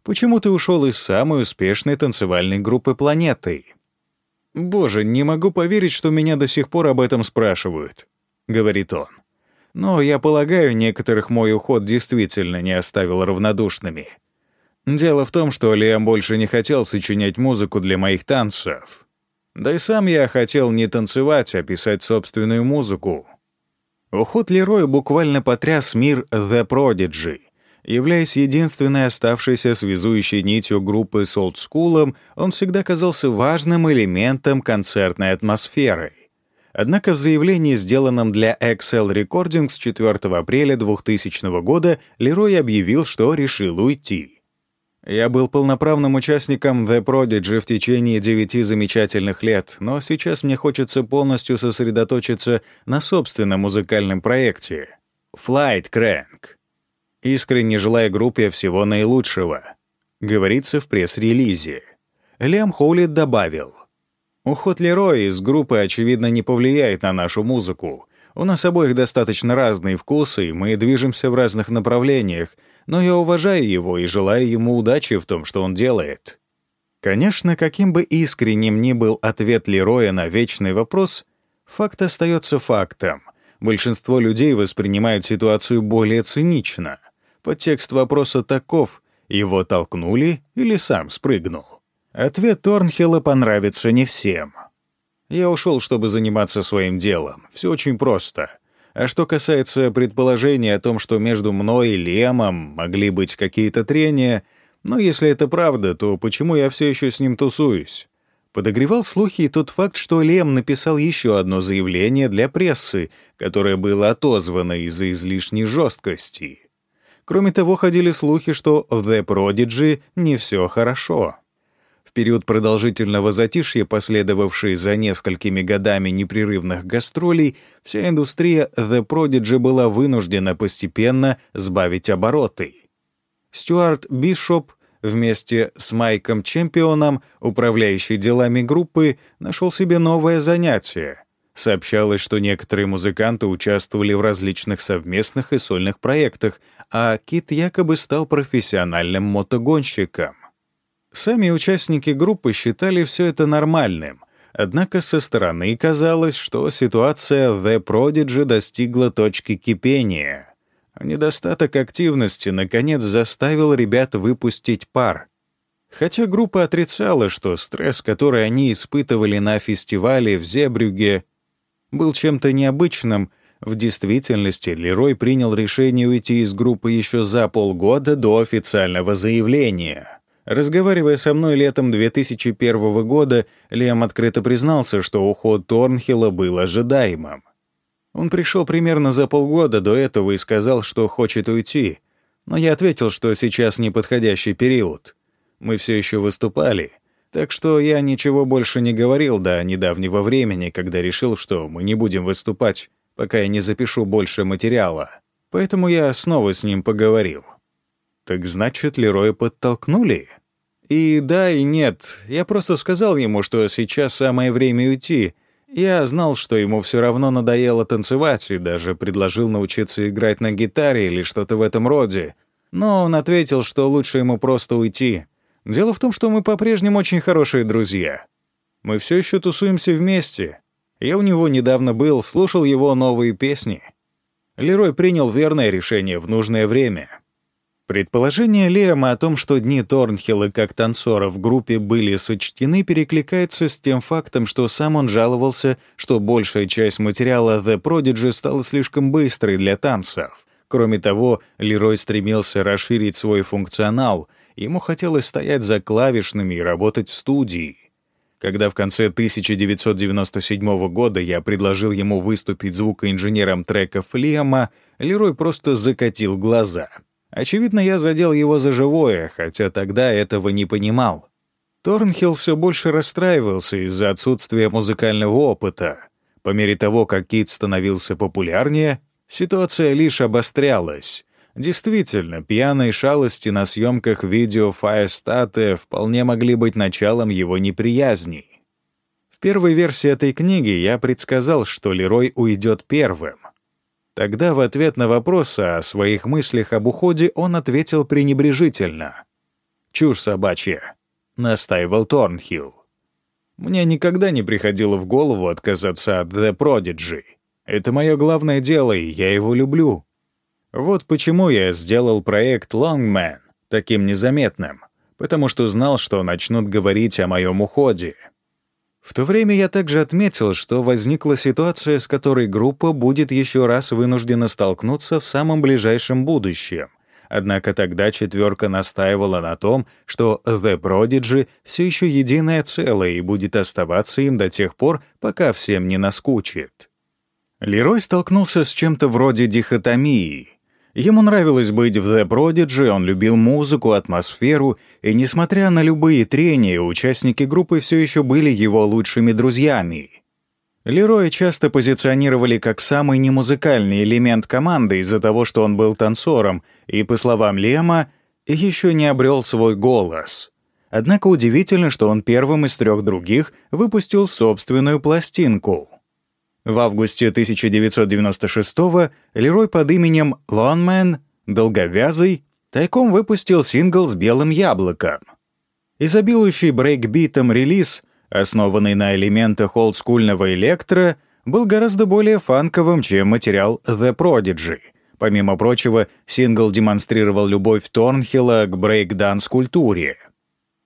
Почему ты ушел из самой успешной танцевальной группы планеты? «Боже, не могу поверить, что меня до сих пор об этом спрашивают», — говорит он. «Но, я полагаю, некоторых мой уход действительно не оставил равнодушными. Дело в том, что Лиам больше не хотел сочинять музыку для моих танцев. Да и сам я хотел не танцевать, а писать собственную музыку. Уход Лероя буквально потряс мир The Prodigy. Являясь единственной оставшейся связующей нитью группы с олдскулом, он всегда казался важным элементом концертной атмосферы. Однако в заявлении, сделанном для Excel Recordings 4 апреля 2000 года, Лерой объявил, что решил уйти. Я был полноправным участником The Prodigy в течение девяти замечательных лет, но сейчас мне хочется полностью сосредоточиться на собственном музыкальном проекте — Flight Crank. Искренне желая группе всего наилучшего, говорится в пресс-релизе. Лиам Хоулит добавил — Уход Лероя из группы, очевидно, не повлияет на нашу музыку. У нас обоих достаточно разные вкусы, и мы движемся в разных направлениях, но я уважаю его и желаю ему удачи в том, что он делает. Конечно, каким бы искренним ни был ответ Лероя на вечный вопрос, факт остается фактом. Большинство людей воспринимают ситуацию более цинично. Подтекст вопроса таков — его толкнули или сам спрыгнул. Ответ Торнхилла понравится не всем. Я ушел, чтобы заниматься своим делом. Все очень просто. А что касается предположения о том, что между мной и Лемом могли быть какие-то трения, ну, если это правда, то почему я все еще с ним тусуюсь? Подогревал слухи и тот факт, что Лем написал еще одно заявление для прессы, которое было отозвано из-за излишней жесткости. Кроме того, ходили слухи, что в The Prodigy не все хорошо. В период продолжительного затишья, последовавший за несколькими годами непрерывных гастролей, вся индустрия The Prodigy была вынуждена постепенно сбавить обороты. Стюарт Бишоп вместе с Майком Чемпионом, управляющий делами группы, нашел себе новое занятие. Сообщалось, что некоторые музыканты участвовали в различных совместных и сольных проектах, а Кит якобы стал профессиональным мотогонщиком. Сами участники группы считали все это нормальным, однако со стороны казалось, что ситуация The Prodigy достигла точки кипения. Недостаток активности, наконец, заставил ребят выпустить пар. Хотя группа отрицала, что стресс, который они испытывали на фестивале в Зебрюге, был чем-то необычным, в действительности Лерой принял решение уйти из группы еще за полгода до официального заявления — Разговаривая со мной летом 2001 года, Лиам открыто признался, что уход Торнхилла был ожидаемым. Он пришел примерно за полгода до этого и сказал, что хочет уйти. Но я ответил, что сейчас неподходящий период. Мы все еще выступали. Так что я ничего больше не говорил до недавнего времени, когда решил, что мы не будем выступать, пока я не запишу больше материала. Поэтому я снова с ним поговорил. Так значит, Лероя подтолкнули? И да, и нет. Я просто сказал ему, что сейчас самое время уйти. Я знал, что ему все равно надоело танцевать, и даже предложил научиться играть на гитаре или что-то в этом роде. Но он ответил, что лучше ему просто уйти. Дело в том, что мы по-прежнему очень хорошие друзья. Мы все еще тусуемся вместе. Я у него недавно был, слушал его новые песни. Лерой принял верное решение в нужное время. Предположение Лиама о том, что дни Торнхилла как танцора в группе были сочтены, перекликается с тем фактом, что сам он жаловался, что большая часть материала The Prodigy стала слишком быстрой для танцев. Кроме того, Лерой стремился расширить свой функционал, ему хотелось стоять за клавишными и работать в студии. Когда в конце 1997 года я предложил ему выступить звукоинженером треков Лиама, Лерой просто закатил глаза — Очевидно, я задел его за живое, хотя тогда этого не понимал. Торнхилл все больше расстраивался из-за отсутствия музыкального опыта. По мере того, как Кит становился популярнее, ситуация лишь обострялась. Действительно, пьяные шалости на съемках видео Фаерстата вполне могли быть началом его неприязней. В первой версии этой книги я предсказал, что Лерой уйдет первым. Тогда в ответ на вопрос о своих мыслях об уходе он ответил пренебрежительно. «Чушь собачья», — настаивал Торнхилл. «Мне никогда не приходило в голову отказаться от The Prodigy. Это мое главное дело, и я его люблю. Вот почему я сделал проект Longman таким незаметным, потому что знал, что начнут говорить о моем уходе. В то время я также отметил, что возникла ситуация, с которой группа будет еще раз вынуждена столкнуться в самом ближайшем будущем, Однако тогда четверка настаивала на том, что The Prodigy все еще единое целое и будет оставаться им до тех пор, пока всем не наскучит. Лерой столкнулся с чем-то вроде дихотомии. Ему нравилось быть в The Prodigy, он любил музыку, атмосферу, и, несмотря на любые трения, участники группы все еще были его лучшими друзьями. Лероя часто позиционировали как самый немузыкальный элемент команды из-за того, что он был танцором, и, по словам Лема, еще не обрел свой голос. Однако удивительно, что он первым из трех других выпустил собственную пластинку. В августе 1996-го Лерой под именем Longman, долговязый, тайком выпустил сингл с белым яблоком. Изобилующий брейкбитом релиз основанный на элементах олдскульного электро, был гораздо более фанковым, чем материал The Prodigy. Помимо прочего, сингл демонстрировал любовь Торнхилла к брейк-данс-культуре.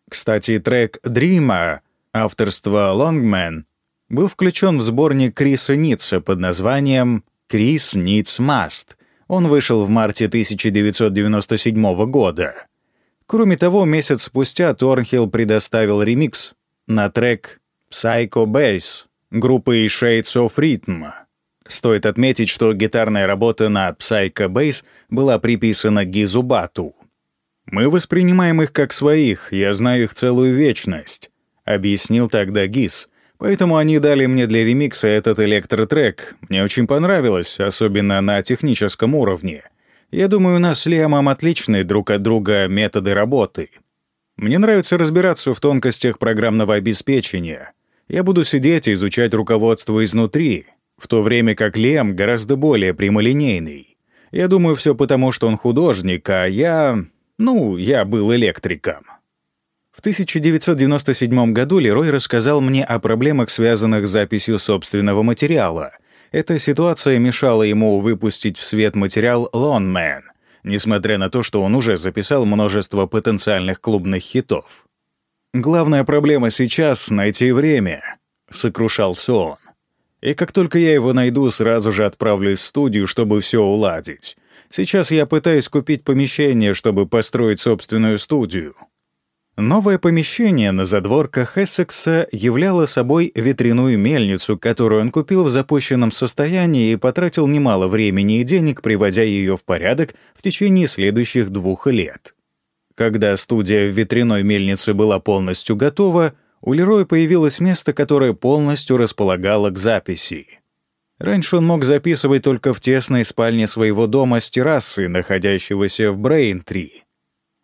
Кстати, трек «Dreamer» авторства Longman был включен в сборник Криса Ницца под названием «Крис Ниц Маст». Он вышел в марте 1997 года. Кроме того, месяц спустя Торнхилл предоставил ремикс на трек Psycho Bass группы Shades of Rhythm. Стоит отметить, что гитарная работа над Psycho Bass была приписана Гизу Бату. «Мы воспринимаем их как своих, я знаю их целую вечность», — объяснил тогда Гиз. «Поэтому они дали мне для ремикса этот электротрек. Мне очень понравилось, особенно на техническом уровне. Я думаю, у нас с Лиамом отличные друг от друга методы работы». Мне нравится разбираться в тонкостях программного обеспечения. Я буду сидеть и изучать руководство изнутри, в то время как Лем гораздо более прямолинейный. Я думаю, все потому, что он художник, а я... Ну, я был электриком. В 1997 году Лерой рассказал мне о проблемах, связанных с записью собственного материала. Эта ситуация мешала ему выпустить в свет материал «Лонмен», несмотря на то, что он уже записал множество потенциальных клубных хитов. «Главная проблема сейчас — найти время», — сокрушался он. «И как только я его найду, сразу же отправлюсь в студию, чтобы все уладить. Сейчас я пытаюсь купить помещение, чтобы построить собственную студию. Новое помещение на задворках Эссекса являло собой ветряную мельницу, которую он купил в запущенном состоянии и потратил немало времени и денег, приводя ее в порядок в течение следующих двух лет. Когда студия в ветряной мельнице была полностью готова, у Лероя появилось место, которое полностью располагало к записи. Раньше он мог записывать только в тесной спальне своего дома с террасы, находящегося в Брейн-3.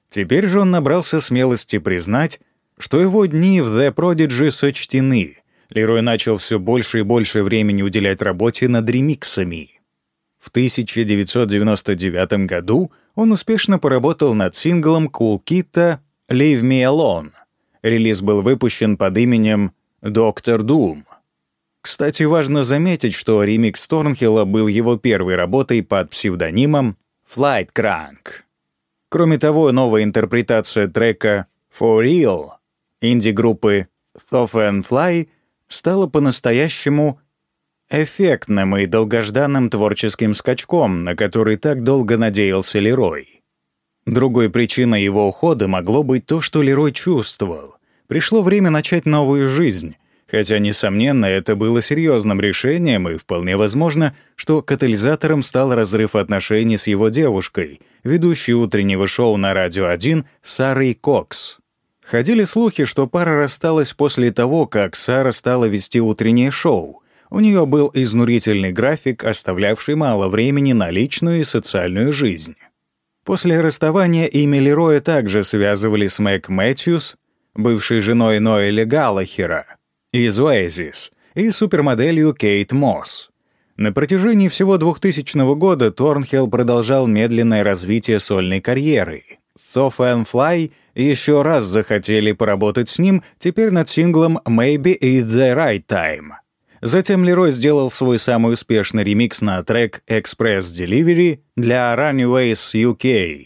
Теперь же он набрался смелости признать, что его дни в The Prodigy сочтены. Лерой начал все больше и больше времени уделять работе над ремиксами. В 1999 году он успешно поработал над синглом Cool Kid'а «Leave Me Alone». Релиз был выпущен под именем «Доктор Doom». Кстати, важно заметить, что ремикс Торнхилла был его первой работой под псевдонимом Flight Crank. Кроме того, новая интерпретация трека «For Real» инди-группы Thoth and Fly стала по-настоящему эффектным и долгожданным творческим скачком, на который так долго надеялся Лерой. Другой причиной его ухода могло быть то, что Лерой чувствовал. Пришло время начать новую жизнь, Хотя, несомненно, это было серьезным решением, и вполне возможно, что катализатором стал разрыв отношений с его девушкой, ведущей утреннего шоу на «Радио 1» Сарой Кокс. Ходили слухи, что пара рассталась после того, как Сара стала вести утреннее шоу. У нее был изнурительный график, оставлявший мало времени на личную и социальную жизнь. После расставания имя Лероя также связывали с Мэг Мэтьюс, бывшей женой Ноэля Галлахера — из Oasis и супермоделью Кейт Мосс. На протяжении всего 2000 года Торнхилл продолжал медленное развитие сольной карьеры. Sofa and Fly еще раз захотели поработать с ним, теперь над синглом «Maybe It's the Right Time». Затем Лерой сделал свой самый успешный ремикс на трек «Express Delivery» для Runaways UK,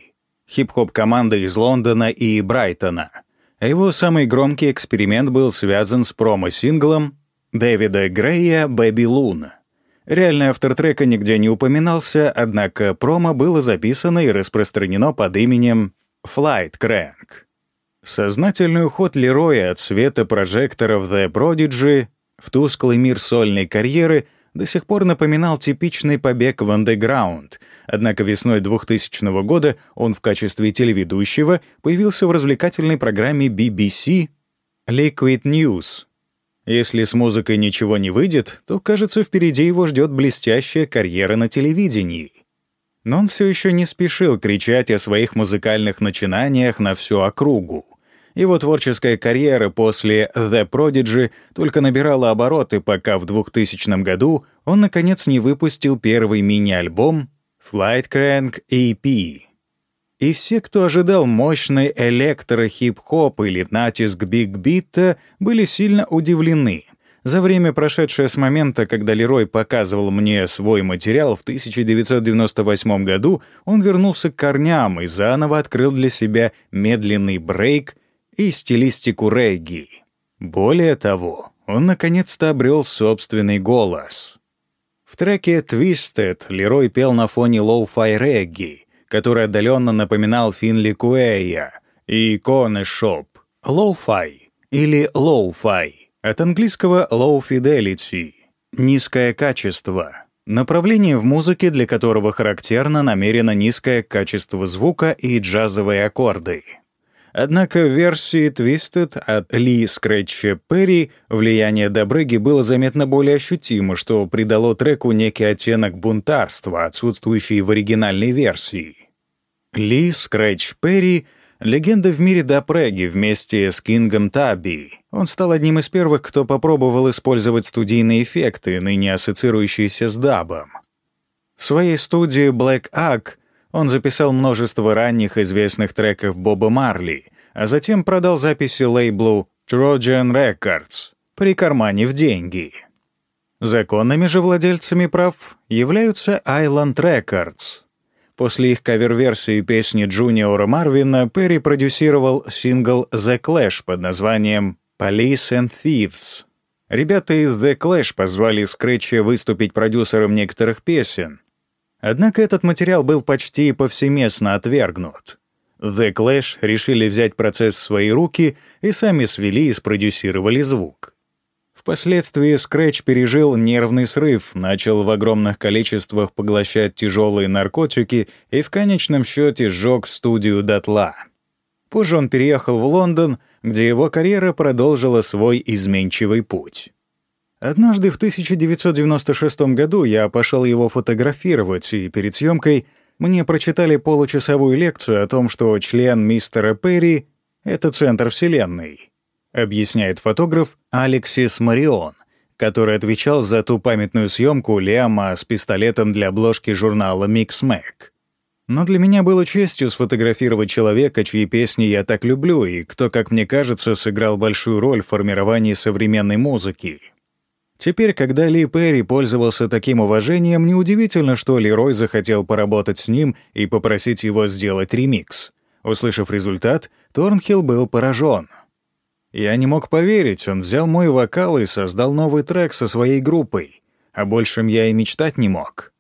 хип-хоп команды из Лондона и Брайтона — его самый громкий эксперимент был связан с промо-синглом Дэвида Грея «Бэби Луна». Реальный автор трека нигде не упоминался, однако промо было записано и распространено под именем Flight Crank. Сознательный уход Лероя от света прожекторов The Prodigy в тусклый мир сольной карьеры до сих пор напоминал типичный побег в андеграунд, однако весной 2000 года он в качестве телеведущего появился в развлекательной программе BBC Liquid News. Если с музыкой ничего не выйдет, то, кажется, впереди его ждет блестящая карьера на телевидении. Но он все еще не спешил кричать о своих музыкальных начинаниях на всю округу. Его творческая карьера после The Prodigy только набирала обороты, пока в 2000 году он, наконец, не выпустил первый мини-альбом Flight Crank EP. И все, кто ожидал мощный электро-хип-хоп или натиск биг-бита, были сильно удивлены. За время, прошедшее с момента, когда Лерой показывал мне свой материал в 1998 году, он вернулся к корням и заново открыл для себя медленный брейк и стилистику регги. Более того, он наконец-то обрел собственный голос. В треке «Twisted» Лерой пел на фоне лоу-фай регги, который отдаленно напоминал Финли Куэя и Cornershop. Лоу-фай или лоу-фай от английского low fidelity — низкое качество. Направление в музыке, для которого характерно намеренно низкое качество звука и джазовые аккорды. Однако в версии Twisted от Ли Скретча Перри влияние даб-регги было заметно более ощутимо, что придало треку некий оттенок бунтарства, отсутствующий в оригинальной версии. Ли Скретч Перри — легенда в мире Допреги вместе с Кингом Таби. Он стал одним из первых, кто попробовал использовать студийные эффекты, ныне ассоциирующиеся с дабом. В своей студии Black Ack он записал множество ранних известных треков Боба Марли, а затем продал записи лейблу Trojan Records, прикарманив деньги. Законными же владельцами прав являются Island Records. После их кавер-версии песни Джуниора Марвина Перри продюсировал сингл «The Clash» под названием «Police and Thieves». Ребята из The Clash позвали Скретча выступить продюсером некоторых песен, Однако этот материал был почти повсеместно отвергнут. The Clash решили взять процесс в свои руки и сами свели и спродюсировали звук. Впоследствии Scratch пережил нервный срыв, начал в огромных количествах поглощать тяжелые наркотики и в конечном счете сжег студию дотла. Позже он переехал в Лондон, где его карьера продолжила свой изменчивый путь. Однажды в 1996 году я пошел его фотографировать, и перед съемкой мне прочитали получасовую лекцию о том, что член мистера Перри — это центр Вселенной, объясняет фотограф Алексис Марион, который отвечал за ту памятную съемку Лиама с пистолетом для обложки журнала Mix Mag. Но для меня было честью сфотографировать человека, чьи песни я так люблю, и кто, как мне кажется, сыграл большую роль в формировании современной музыки. Теперь, когда Ли Перри пользовался таким уважением, неудивительно, что Лерой захотел поработать с ним и попросить его сделать ремикс. Услышав результат, Торнхилл был поражен. Я не мог поверить, он взял мой вокал и создал новый трек со своей группой. О большем я и мечтать не мог.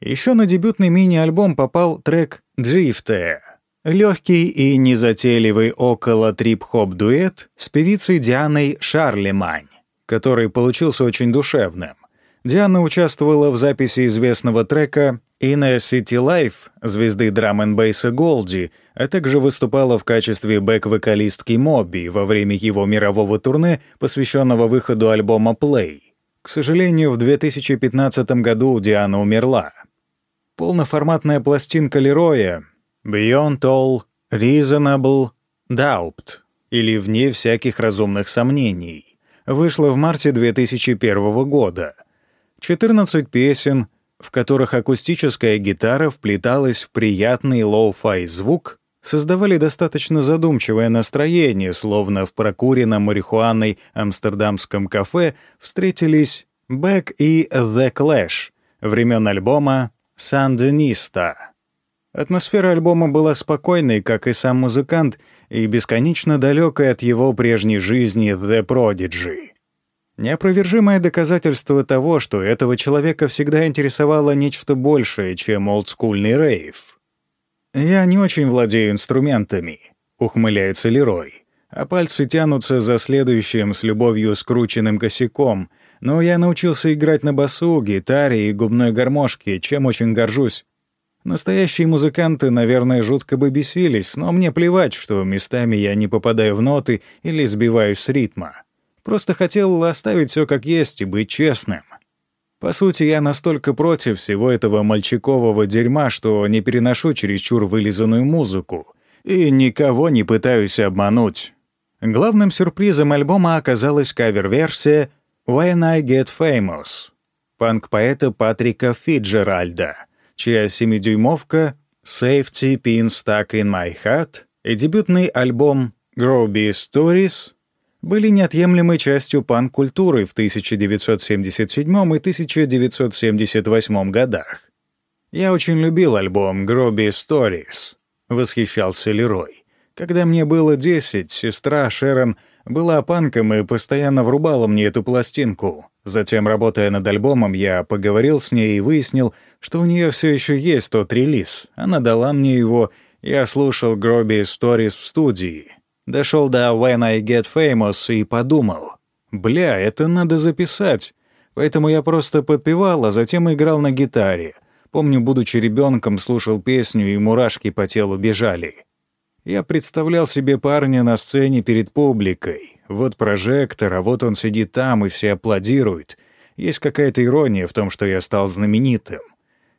Еще на дебютный мини-альбом попал трек «Дрифте», Легкий и незатейливый около трип-хоп дуэт с певицей Дианой Шарлемань который получился очень душевным. Диана участвовала в записи известного трека «In a City Life» звезды драм н бейса Голди, а также выступала в качестве бэк-вокалистки Моби во время его мирового турне, посвященного выходу альбома «Play». К сожалению, в 2015 году Диана умерла. Полноформатная пластинка Лероя «Beyond All Reasonable Doubt» или «Вне всяких разумных сомнений» вышла в марте 2001 года. 14 песен, в которых акустическая гитара вплеталась в приятный лоу-фай звук, создавали достаточно задумчивое настроение, словно в прокуренном марихуаной амстердамском кафе встретились Бек и The Clash времен альбома «Сандениста». Атмосфера альбома была спокойной, как и сам музыкант, и бесконечно далекой от его прежней жизни The Prodigy. Неопровержимое доказательство того, что этого человека всегда интересовало нечто большее, чем олдскульный рейв. «Я не очень владею инструментами», — ухмыляется Лерой, а пальцы тянутся за следующим с любовью скрученным косяком, но я научился играть на басу, гитаре и губной гармошке, чем очень горжусь. Настоящие музыканты, наверное, жутко бы бесились, но мне плевать, что местами я не попадаю в ноты или сбиваюсь с ритма. Просто хотел оставить все как есть и быть честным. По сути, я настолько против всего этого мальчикового дерьма, что не переношу чересчур вылизанную музыку и никого не пытаюсь обмануть. Главным сюрпризом альбома оказалась кавер-версия «When I Get Famous» панк-поэта Патрика Фиджеральда, чья семидюймовка «Safety Pin Stuck in My Heart» и дебютный альбом «Groby Stories» были неотъемлемой частью панк-культуры в 1977 и 1978 годах. «Я очень любил альбом «Groby Stories», — восхищался Лерой. Когда мне было 10, сестра Шерон была панком и постоянно врубала мне эту пластинку. Затем, работая над альбомом, я поговорил с ней и выяснил, что у нее все еще есть тот релиз. Она дала мне его, я слушал Groby Stories в студии. Дошел до When I Get Famous и подумал, бля, это надо записать. Поэтому я просто подпевал, а затем играл на гитаре. Помню, будучи ребенком, слушал песню, и мурашки по телу бежали. Я представлял себе парня на сцене перед публикой. Вот прожектор, а вот он сидит там, и все аплодируют. Есть какая-то ирония в том, что я стал знаменитым.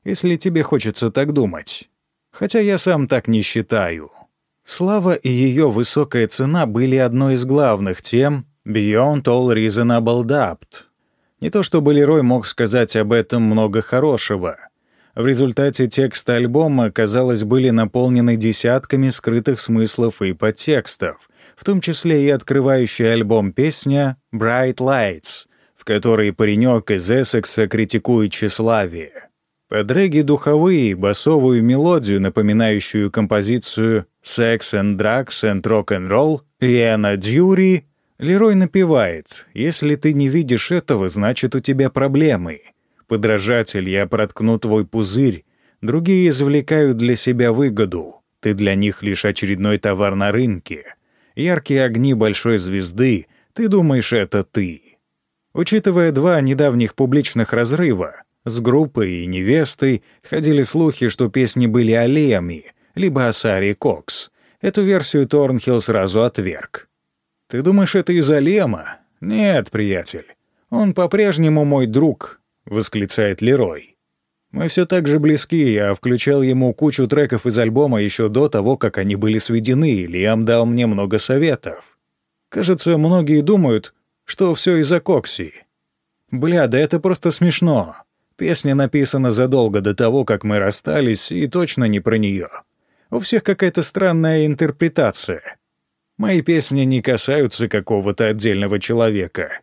Если тебе хочется так думать. Хотя я сам так не считаю. Слава и ее высокая цена были одной из главных тем «Beyond all reasonable doubt». Не то чтобы Лерой мог сказать об этом много хорошего. В результате тексты альбома, казалось, были наполнены десятками скрытых смыслов и подтекстов, в том числе и открывающая альбом песня «Bright Lights», в которой паренек из Эссекса критикует тщеславие. Подреги духовые, басовую мелодию, напоминающую композицию «Sex and Drugs and Roll» Иэна Дьюри, Лерой напевает «Если ты не видишь этого, значит, у тебя проблемы. Подражатель, я проткну твой пузырь. Другие извлекают для себя выгоду. Ты для них лишь очередной товар на рынке. Яркие огни большой звезды. Ты думаешь, это ты». Учитывая два недавних публичных разрыва, с группой и невестой ходили слухи, что песни были о Леми, либо о Саре Кокс. Эту версию Торнхилл сразу отверг. «Ты думаешь, это из-за Лема?» «Нет, приятель. Он по-прежнему мой друг», — восклицает Лерой. «Мы все так же близки, я включал ему кучу треков из альбома еще до того, как они были сведены, и Лиам дал мне много советов. Кажется, многие думают, что все из-за Кокси. Бля, да это просто смешно. Песня написана задолго до того, как мы расстались, и точно не про нее. У всех какая-то странная интерпретация. Мои песни не касаются какого-то отдельного человека.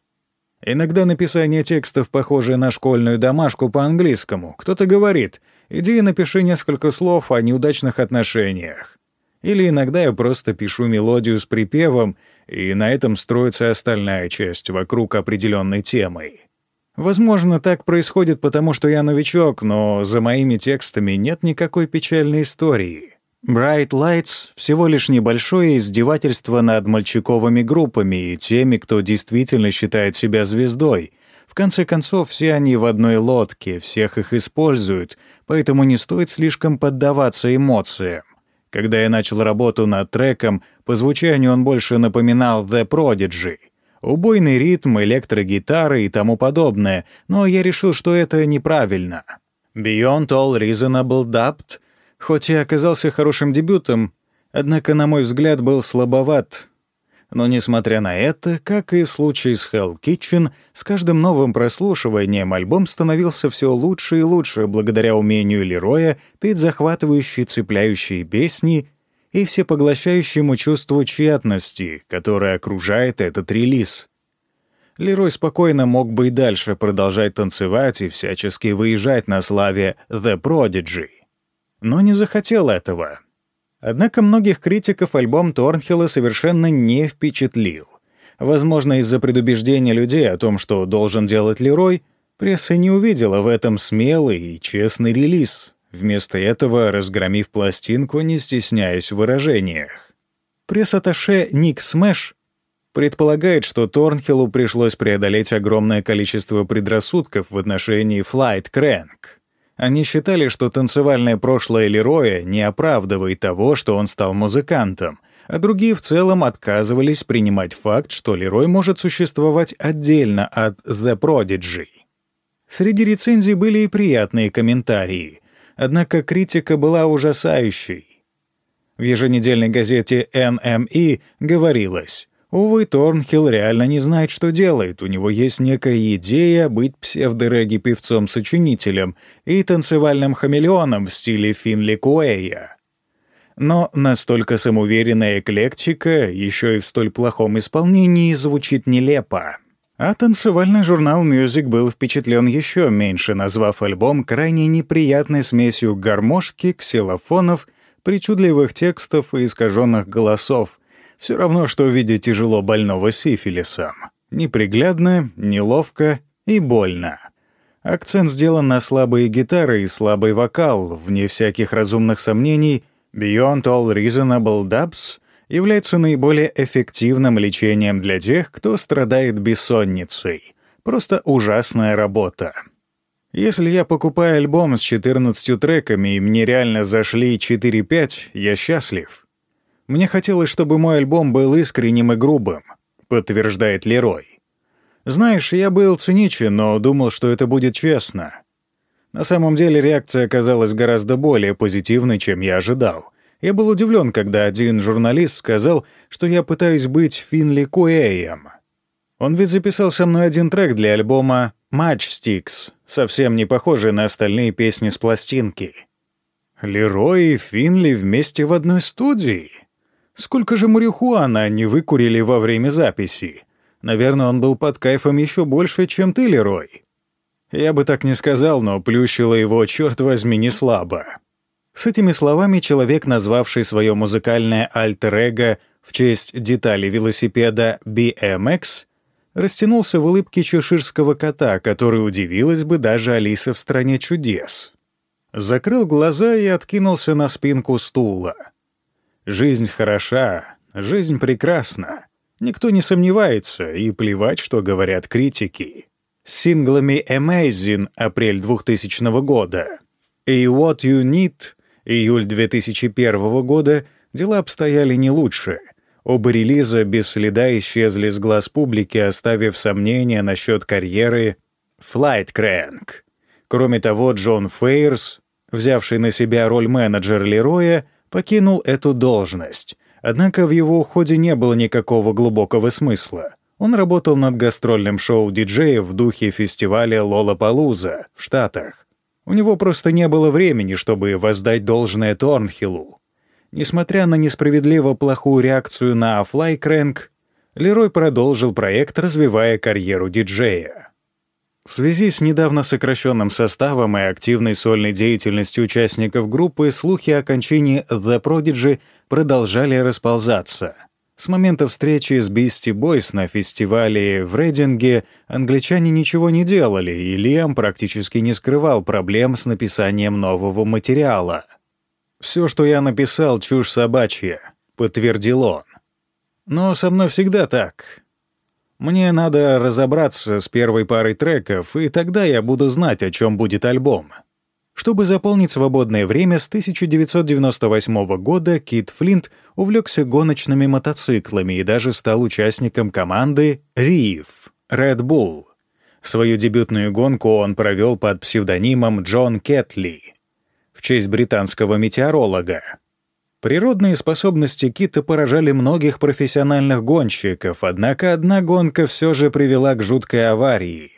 Иногда написание текстов похоже на школьную домашку по-английскому. Кто-то говорит «иди и напиши несколько слов о неудачных отношениях». Или иногда я просто пишу мелодию с припевом, и на этом строится остальная часть вокруг определенной темы. Возможно, так происходит потому, что я новичок, но за моими текстами нет никакой печальной истории. Bright Lights — всего лишь небольшое издевательство над мальчиковыми группами и теми, кто действительно считает себя звездой. В конце концов, все они в одной лодке, всех их используют, поэтому не стоит слишком поддаваться эмоциям. Когда я начал работу над треком, по звучанию он больше напоминал The Prodigy — убойный ритм, электрогитары и тому подобное, но я решил, что это неправильно. Beyond All Reasonable Doubt, хоть и оказался хорошим дебютом, однако, на мой взгляд, был слабоват. Но, несмотря на это, как и в случае с Hell Kitchen, с каждым новым прослушиванием альбом становился все лучше и лучше благодаря умению Лероя петь захватывающие цепляющие песни и всепоглощающему чувству тщетности, которое окружает этот релиз. Лерой спокойно мог бы и дальше продолжать танцевать и всячески выезжать на славе «The Prodigy», но не захотел этого. Однако многих критиков альбом Торнхилла совершенно не впечатлил. Возможно, из-за предубеждения людей о том, что должен делать Лерой, пресса не увидела в этом смелый и честный релиз, вместо этого разгромив пластинку, не стесняясь в выражениях. Пресс-атташе Ник Смэш предполагает, что Торнхиллу пришлось преодолеть огромное количество предрассудков в отношении Flightcrank. Они считали, что танцевальное прошлое Лероя не оправдывает того, что он стал музыкантом, а другие в целом отказывались принимать факт, что Лерой может существовать отдельно от The Prodigy. Среди рецензий были и приятные комментарии, однако критика была ужасающей. В еженедельной газете NME говорилось, увы, Торнхилл реально не знает, что делает, у него есть некая идея быть псевдореги-певцом-сочинителем и танцевальным хамелеоном в стиле Финли Куэя. Но настолько самоуверенная эклектика еще и в столь плохом исполнении звучит нелепо. А танцевальный журнал Music был впечатлен еще меньше, назвав альбом крайне неприятной смесью гармошки, ксилофонов, причудливых текстов и искаженных голосов. Все равно, что видеть тяжело больного сифилисом. Неприглядно, неловко и больно. Акцент сделан на слабые гитары и слабый вокал, вне всяких разумных сомнений — Beyond All Reasonable Dubs является наиболее эффективным лечением для тех, кто страдает бессонницей. Просто ужасная работа. Если я покупаю альбом с 14 треками и мне реально зашли 4-5, я счастлив. Мне хотелось, чтобы мой альбом был искренним и грубым, подтверждает Лерой. Знаешь, я был циничен, но думал, что это будет честно. На самом деле реакция оказалась гораздо более позитивной, чем я ожидал. Я был удивлен, когда один журналист сказал, что я пытаюсь быть Финли Куэем. Он ведь записал со мной один трек для альбома «Matchsticks», совсем не похожий на остальные песни с пластинки. Лерой и Финли вместе в одной студии. Сколько же марихуана они выкурили во время записи? Наверное, он был под кайфом еще больше, чем ты, Лерой. Я бы так не сказал, но плющило его, черт возьми, не слабо. С этими словами человек, назвавший свое музыкальное альтер-эго в честь детали велосипеда BMX, растянулся в улыбке чеширского кота, который удивилась бы даже Алиса в «Стране чудес». Закрыл глаза и откинулся на спинку стула. Жизнь хороша, жизнь прекрасна. Никто не сомневается, и плевать, что говорят критики синглами Amazing апрель 2000 года и What You Need июль 2001 года дела обстояли не лучше. Оба релиза без следа исчезли с глаз публики, оставив сомнения насчет карьеры Flight Crank. Кроме того, Джон Фейерс, взявший на себя роль менеджера Лероя, покинул эту должность. Однако в его уходе не было никакого глубокого смысла. Он работал над гастрольным шоу диджеев в духе фестиваля Лолапалуза в Штатах. У него просто не было времени, чтобы воздать должное Торнхиллу. Несмотря на несправедливо плохую реакцию на Флайкрэнк, Лерой продолжил проект, развивая карьеру диджея. В связи с недавно сокращенным составом и активной сольной деятельностью участников группы слухи о кончине The Prodigy продолжали расползаться — с момента встречи с Beastie Boys на фестивале в Рейдинге англичане ничего не делали, и Лиам практически не скрывал проблем с написанием нового материала. «Все, что я написал, чушь собачья», — подтвердил он. «Но со мной всегда так. Мне надо разобраться с первой парой треков, и тогда я буду знать, о чем будет альбом». Чтобы заполнить свободное время, с 1998 года Кит Флинт увлекся гоночными мотоциклами и даже стал участником команды REEF — Red Bull. Свою дебютную гонку он провел под псевдонимом Джон Кетли в честь британского метеоролога. Природные способности Кита поражали многих профессиональных гонщиков, однако одна гонка все же привела к жуткой аварии.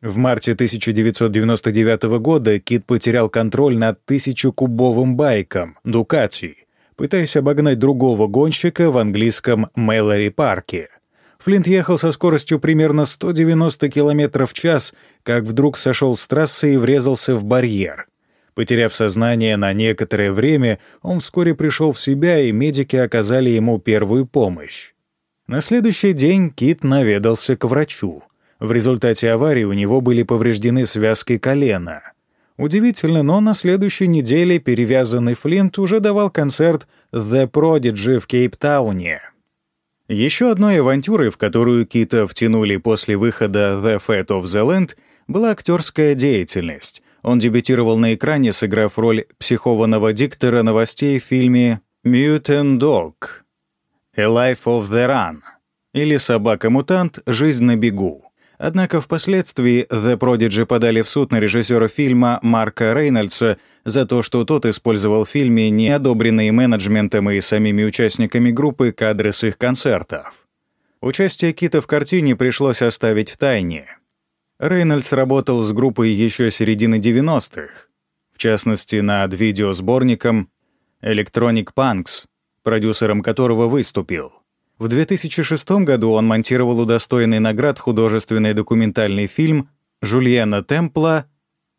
В марте 1999 года Кит потерял контроль над тысячекубовым байком «Дукати», пытаясь обогнать другого гонщика в английском Мэлори парке. Флинт ехал со скоростью примерно 190 км в час, как вдруг сошел с трассы и врезался в барьер. Потеряв сознание на некоторое время, он вскоре пришел в себя, и медики оказали ему первую помощь. На следующий день Кит наведался к врачу. В результате аварии у него были повреждены связки колена. Удивительно, но на следующей неделе перевязанный Флинт уже давал концерт «The Prodigy» в Кейптауне. Еще одной авантюрой, в которую Кита втянули после выхода «The Fat of the Land», была актерская деятельность. Он дебютировал на экране, сыграв роль психованного диктора новостей в фильме «Mutant Dog» — «A Life of the Run» или «Собака-мутант. Жизнь на бегу». Однако впоследствии The Prodigy подали в суд на режиссера фильма Марка Рейнольдса за то, что тот использовал в фильме неодобренные менеджментом и самими участниками группы кадры с их концертов. Участие Кита в картине пришлось оставить в тайне. Рейнольдс работал с группой еще середины 90-х, в частности, над видеосборником «Electronic Punks», продюсером которого выступил. В 2006 году он монтировал удостоенный наград художественный документальный фильм Жульена Темпла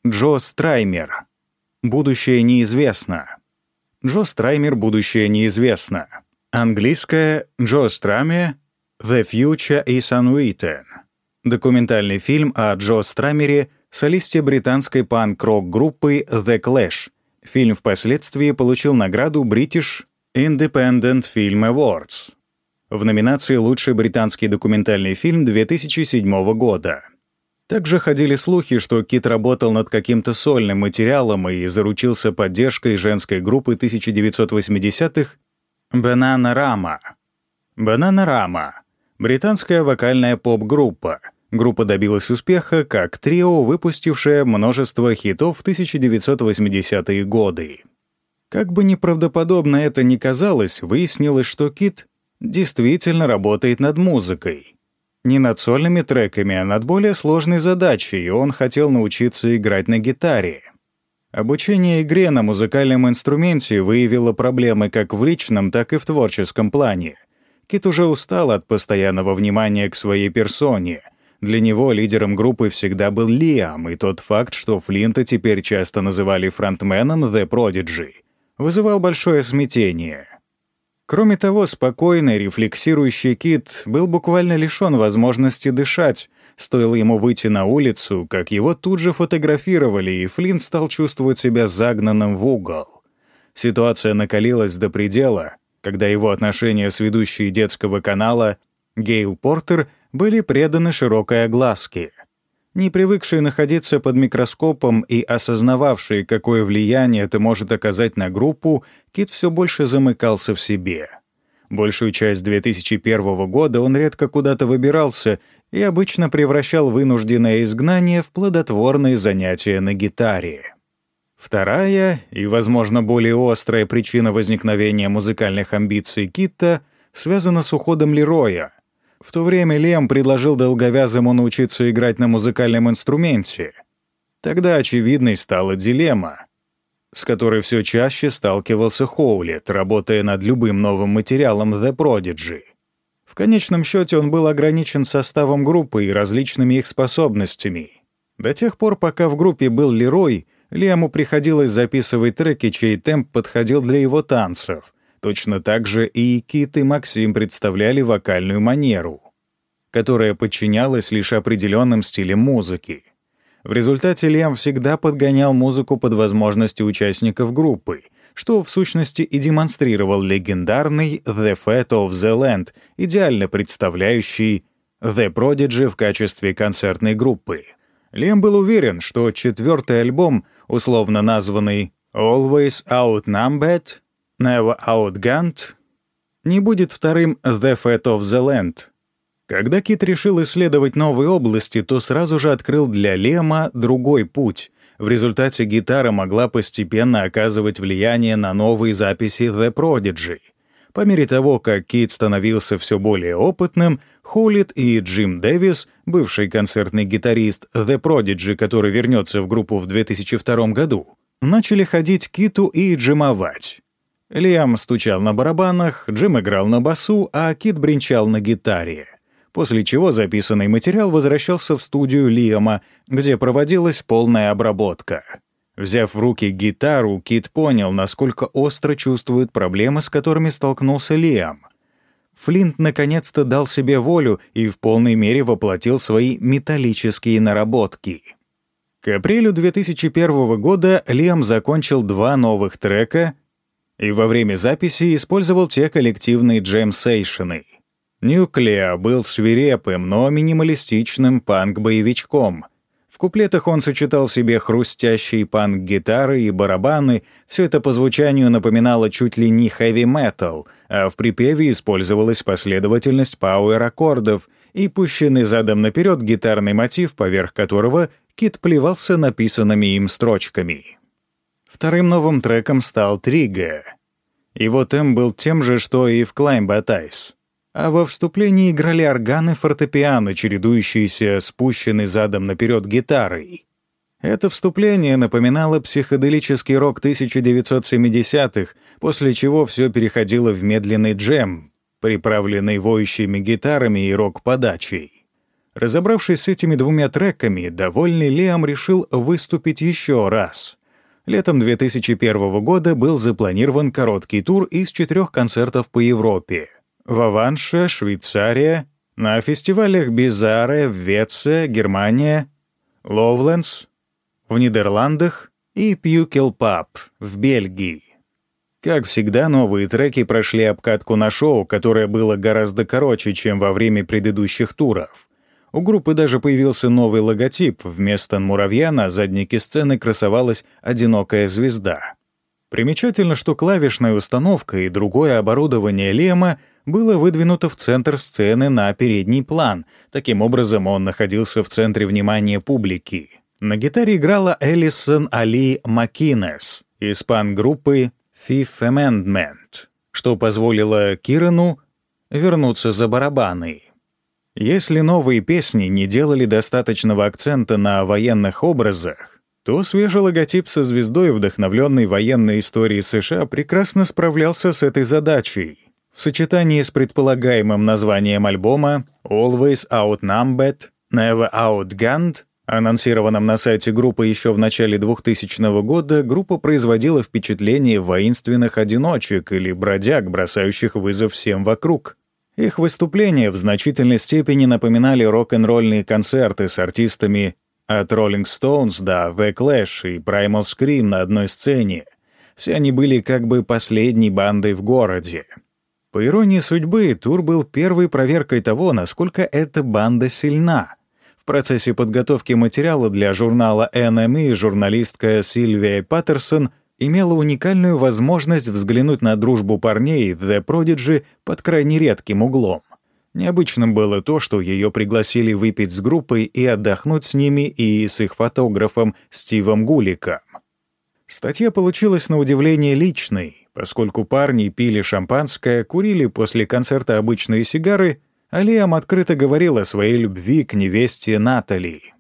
«Джо Страймер. Будущее неизвестно». Джо Страймер «Будущее неизвестно». Английское «Джо Страме The Future is Unwritten». Документальный фильм о Джо Страмере, солисте британской панк-рок группы The Clash. Фильм впоследствии получил награду British Independent Film Awards в номинации «Лучший британский документальный фильм 2007 года». Также ходили слухи, что Кит работал над каким-то сольным материалом и заручился поддержкой женской группы 1980-х «Банана Рама». «Банана Рама» — британская вокальная поп-группа. Группа добилась успеха как трио, выпустившее множество хитов в 1980-е годы. Как бы неправдоподобно это ни казалось, выяснилось, что Кит действительно работает над музыкой. Не над сольными треками, а над более сложной задачей, и он хотел научиться играть на гитаре. Обучение игре на музыкальном инструменте выявило проблемы как в личном, так и в творческом плане. Кит уже устал от постоянного внимания к своей персоне. Для него лидером группы всегда был Лиам, и тот факт, что Флинта теперь часто называли фронтменом The Prodigy, вызывал большое смятение — Кроме того, спокойный, рефлексирующий Кит был буквально лишён возможности дышать. Стоило ему выйти на улицу, как его тут же фотографировали, и Флинн стал чувствовать себя загнанным в угол. Ситуация накалилась до предела, когда его отношения с ведущей детского канала Гейл Портер были преданы широкой огласке — не привыкшие находиться под микроскопом и осознававшие, какое влияние это может оказать на группу, Кит все больше замыкался в себе. Большую часть 2001 года он редко куда-то выбирался и обычно превращал вынужденное изгнание в плодотворные занятия на гитаре. Вторая и, возможно, более острая причина возникновения музыкальных амбиций Китта связана с уходом Лероя — в то время Лем предложил долговязому научиться играть на музыкальном инструменте. Тогда очевидной стала дилемма, с которой все чаще сталкивался Хоулет, работая над любым новым материалом The Prodigy. В конечном счете он был ограничен составом группы и различными их способностями. До тех пор, пока в группе был Лерой, Лему приходилось записывать треки, чей темп подходил для его танцев — Точно так же и Кит и Максим представляли вокальную манеру, которая подчинялась лишь определенным стилям музыки. В результате Лем всегда подгонял музыку под возможности участников группы, что в сущности и демонстрировал легендарный «The Fat of the Land», идеально представляющий «The Prodigy» в качестве концертной группы. Лем был уверен, что четвертый альбом, условно названный «Always Outnumbered», Never Outgunned не будет вторым The Fat of the Land. Когда Кит решил исследовать новые области, то сразу же открыл для Лема другой путь. В результате гитара могла постепенно оказывать влияние на новые записи The Prodigy. По мере того, как Кит становился все более опытным, Холлит и Джим Дэвис, бывший концертный гитарист The Prodigy, который вернется в группу в 2002 году, начали ходить Киту и джимовать. Лиам стучал на барабанах, Джим играл на басу, а Кит бренчал на гитаре. После чего записанный материал возвращался в студию Лиама, где проводилась полная обработка. Взяв в руки гитару, Кит понял, насколько остро чувствует проблемы, с которыми столкнулся Лиам. Флинт наконец-то дал себе волю и в полной мере воплотил свои металлические наработки. К апрелю 2001 года Лиам закончил два новых трека и во время записи использовал те коллективные джем-сейшены. Нюклеа был свирепым, но минималистичным панк-боевичком — в куплетах он сочетал в себе хрустящие панк-гитары и барабаны, все это по звучанию напоминало чуть ли не хэви-метал, а в припеве использовалась последовательность пауэр-аккордов и пущенный задом наперед гитарный мотив, поверх которого Кит плевался написанными им строчками. Вторым новым треком стал «Трига». Его темп был тем же, что и в «Climb at Ice» а во вступлении играли органы фортепиано, чередующиеся спущенной задом наперед гитарой. Это вступление напоминало психоделический рок 1970-х, после чего все переходило в медленный джем, приправленный воющими гитарами и рок-подачей. Разобравшись с этими двумя треками, довольный Лиам решил выступить еще раз. Летом 2001 года был запланирован короткий тур из четырех концертов по Европе — в Аванше, Швейцария, на фестивалях Бизаре, Веция, Германия, Ловленс, в Нидерландах и Пьюкел Паб в Бельгии. Как всегда, новые треки прошли обкатку на шоу, которое было гораздо короче, чем во время предыдущих туров. У группы даже появился новый логотип. Вместо муравья на заднике сцены красовалась одинокая звезда. Примечательно, что клавишная установка и другое оборудование Лема — было выдвинуто в центр сцены на передний план. Таким образом, он находился в центре внимания публики. На гитаре играла Элисон Али Макинес из пан-группы Fifth Amendment, что позволило Кирану вернуться за барабаны. Если новые песни не делали достаточного акцента на военных образах, то свежий логотип со звездой, вдохновленный военной историей США, прекрасно справлялся с этой задачей. В сочетании с предполагаемым названием альбома «Always Outnumbered», «Never Outgunned», анонсированном на сайте группы еще в начале 2000 года, группа производила впечатление воинственных одиночек или бродяг, бросающих вызов всем вокруг. Их выступления в значительной степени напоминали рок-н-ролльные концерты с артистами от Rolling Stones до The Clash и Primal Scream на одной сцене. Все они были как бы последней бандой в городе. По иронии судьбы, тур был первой проверкой того, насколько эта банда сильна. В процессе подготовки материала для журнала NME журналистка Сильвия Паттерсон имела уникальную возможность взглянуть на дружбу парней The Prodigy под крайне редким углом. Необычным было то, что ее пригласили выпить с группой и отдохнуть с ними и с их фотографом Стивом Гуликом. Статья получилась на удивление личной, Поскольку парни пили шампанское, курили после концерта обычные сигары, а Лиам открыто говорил о своей любви к невесте Натали.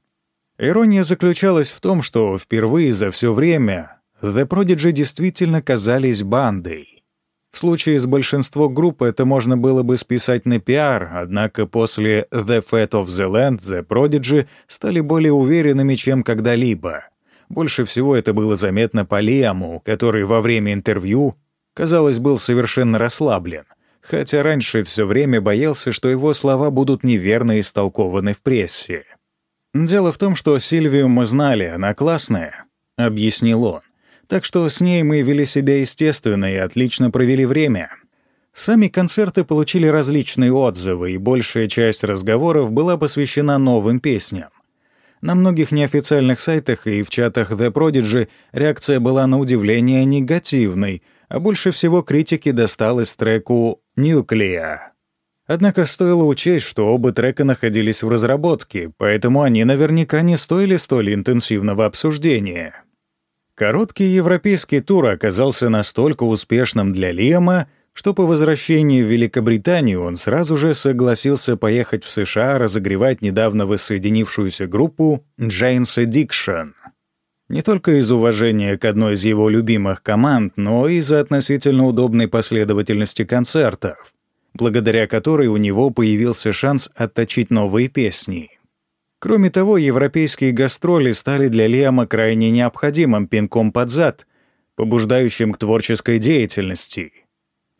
Ирония заключалась в том, что впервые за все время The Prodigy действительно казались бандой. В случае с большинством групп это можно было бы списать на пиар, однако после The Fat of the Land The Prodigy стали более уверенными, чем когда-либо. Больше всего это было заметно по Лиаму, который во время интервью казалось, был совершенно расслаблен, хотя раньше все время боялся, что его слова будут неверно истолкованы в прессе. «Дело в том, что Сильвию мы знали, она классная», — объяснил он. «Так что с ней мы вели себя естественно и отлично провели время». Сами концерты получили различные отзывы, и большая часть разговоров была посвящена новым песням. На многих неофициальных сайтах и в чатах The Prodigy реакция была на удивление негативной, а больше всего критики досталось треку «Нюклея». Однако стоило учесть, что оба трека находились в разработке, поэтому они наверняка не стоили столь интенсивного обсуждения. Короткий европейский тур оказался настолько успешным для Лиама, что по возвращении в Великобританию он сразу же согласился поехать в США разогревать недавно воссоединившуюся группу Giants Addiction — не только из уважения к одной из его любимых команд, но и из-за относительно удобной последовательности концертов, благодаря которой у него появился шанс отточить новые песни. Кроме того, европейские гастроли стали для Лиама крайне необходимым пинком под зад, побуждающим к творческой деятельности.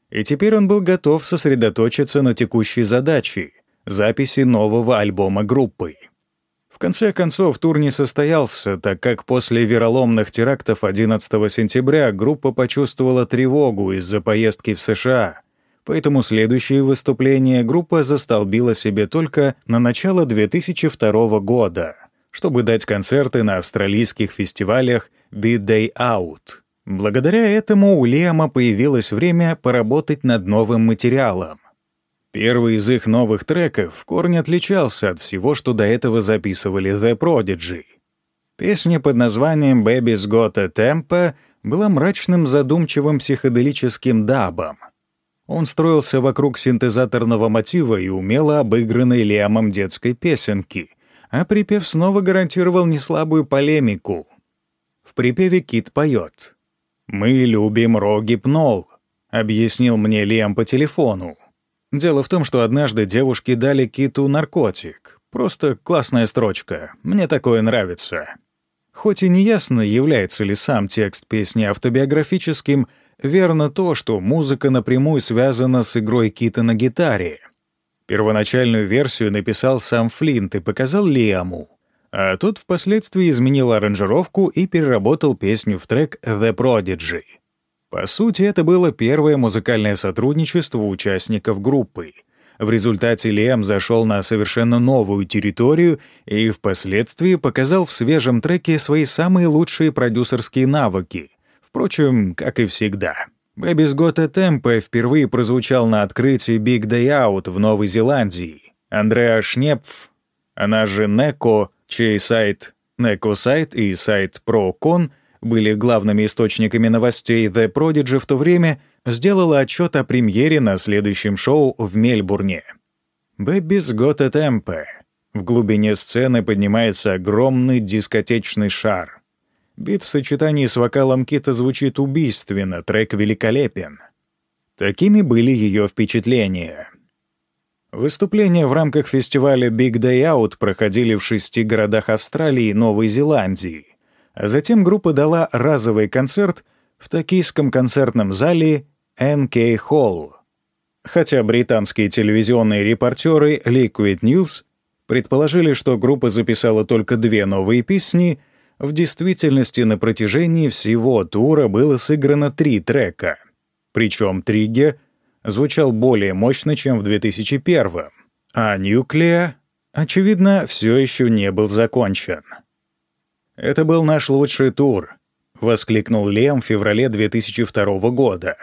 И теперь он был готов сосредоточиться на текущей задаче — записи нового альбома группы. В конце концов, тур не состоялся, так как после вероломных терактов 11 сентября группа почувствовала тревогу из-за поездки в США, поэтому следующее выступление группа застолбила себе только на начало 2002 года, чтобы дать концерты на австралийских фестивалях Beat Day Out. Благодаря этому у Лиама появилось время поработать над новым материалом. Первый из их новых треков в корне отличался от всего, что до этого записывали The Prodigy. Песня под названием «Baby's Got a Tempo» была мрачным задумчивым психоделическим дабом. Он строился вокруг синтезаторного мотива и умело обыгранной Лиамом детской песенки, а припев снова гарантировал неслабую полемику. В припеве Кит поет «Мы любим рогипнол», — объяснил мне Лиам по телефону. Дело в том, что однажды девушки дали Киту наркотик. Просто классная строчка. Мне такое нравится. Хоть и неясно, является ли сам текст песни автобиографическим, верно то, что музыка напрямую связана с игрой Кита на гитаре. Первоначальную версию написал сам Флинт и показал Лиаму, а тот впоследствии изменил аранжировку и переработал песню в трек «The Prodigy». По сути, это было первое музыкальное сотрудничество участников группы. В результате Лем зашел на совершенно новую территорию и впоследствии показал в свежем треке свои самые лучшие продюсерские навыки. Впрочем, как и всегда. «Baby's Got a Tempo» впервые прозвучал на открытии Big Day Out в Новой Зеландии. Андреа Шнепф, она же Неко, чей сайт Неко сайт и сайт ProCon — были главными источниками новостей The Prodigy в то время, сделала отчет о премьере на следующем шоу в Мельбурне. «Бэббис Got a Tempo». В глубине сцены поднимается огромный дискотечный шар. Бит в сочетании с вокалом Кита звучит убийственно, трек великолепен. Такими были ее впечатления. Выступления в рамках фестиваля Big Day Out проходили в шести городах Австралии и Новой Зеландии. А затем группа дала разовый концерт в токийском концертном зале NK Hall. Хотя британские телевизионные репортеры Liquid News предположили, что группа записала только две новые песни, в действительности на протяжении всего тура было сыграно три трека. Причем Триггер звучал более мощно, чем в 2001 а Nuclear, очевидно, все еще не был закончен. «Это был наш лучший тур», — воскликнул Лем в феврале 2002 года.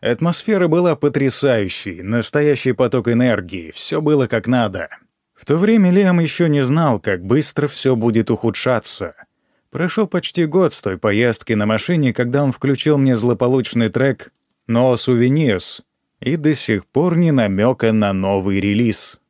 Атмосфера была потрясающей, настоящий поток энергии, все было как надо. В то время Лем еще не знал, как быстро все будет ухудшаться. Прошел почти год с той поездки на машине, когда он включил мне злополучный трек «No Souvenirs» и до сих пор не намека на новый релиз.